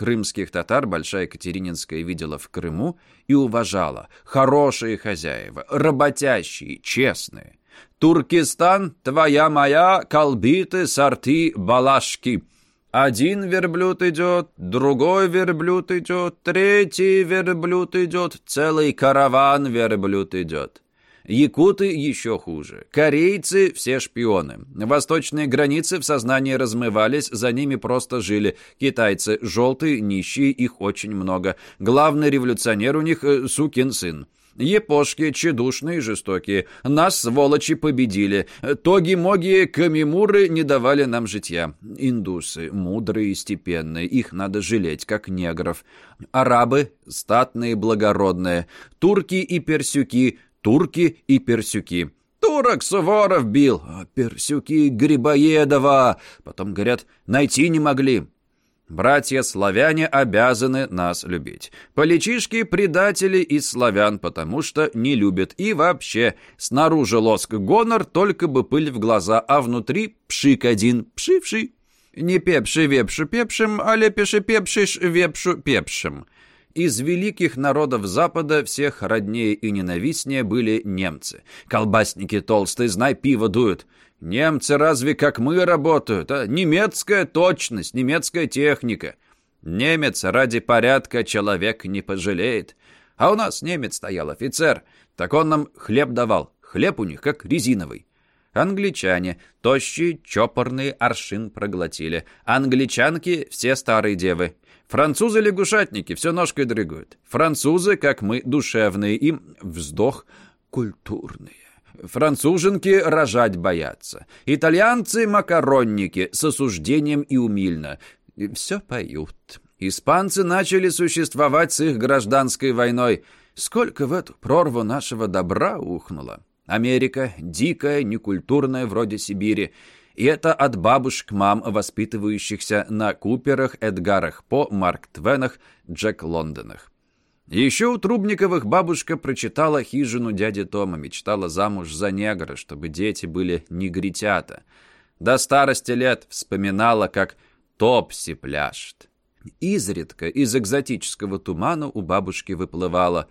Крымских татар Большая Екатерининская видела в Крыму и уважала. Хорошие хозяева, работящие, честные. Туркестан, твоя моя, колбиты, сорты, балашки. Один верблюд идет, другой верблюд идет, третий верблюд идет, целый караван верблюд идет. Якуты еще хуже. Корейцы все шпионы. Восточные границы в сознании размывались, за ними просто жили. Китайцы желтые, нищие, их очень много. Главный революционер у них э, сукин сын. Епошки, тщедушные и жестокие. Нас, сволочи, победили. Тоги-моги, камимуры не давали нам житья. Индусы, мудрые и степенные, их надо жалеть, как негров. Арабы, статные, благородные. Турки и персюки, турки и персюки. Турок Суворов бил, а персюки Грибоедова. Потом, говорят, найти не могли. Братья-славяне обязаны нас любить. Поличишки — предатели из славян, потому что не любят. И вообще, снаружи лоск гонор, только бы пыль в глаза, а внутри пшик один, пшивший. Не пепши вепшу пепшим, а лепеши пепшиш вепшу пепшим. Из великих народов Запада всех роднее и ненавистнее были немцы. Колбасники толстые, знай, пиво дуют. Немцы разве как мы работают, а? Немецкая точность, немецкая техника. Немец ради порядка человек не пожалеет. А у нас немец стоял, офицер. Так он нам хлеб давал. Хлеб у них как резиновый. Англичане, тощие, чопорные, аршин проглотили. Англичанки — все старые девы. Французы-лягушатники все ножкой дрыгают. Французы, как мы, душевные, им вздох культурные. Француженки рожать боятся. Итальянцы — макаронники, с осуждением и умильно. Все поют. Испанцы начали существовать с их гражданской войной. Сколько в эту прорву нашего добра ухнуло. Америка, дикая, некультурная, вроде Сибири. И это от бабушек мам, воспитывающихся на Куперах, Эдгарах По, Марк Твенах, Джек Лондонах. Еще у Трубниковых бабушка прочитала хижину дяди Тома, мечтала замуж за негра, чтобы дети были негритята. До старости лет вспоминала, как Топси пляшет. Изредка из экзотического тумана у бабушки выплывала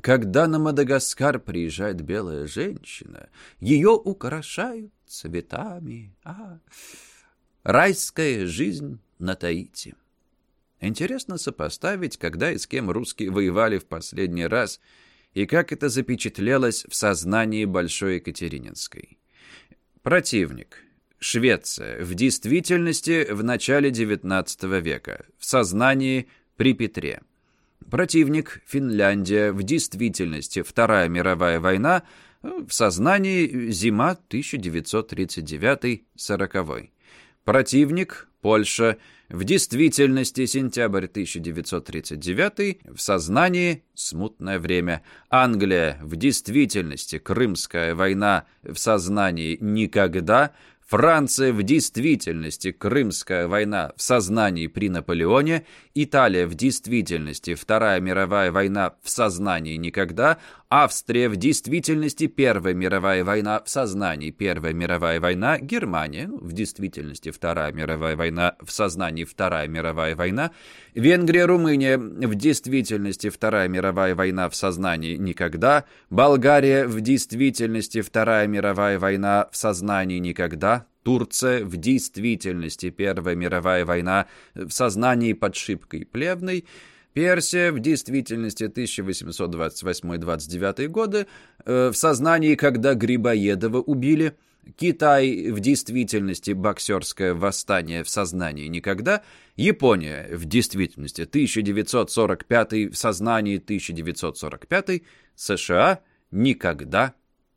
«Когда на Мадагаскар приезжает белая женщина, ее украшают цветами. А, райская жизнь на Таити». Интересно сопоставить, когда и с кем русские воевали в последний раз, и как это запечатлелось в сознании Большой Екатерининской. Противник. Швеция. В действительности в начале XIX века. В сознании при Петре. Противник. Финляндия. В действительности Вторая мировая война. В сознании зима 1939-40. Противник. Польша. В действительности сентябрь 1939, в сознании смутное время. Англия, в действительности Крымская война, в сознании никогда. Франция в действительности Крымская война в сознании при Наполеоне, Италия в действительности Вторая мировая война в сознании никогда, Австрия в действительности Первая мировая война в сознании Первая мировая война, Германия ну, в действительности Вторая мировая война в сознании Вторая мировая война, Венгрия, Румыния в действительности Вторая мировая война в сознании никогда, Болгария в действительности Вторая мировая война в сознании никогда, Турция в действительности Первая мировая война в сознании под шибкой плевной, Персия в действительности 1828-29 годы, э, в сознании, когда Грибоедова убили, Китай в действительности боксерское восстание в сознании никогда, Япония в действительности 1945 в сознании 1945, США никогда,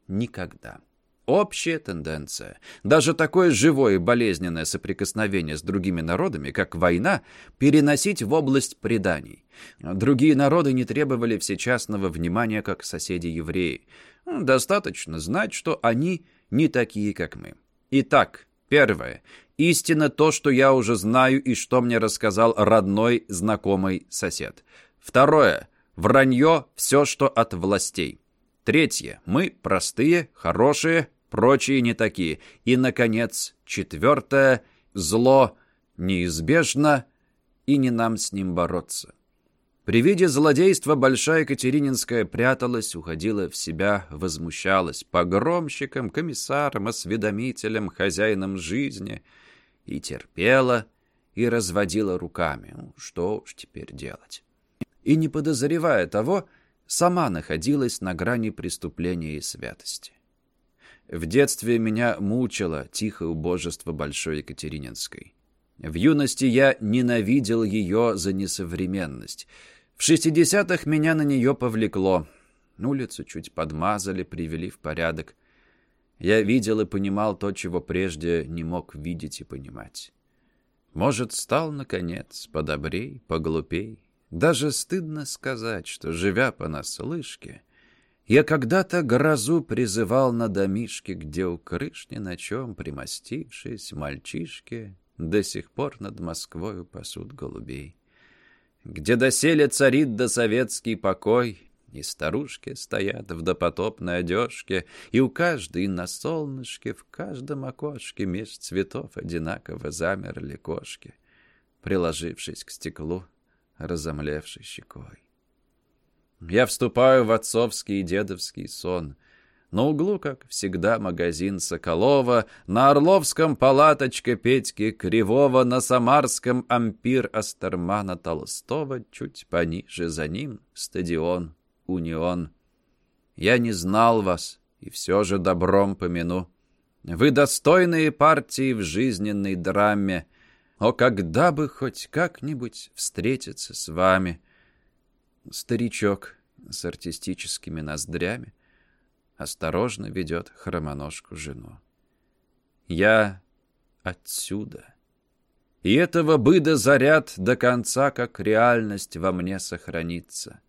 никогда. Общая тенденция. Даже такое живое и болезненное соприкосновение с другими народами, как война, переносить в область преданий. Другие народы не требовали всечастного внимания, как соседи-евреи. Достаточно знать, что они не такие, как мы. Итак, первое. Истина то, что я уже знаю и что мне рассказал родной, знакомый сосед. Второе. Вранье – все, что от властей. Третье. Мы простые, хорошие, прочие не такие. И, наконец, четвертое. Зло неизбежно, и не нам с ним бороться. При виде злодейства Большая Екатерининская пряталась, уходила в себя, возмущалась погромщиком, комиссаром, осведомителем, хозяином жизни и терпела, и разводила руками. Ну, что уж теперь делать? И не подозревая того, сама находилась на грани преступления и святости. В детстве меня мучило тихое убожество Большой Екатерининской. В юности я ненавидел ее за несовременность. В шестидесятых меня на нее повлекло. Улицу чуть подмазали, привели в порядок. Я видел и понимал то, чего прежде не мог видеть и понимать. Может, стал, наконец, подобрей, поглупей, даже стыдно сказать, что, живя понаслышке, я когда-то грозу призывал на домишке, где у крыш ни на чем примостившись, мальчишки до сих пор над Москвою пасут голубей. Где доселе царит досоветский покой, и старушки стоят в допотопной одежке, и у каждой на солнышке, в каждом окошке меж цветов одинаково замерли кошки, приложившись к стеклу разомлевшей щекой. Я вступаю в отцовский и дедовский сон. На углу, как всегда, магазин Соколова, на Орловском палаточка Петьки Кривого, на Самарском ампир Астермана Толстого, чуть пониже за ним стадион Унион. Я не знал вас, и все же добром помяну. Вы достойные партии в жизненной драме, о, когда бы хоть как-нибудь встретиться с вами. Старичок с артистическими ноздрями осторожно ведет хромоножку жену. Я отсюда. И этого быда заряд до конца, как реальность во мне сохранится.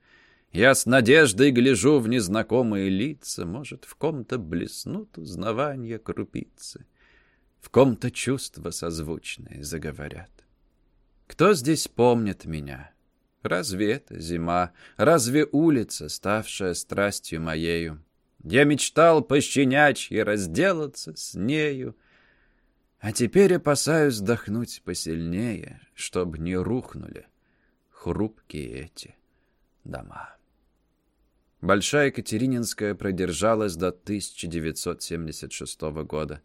Я с надеждой гляжу в незнакомые лица, может, в ком-то блеснут узнавания крупицы. В ком-то чувства созвучные заговорят. Кто здесь помнит меня? Разве это зима? Разве улица, ставшая страстью моею? Я мечтал пощенячьи разделаться с нею, а теперь опасаюсь вдохнуть посильнее, чтоб не рухнули хрупкие эти дома. Большая Екатерининская продержалась до 1976 года.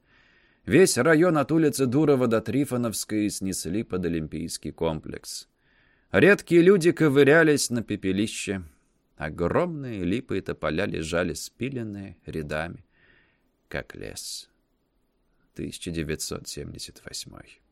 Весь район от улицы Дурова до Трифоновской снесли под Олимпийский комплекс. Редкие люди ковырялись на пепелище. Огромные липы и тополя лежали спиленные рядами, как лес. 1978